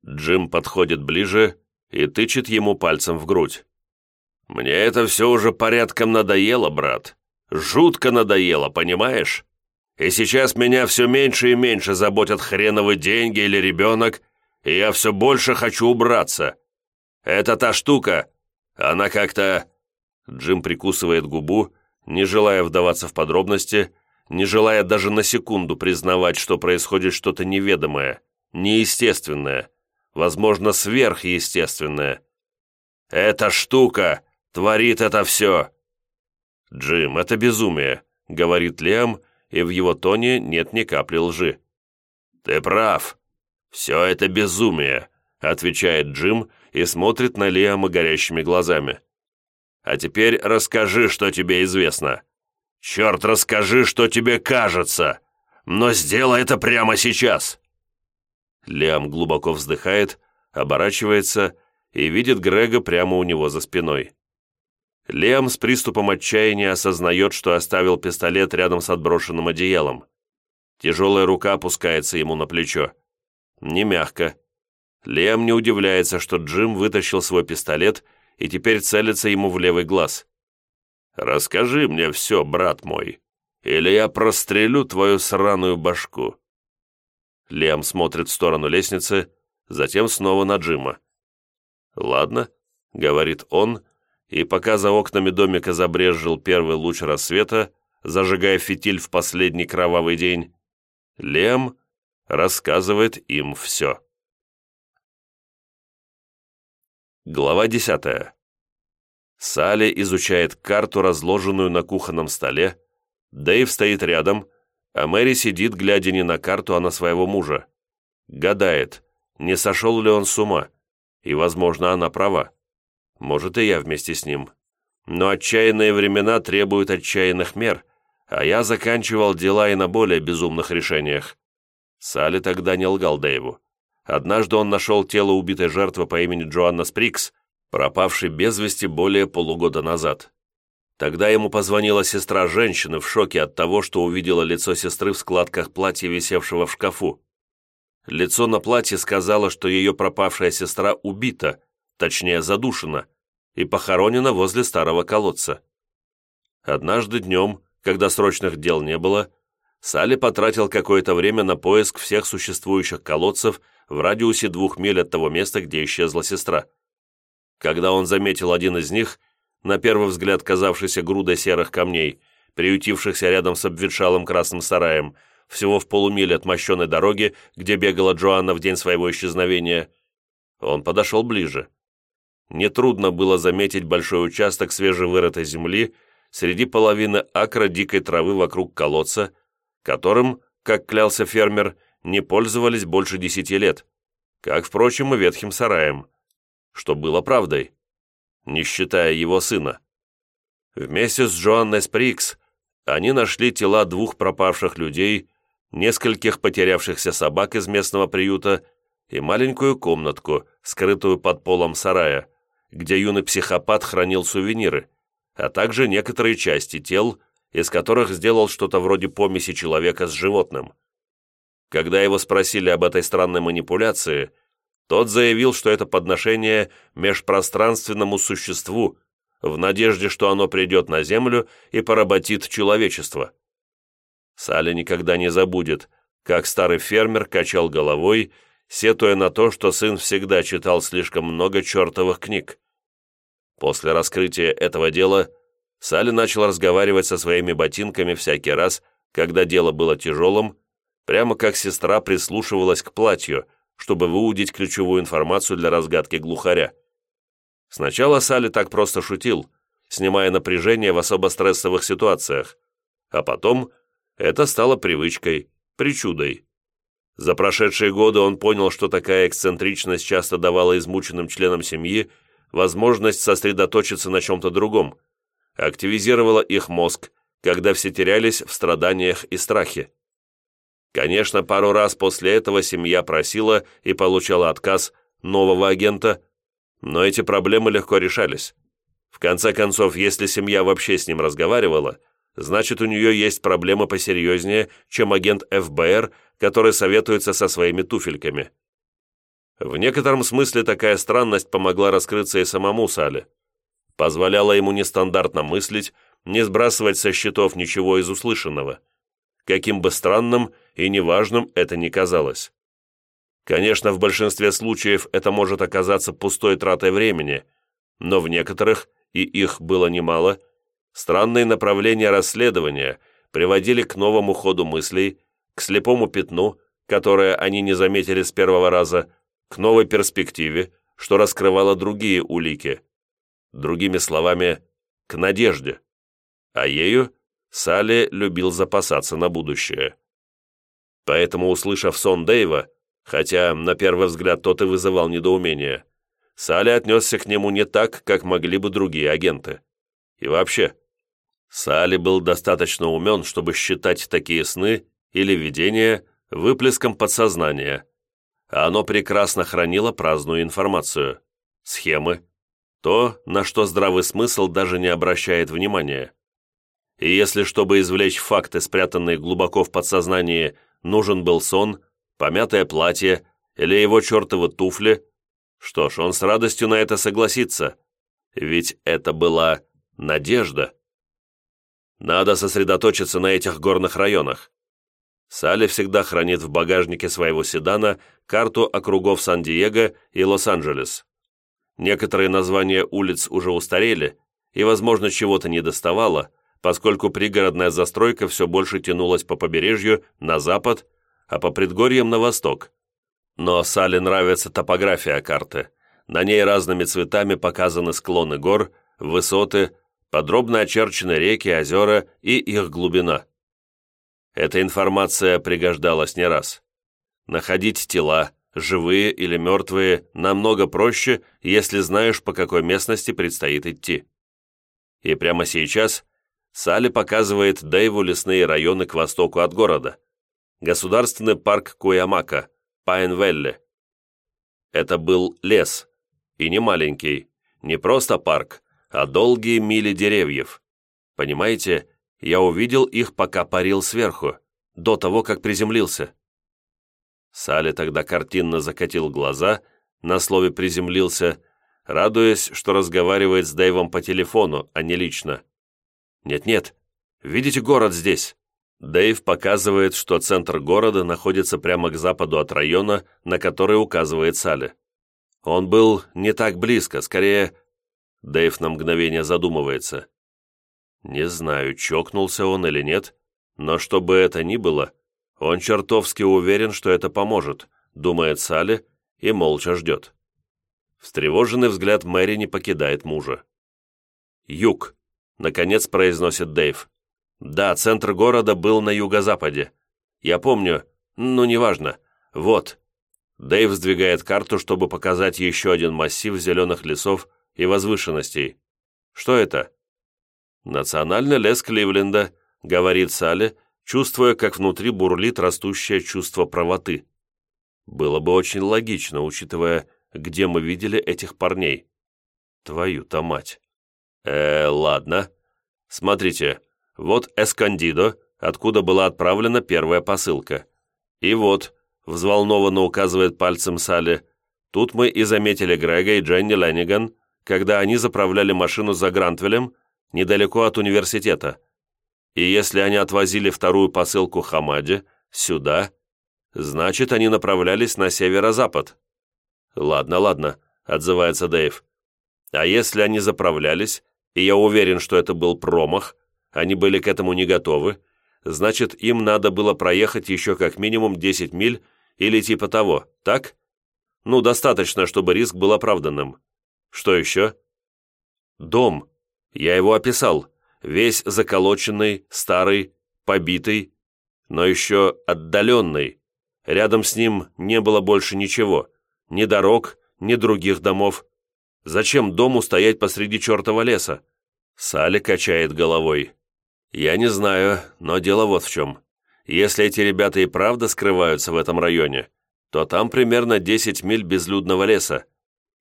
Джим подходит ближе и тычет ему пальцем в грудь. «Мне это все уже порядком надоело, брат. Жутко надоело, понимаешь? И сейчас меня все меньше и меньше заботят хреновы деньги или ребенок, и я все больше хочу убраться. Это та штука, она как-то...» Джим прикусывает губу, не желая вдаваться в подробности, не желая даже на секунду признавать, что происходит что-то неведомое, неестественное, возможно, сверхъестественное. «Эта штука творит это все!» «Джим, это безумие», — говорит Лиам, и в его тоне нет ни капли лжи. «Ты прав. Все это безумие», — отвечает Джим и смотрит на Лиама горящими глазами. «А теперь расскажи, что тебе известно. Черт, расскажи, что тебе кажется, но сделай это прямо сейчас!» Лиам глубоко вздыхает, оборачивается и видит Грега прямо у него за спиной. Лиам с приступом отчаяния осознает, что оставил пистолет рядом с отброшенным одеялом. Тяжелая рука опускается ему на плечо. Не мягко. Лиам не удивляется, что Джим вытащил свой пистолет и теперь целится ему в левый глаз. «Расскажи мне все, брат мой, или я прострелю твою сраную башку». Лиам смотрит в сторону лестницы, затем снова на Джима. «Ладно», — говорит он, и пока за окнами домика забрезжил первый луч рассвета, зажигая фитиль в последний кровавый день, Лем рассказывает им все. Глава десятая. Салли изучает карту, разложенную на кухонном столе, Дэйв стоит рядом, а Мэри сидит, глядя не на карту, а на своего мужа. Гадает, не сошел ли он с ума, и, возможно, она права. Может, и я вместе с ним. Но отчаянные времена требуют отчаянных мер, а я заканчивал дела и на более безумных решениях. Салли тогда не лгал Дэйву. Однажды он нашел тело убитой жертвы по имени Джоанна Сприкс, пропавшей без вести более полугода назад. Тогда ему позвонила сестра женщины в шоке от того, что увидела лицо сестры в складках платья, висевшего в шкафу. Лицо на платье сказало, что ее пропавшая сестра убита, точнее задушена, и похоронена возле старого колодца. Однажды днем, когда срочных дел не было, Салли потратил какое-то время на поиск всех существующих колодцев в радиусе двух миль от того места, где исчезла сестра. Когда он заметил один из них, на первый взгляд казавшийся грудой серых камней, приютившихся рядом с обветшалым красным сараем, всего в полумиле от мощенной дороги, где бегала Джоанна в день своего исчезновения, он подошел ближе. Нетрудно было заметить большой участок свежевырытой земли среди половины акра дикой травы вокруг колодца, которым, как клялся фермер, не пользовались больше десяти лет, как, впрочем, и ветхим сараем, что было правдой, не считая его сына. Вместе с Джоанной Сприкс они нашли тела двух пропавших людей, нескольких потерявшихся собак из местного приюта и маленькую комнатку, скрытую под полом сарая, где юный психопат хранил сувениры, а также некоторые части тел, из которых сделал что-то вроде помеси человека с животным. Когда его спросили об этой странной манипуляции, тот заявил, что это подношение межпространственному существу, в надежде, что оно придет на Землю и поработит человечество. Салли никогда не забудет, как старый фермер качал головой, сетуя на то, что сын всегда читал слишком много чертовых книг. После раскрытия этого дела Салли начал разговаривать со своими ботинками всякий раз, когда дело было тяжелым, прямо как сестра прислушивалась к платью, чтобы выудить ключевую информацию для разгадки глухаря. Сначала Салли так просто шутил, снимая напряжение в особо стрессовых ситуациях, а потом это стало привычкой, причудой. За прошедшие годы он понял, что такая эксцентричность часто давала измученным членам семьи возможность сосредоточиться на чем-то другом, активизировала их мозг, когда все терялись в страданиях и страхе. Конечно, пару раз после этого семья просила и получала отказ нового агента, но эти проблемы легко решались. В конце концов, если семья вообще с ним разговаривала, значит, у нее есть проблемы посерьезнее, чем агент ФБР, который советуется со своими туфельками. В некотором смысле такая странность помогла раскрыться и самому Сале. Позволяла ему нестандартно мыслить, не сбрасывать со счетов ничего из услышанного. Каким бы странным и неважным это ни казалось. Конечно, в большинстве случаев это может оказаться пустой тратой времени, но в некоторых, и их было немало, странные направления расследования приводили к новому ходу мыслей, к слепому пятну, которое они не заметили с первого раза, к новой перспективе, что раскрывало другие улики. Другими словами, к надежде. А ею Салли любил запасаться на будущее. Поэтому, услышав сон Дэйва, хотя на первый взгляд тот и вызывал недоумение, Салли отнесся к нему не так, как могли бы другие агенты. И вообще, Салли был достаточно умен, чтобы считать такие сны или видения выплеском подсознания, а оно прекрасно хранило праздную информацию, схемы, то, на что здравый смысл даже не обращает внимания. И если, чтобы извлечь факты, спрятанные глубоко в подсознании, нужен был сон, помятое платье или его чертовы туфли, что ж, он с радостью на это согласится, ведь это была надежда. Надо сосредоточиться на этих горных районах. Салли всегда хранит в багажнике своего седана карту округов Сан-Диего и Лос-Анджелес. Некоторые названия улиц уже устарели, и, возможно, чего-то не доставало, поскольку пригородная застройка все больше тянулась по побережью на запад, а по предгорьям на восток. Но Салли нравится топография карты. На ней разными цветами показаны склоны гор, высоты, подробно очерчены реки, озера и их глубина. Эта информация пригождалась не раз. Находить тела, живые или мертвые, намного проще, если знаешь, по какой местности предстоит идти. И прямо сейчас Салли показывает Дэйву лесные районы к востоку от города. Государственный парк Куямака, Пайн-Велли. Это был лес, и не маленький, не просто парк, а долгие мили деревьев. Понимаете, я увидел их, пока парил сверху, до того, как приземлился. Салли тогда картинно закатил глаза, на слове «приземлился», радуясь, что разговаривает с Дэйвом по телефону, а не лично. «Нет-нет, видите город здесь?» Дэйв показывает, что центр города находится прямо к западу от района, на который указывает Салли. Он был не так близко, скорее... Дэйв на мгновение задумывается. Не знаю, чокнулся он или нет, но что бы это ни было, он чертовски уверен, что это поможет, думает Салли и молча ждет. Встревоженный взгляд Мэри не покидает мужа. «Юг», Наконец произносит Дэйв. Да, центр города был на юго-западе. Я помню, ну неважно. Вот. Дэйв сдвигает карту, чтобы показать еще один массив зеленых лесов и возвышенностей. Что это? Национальный лес Кливленда, говорит Салли, чувствуя, как внутри бурлит растущее чувство правоты. Было бы очень логично, учитывая, где мы видели этих парней. Твою-то мать. «Э, ладно. Смотрите, вот Эскандидо, откуда была отправлена первая посылка. И вот, взволнованно указывает пальцем Салли, тут мы и заметили Грега и Дженни Ленниган, когда они заправляли машину за Грантвелем, недалеко от университета. И если они отвозили вторую посылку Хамаде, сюда, значит, они направлялись на северо-запад. «Ладно, ладно», — отзывается Дэйв. «А если они заправлялись, и я уверен, что это был промах, они были к этому не готовы, значит, им надо было проехать еще как минимум 10 миль или типа того, так? Ну, достаточно, чтобы риск был оправданным. Что еще? Дом. Я его описал. Весь заколоченный, старый, побитый, но еще отдаленный. Рядом с ним не было больше ничего. Ни дорог, ни других домов. Зачем дому стоять посреди чертова леса? Салли качает головой. Я не знаю, но дело вот в чем. Если эти ребята и правда скрываются в этом районе, то там примерно 10 миль безлюдного леса,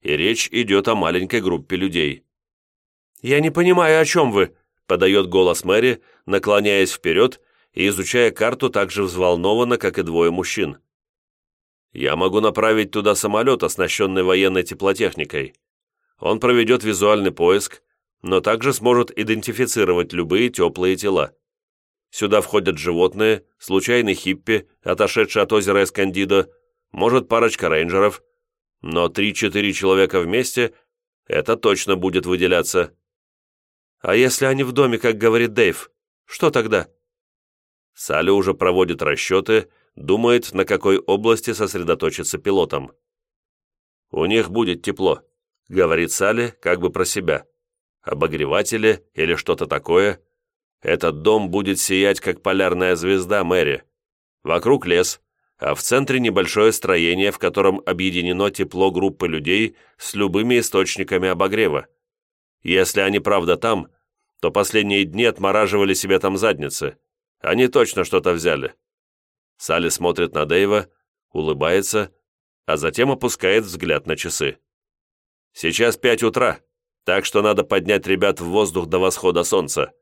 и речь идет о маленькой группе людей. «Я не понимаю, о чем вы», — подает голос Мэри, наклоняясь вперед и изучая карту так же взволнованно, как и двое мужчин. Я могу направить туда самолет, оснащенный военной теплотехникой. Он проведет визуальный поиск, но также сможет идентифицировать любые теплые тела. Сюда входят животные, случайный хиппи, отошедший от озера Эскандидо, может парочка рейнджеров, но 3-4 человека вместе – это точно будет выделяться. А если они в доме, как говорит Дэйв, что тогда? Салли уже проводит расчеты, думает, на какой области сосредоточиться пилотом. «У них будет тепло», — говорит Салли как бы про себя. «Обогреватели или что-то такое. Этот дом будет сиять, как полярная звезда Мэри. Вокруг лес, а в центре небольшое строение, в котором объединено тепло группы людей с любыми источниками обогрева. Если они правда там, то последние дни отмораживали себе там задницы. Они точно что-то взяли. Салли смотрит на Дэйва, улыбается, а затем опускает взгляд на часы. «Сейчас пять утра, так что надо поднять ребят в воздух до восхода солнца.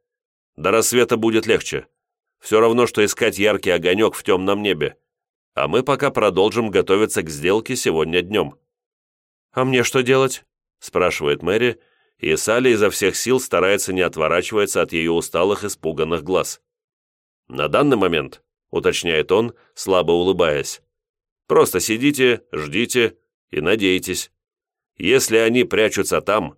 До рассвета будет легче. Все равно, что искать яркий огонек в темном небе. А мы пока продолжим готовиться к сделке сегодня днем». «А мне что делать?» – спрашивает Мэри, и Салли изо всех сил старается не отворачиваться от ее усталых, испуганных глаз. На данный момент, уточняет он, слабо улыбаясь, просто сидите, ждите и надейтесь. Если они прячутся там,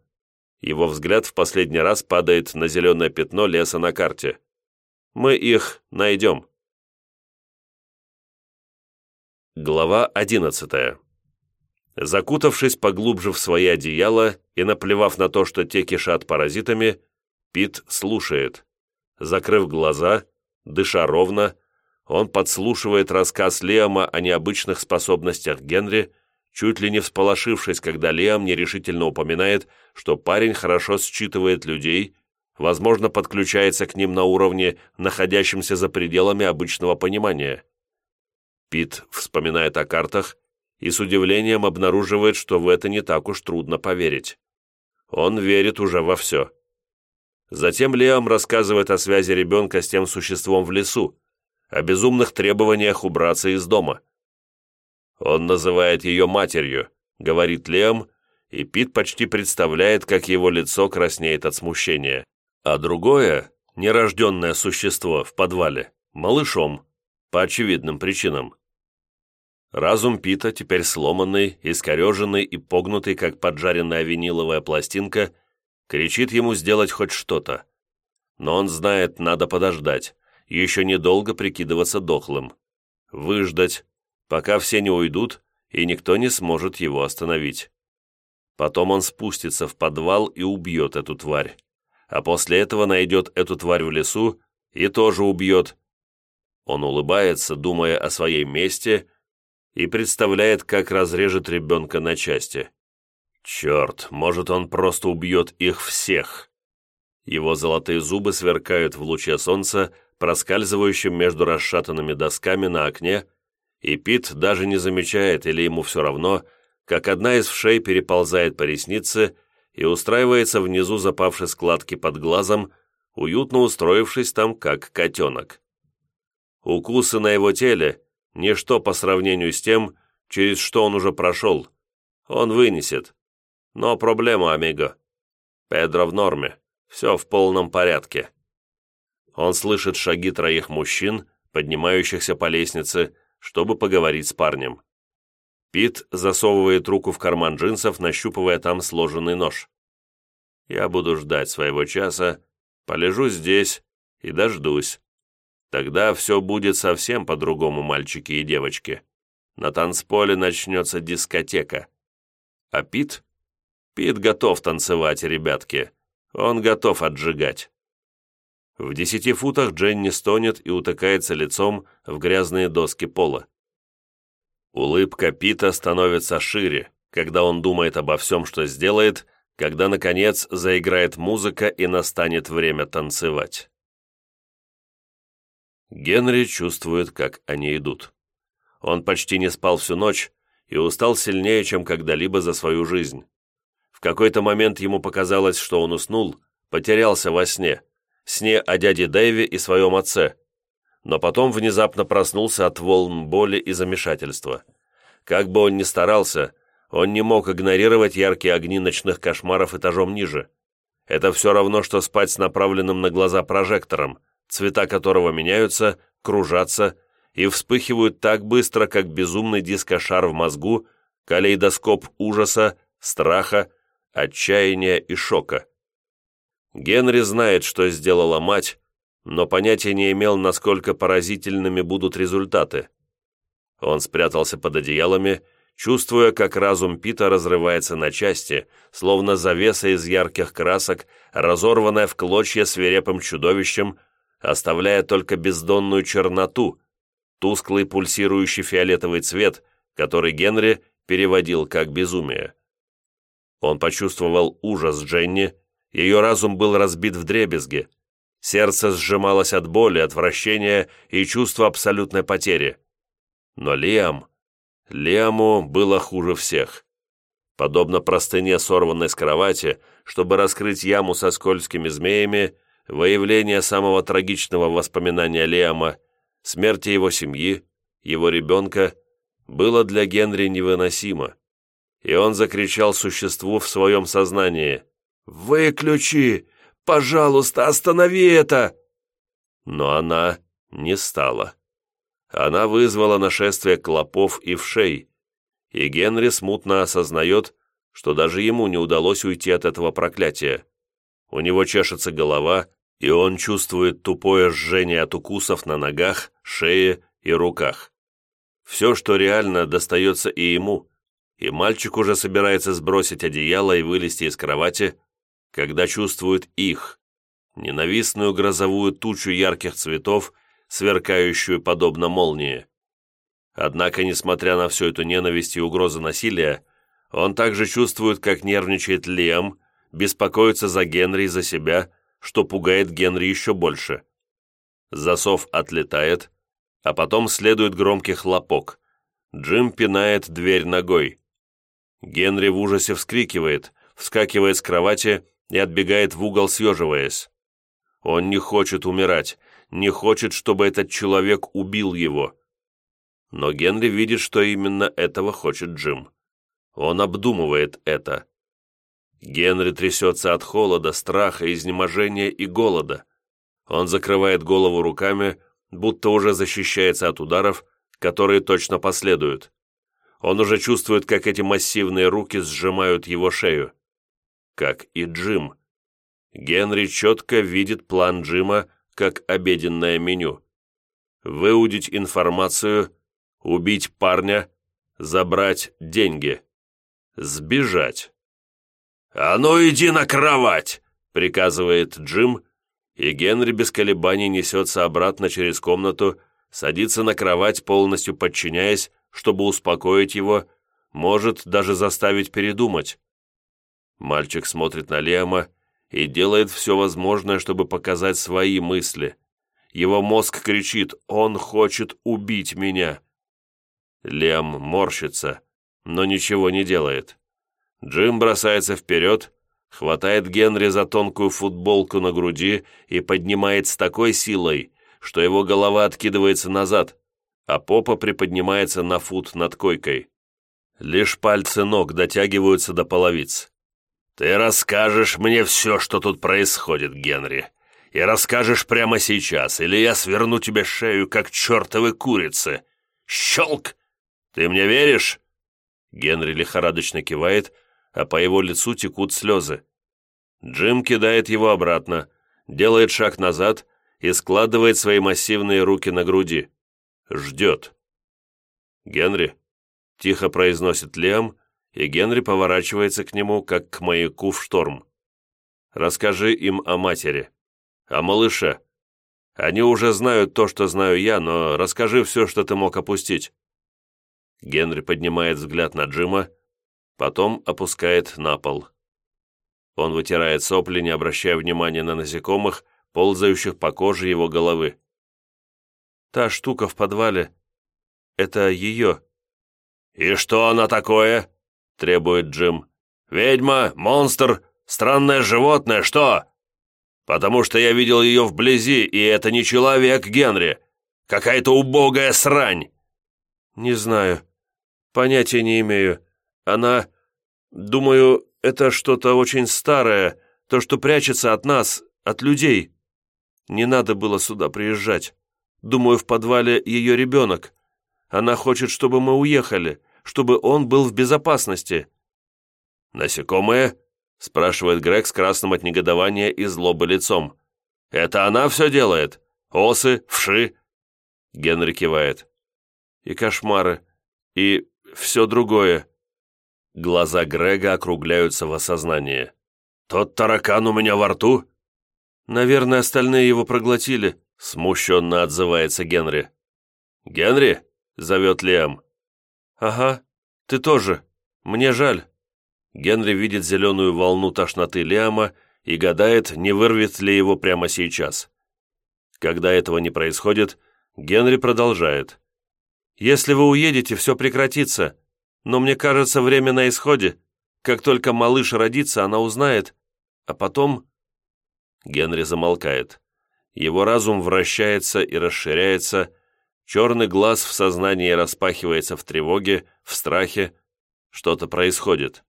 его взгляд в последний раз падает на зеленое пятно леса на карте. Мы их найдем. Глава одиннадцатая. Закутавшись поглубже в свои одеяла и наплевав на то, что те кишат паразитами, Пит слушает. Закрыв глаза, Дыша ровно, он подслушивает рассказ Лиама о необычных способностях Генри, чуть ли не всполошившись, когда Лиам нерешительно упоминает, что парень хорошо считывает людей, возможно, подключается к ним на уровне, находящемся за пределами обычного понимания. Пит вспоминает о картах и с удивлением обнаруживает, что в это не так уж трудно поверить. Он верит уже во все. Затем Лиам рассказывает о связи ребенка с тем существом в лесу, о безумных требованиях убраться из дома. «Он называет ее матерью», — говорит Лиам, и Пит почти представляет, как его лицо краснеет от смущения. А другое, нерожденное существо в подвале, малышом, по очевидным причинам. Разум Пита, теперь сломанный, искореженный и погнутый, как поджаренная виниловая пластинка, кричит ему сделать хоть что-то. Но он знает, надо подождать, еще недолго прикидываться дохлым. Выждать, пока все не уйдут, и никто не сможет его остановить. Потом он спустится в подвал и убьет эту тварь. А после этого найдет эту тварь в лесу и тоже убьет. Он улыбается, думая о своей мести, и представляет, как разрежет ребенка на части. Черт, может, он просто убьет их всех. Его золотые зубы сверкают в луче солнца, проскальзывающем между расшатанными досками на окне, и Пит даже не замечает, или ему все равно, как одна из вшей переползает по реснице и устраивается внизу запавшей складки под глазом, уютно устроившись там, как котенок. Укусы на его теле – ничто по сравнению с тем, через что он уже прошел. Он вынесет. Но проблема, амиго. Педро в норме. Все в полном порядке. Он слышит шаги троих мужчин, поднимающихся по лестнице, чтобы поговорить с парнем. Пит засовывает руку в карман джинсов, нащупывая там сложенный нож. «Я буду ждать своего часа, полежу здесь и дождусь. Тогда все будет совсем по-другому, мальчики и девочки. На танцполе начнется дискотека. А Пит Пит готов танцевать, ребятки. Он готов отжигать. В десяти футах Дженни стонет и утыкается лицом в грязные доски пола. Улыбка Пита становится шире, когда он думает обо всем, что сделает, когда, наконец, заиграет музыка и настанет время танцевать. Генри чувствует, как они идут. Он почти не спал всю ночь и устал сильнее, чем когда-либо за свою жизнь какой-то момент ему показалось, что он уснул, потерялся во сне, сне о дяде Дэйве и своем отце, но потом внезапно проснулся от волн боли и замешательства. Как бы он ни старался, он не мог игнорировать яркие огни ночных кошмаров этажом ниже. Это все равно, что спать с направленным на глаза прожектором, цвета которого меняются, кружатся и вспыхивают так быстро, как безумный дискошар в мозгу, калейдоскоп ужаса, страха, отчаяния и шока. Генри знает, что сделала мать, но понятия не имел, насколько поразительными будут результаты. Он спрятался под одеялами, чувствуя, как разум Пита разрывается на части, словно завеса из ярких красок, разорванная в клочья свирепым чудовищем, оставляя только бездонную черноту, тусклый пульсирующий фиолетовый цвет, который Генри переводил как безумие. Он почувствовал ужас Дженни, ее разум был разбит в дребезги, сердце сжималось от боли, отвращения и чувства абсолютной потери. Но Лиам... Лиаму было хуже всех. Подобно простыне, сорванной с кровати, чтобы раскрыть яму со скользкими змеями, выявление самого трагичного воспоминания Лиама, смерти его семьи, его ребенка, было для Генри невыносимо. И он закричал существу в своем сознании «Выключи! Пожалуйста, останови это!» Но она не стала она вызвала нашествие клопов и вшей, и Генри смутно осознает, что даже ему не удалось уйти от этого проклятия. У него чешется голова, и он чувствует тупое жжение от укусов на ногах, шее и руках. Все, что реально, достается и ему, и мальчик уже собирается сбросить одеяло и вылезти из кровати, когда чувствует их, ненавистную грозовую тучу ярких цветов сверкающую подобно молнии. Однако, несмотря на всю эту ненависть и угрозу насилия, он также чувствует, как нервничает Лиам, беспокоится за Генри и за себя, что пугает Генри еще больше. Засов отлетает, а потом следует громкий хлопок. Джим пинает дверь ногой. Генри в ужасе вскрикивает, вскакивает с кровати и отбегает в угол, съеживаясь. Он не хочет умирать, не хочет, чтобы этот человек убил его. Но Генри видит, что именно этого хочет Джим. Он обдумывает это. Генри трясется от холода, страха, изнеможения и голода. Он закрывает голову руками, будто уже защищается от ударов, которые точно последуют. Он уже чувствует, как эти массивные руки сжимают его шею. Как и Джим. Генри четко видит план Джима, как обеденное меню. Выудить информацию, убить парня, забрать деньги. Сбежать. «А ну иди на кровать!» — приказывает Джим, и Генри без колебаний несется обратно через комнату, садится на кровать, полностью подчиняясь, чтобы успокоить его, может даже заставить передумать. Мальчик смотрит на Лема, и делает все возможное, чтобы показать свои мысли. Его мозг кричит «Он хочет убить меня!» Лем морщится, но ничего не делает. Джим бросается вперед, хватает Генри за тонкую футболку на груди и поднимает с такой силой, что его голова откидывается назад, а попа приподнимается на фут над койкой. Лишь пальцы ног дотягиваются до половиц. «Ты расскажешь мне все, что тут происходит, Генри, и расскажешь прямо сейчас, или я сверну тебе шею, как чертовы курицы. Щелк! Ты мне веришь?» Генри лихорадочно кивает, а по его лицу текут слезы. Джим кидает его обратно, делает шаг назад и складывает свои массивные руки на груди. Ждет. «Генри», — тихо произносит Лиам, и Генри поворачивается к нему, как к маяку в шторм. «Расскажи им о матери, о малыше. Они уже знают то, что знаю я, но расскажи все, что ты мог опустить». Генри поднимает взгляд на Джима, потом опускает на пол. Он вытирает сопли, не обращая внимания на насекомых, ползающих по коже его головы. «Та штука в подвале — это ее». «И что она такое?» — требует Джим. «Ведьма, монстр, странное животное, что?» «Потому что я видел ее вблизи, и это не человек, Генри. Какая-то убогая срань!» «Не знаю. «Понятия не имею. Она... Думаю, это что-то очень старое, то, что прячется от нас, от людей. Не надо было сюда приезжать. Думаю, в подвале ее ребенок. Она хочет, чтобы мы уехали, чтобы он был в безопасности». «Насекомые?» — спрашивает Грег с красным от негодования и злобы лицом. «Это она все делает? Осы, вши?» Генри кивает. «И кошмары, и все другое». Глаза Грега округляются в осознание. «Тот таракан у меня во рту?» «Наверное, остальные его проглотили», — смущенно отзывается Генри. «Генри?» — зовет Лиам. «Ага, ты тоже. Мне жаль». Генри видит зеленую волну тошноты Лиама и гадает, не вырвет ли его прямо сейчас. Когда этого не происходит, Генри продолжает. «Если вы уедете, все прекратится. Но мне кажется, время на исходе. Как только малыш родится, она узнает. А потом...» Генри замолкает. Его разум вращается и расширяется, черный глаз в сознании распахивается в тревоге, в страхе. Что-то происходит.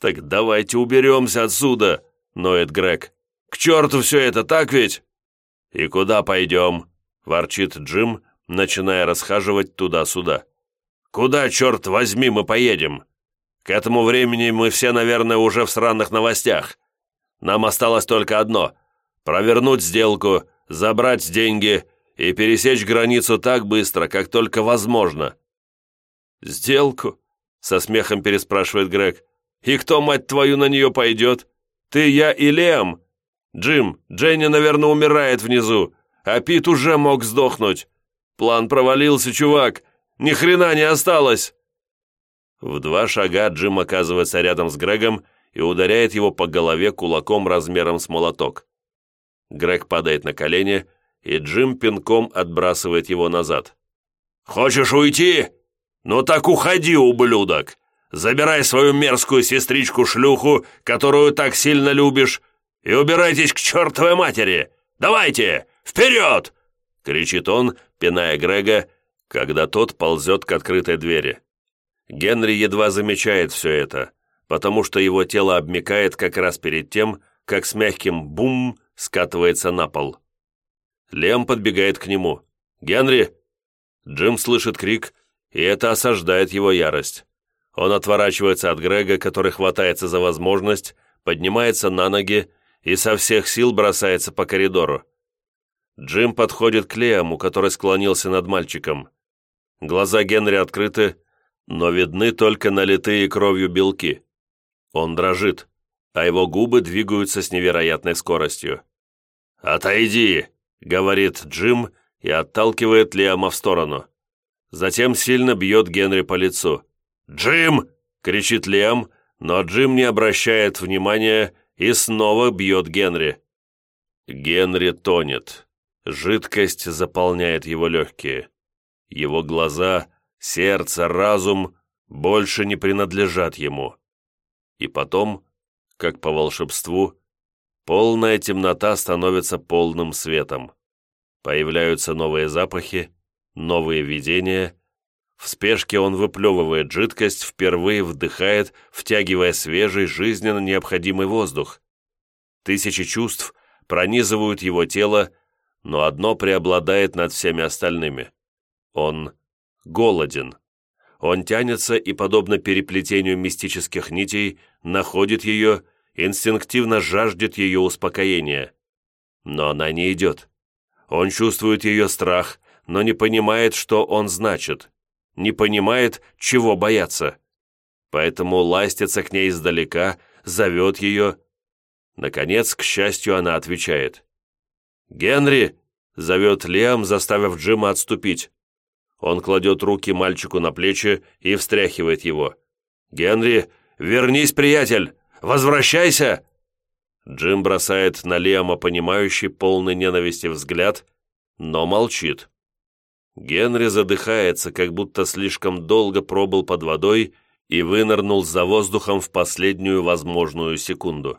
«Так давайте уберемся отсюда!» — ноет Грег. «К черту все это, так ведь?» «И куда пойдем?» — ворчит Джим, начиная расхаживать туда-сюда. «Куда, черт возьми, мы поедем? К этому времени мы все, наверное, уже в сраных новостях. Нам осталось только одно — провернуть сделку, забрать деньги и пересечь границу так быстро, как только возможно». «Сделку?» — со смехом переспрашивает Грег. «И кто, мать твою, на нее пойдет? Ты, я и Лем? Джим, Дженни, наверное, умирает внизу, а Пит уже мог сдохнуть. План провалился, чувак. Ни хрена не осталось!» В два шага Джим оказывается рядом с Грегом и ударяет его по голове кулаком размером с молоток. Грег падает на колени, и Джим пинком отбрасывает его назад. «Хочешь уйти? Ну так уходи, ублюдок! Забирай свою мерзкую сестричку-шлюху, которую так сильно любишь, и убирайтесь к чертовой матери! Давайте! Вперед!» — кричит он, пиная Грега, когда тот ползет к открытой двери. Генри едва замечает все это, потому что его тело обмекает как раз перед тем, как с мягким бум скатывается на пол. Лем подбегает к нему. «Генри!» Джим слышит крик, и это осаждает его ярость. Он отворачивается от Грега, который хватается за возможность, поднимается на ноги и со всех сил бросается по коридору. Джим подходит к Лиаму, который склонился над мальчиком. Глаза Генри открыты, но видны только налитые кровью белки. Он дрожит, а его губы двигаются с невероятной скоростью. «Отойди!» — говорит Джим и отталкивает Лиама в сторону. Затем сильно бьет Генри по лицу. «Джим!» — кричит Лиам, но Джим не обращает внимания и снова бьет Генри. Генри тонет. Жидкость заполняет его легкие. Его глаза, сердце, разум больше не принадлежат ему. И потом, как по волшебству, полная темнота становится полным светом. Появляются новые запахи, новые видения. В спешке он выплевывает жидкость, впервые вдыхает, втягивая свежий, жизненно необходимый воздух. Тысячи чувств пронизывают его тело, но одно преобладает над всеми остальными. Он голоден. Он тянется и, подобно переплетению мистических нитей, находит ее, инстинктивно жаждет ее успокоения. Но она не идет. Он чувствует ее страх, но не понимает, что он значит, не понимает, чего бояться. Поэтому ластится к ней издалека, зовет ее. Наконец, к счастью, она отвечает. «Генри!» — зовет Лиам, заставив Джима отступить. Он кладет руки мальчику на плечи и встряхивает его. «Генри, вернись, приятель! Возвращайся!» Джим бросает на Лиама понимающий, полный ненависти взгляд, но молчит. Генри задыхается, как будто слишком долго пробыл под водой и вынырнул за воздухом в последнюю возможную секунду.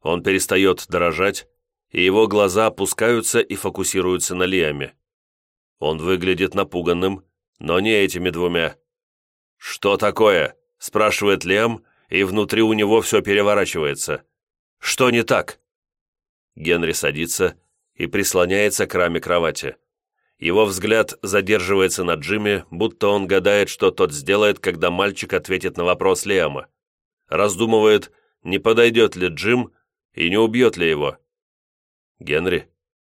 Он перестает дрожать, и его глаза опускаются и фокусируются на Лиаме. Он выглядит напуганным, но не этими двумя. «Что такое?» – спрашивает Лем, и внутри у него все переворачивается. «Что не так?» Генри садится и прислоняется к раме кровати. Его взгляд задерживается на Джимми, будто он гадает, что тот сделает, когда мальчик ответит на вопрос Лиама. Раздумывает, не подойдет ли Джим и не убьет ли его. «Генри,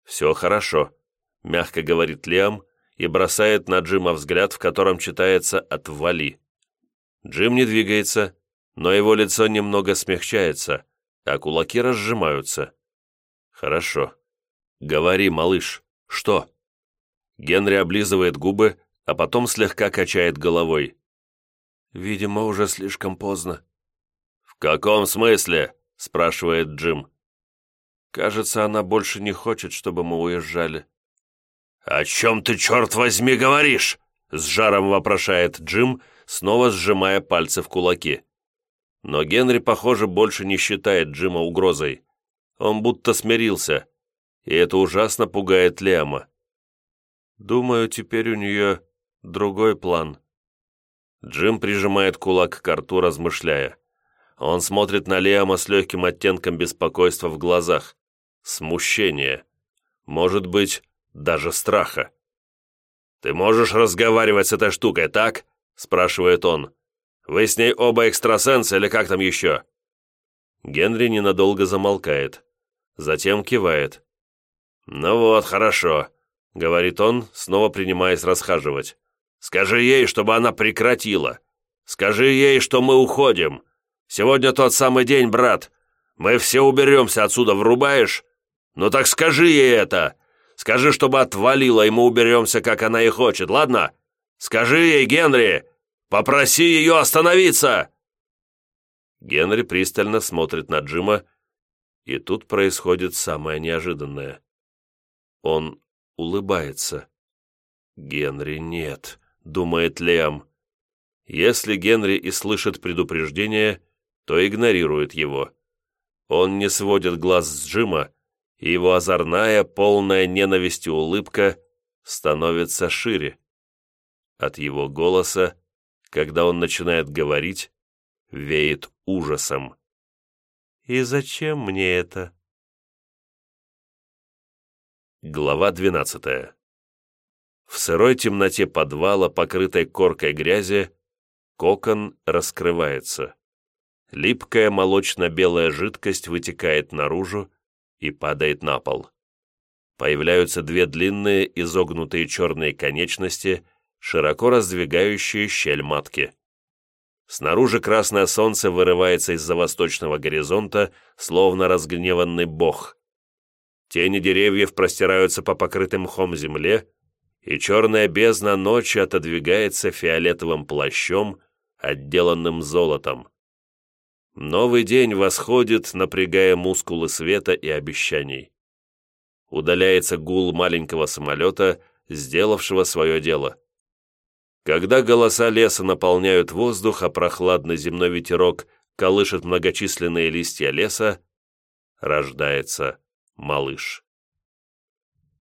все хорошо», — мягко говорит Лиам и бросает на Джима взгляд, в котором читается «отвали». Джим не двигается, но его лицо немного смягчается, а кулаки разжимаются. «Хорошо. Говори, малыш, что?» Генри облизывает губы, а потом слегка качает головой. «Видимо, уже слишком поздно». «В каком смысле?» – спрашивает Джим. «Кажется, она больше не хочет, чтобы мы уезжали». «О чем ты, черт возьми, говоришь?» – с жаром вопрошает Джим, снова сжимая пальцы в кулаки. Но Генри, похоже, больше не считает Джима угрозой. Он будто смирился, и это ужасно пугает Лиама. Думаю, теперь у нее другой план». Джим прижимает кулак к рту, размышляя. Он смотрит на Лиама с легким оттенком беспокойства в глазах. Смущение. Может быть, даже страха. «Ты можешь разговаривать с этой штукой, так?» спрашивает он. «Вы с ней оба экстрасенсы или как там еще?» Генри ненадолго замолкает. Затем кивает. «Ну вот, хорошо говорит он, снова принимаясь расхаживать. «Скажи ей, чтобы она прекратила. Скажи ей, что мы уходим. Сегодня тот самый день, брат. Мы все уберемся отсюда, врубаешь? Ну так скажи ей это. Скажи, чтобы отвалила, и мы уберемся, как она и хочет, ладно? Скажи ей, Генри, попроси ее остановиться!» Генри пристально смотрит на Джима, и тут происходит самое неожиданное. Он улыбается. «Генри нет», — думает Лиам. Если Генри и слышит предупреждение, то игнорирует его. Он не сводит глаз с Джима, и его озорная, полная ненависти улыбка становится шире. От его голоса, когда он начинает говорить, веет ужасом. «И зачем мне это?» Глава 12. В сырой темноте подвала, покрытой коркой грязи, кокон раскрывается. Липкая молочно-белая жидкость вытекает наружу и падает на пол. Появляются две длинные изогнутые черные конечности, широко раздвигающие щель матки. Снаружи красное солнце вырывается из-за восточного горизонта, словно разгневанный бог – Тени деревьев простираются по покрытым мхом земле, и черная бездна ночи отодвигается фиолетовым плащом, отделанным золотом. Новый день восходит, напрягая мускулы света и обещаний. Удаляется гул маленького самолета, сделавшего свое дело. Когда голоса леса наполняют воздух, а прохладный земной ветерок колышет многочисленные листья леса, рождается малыш.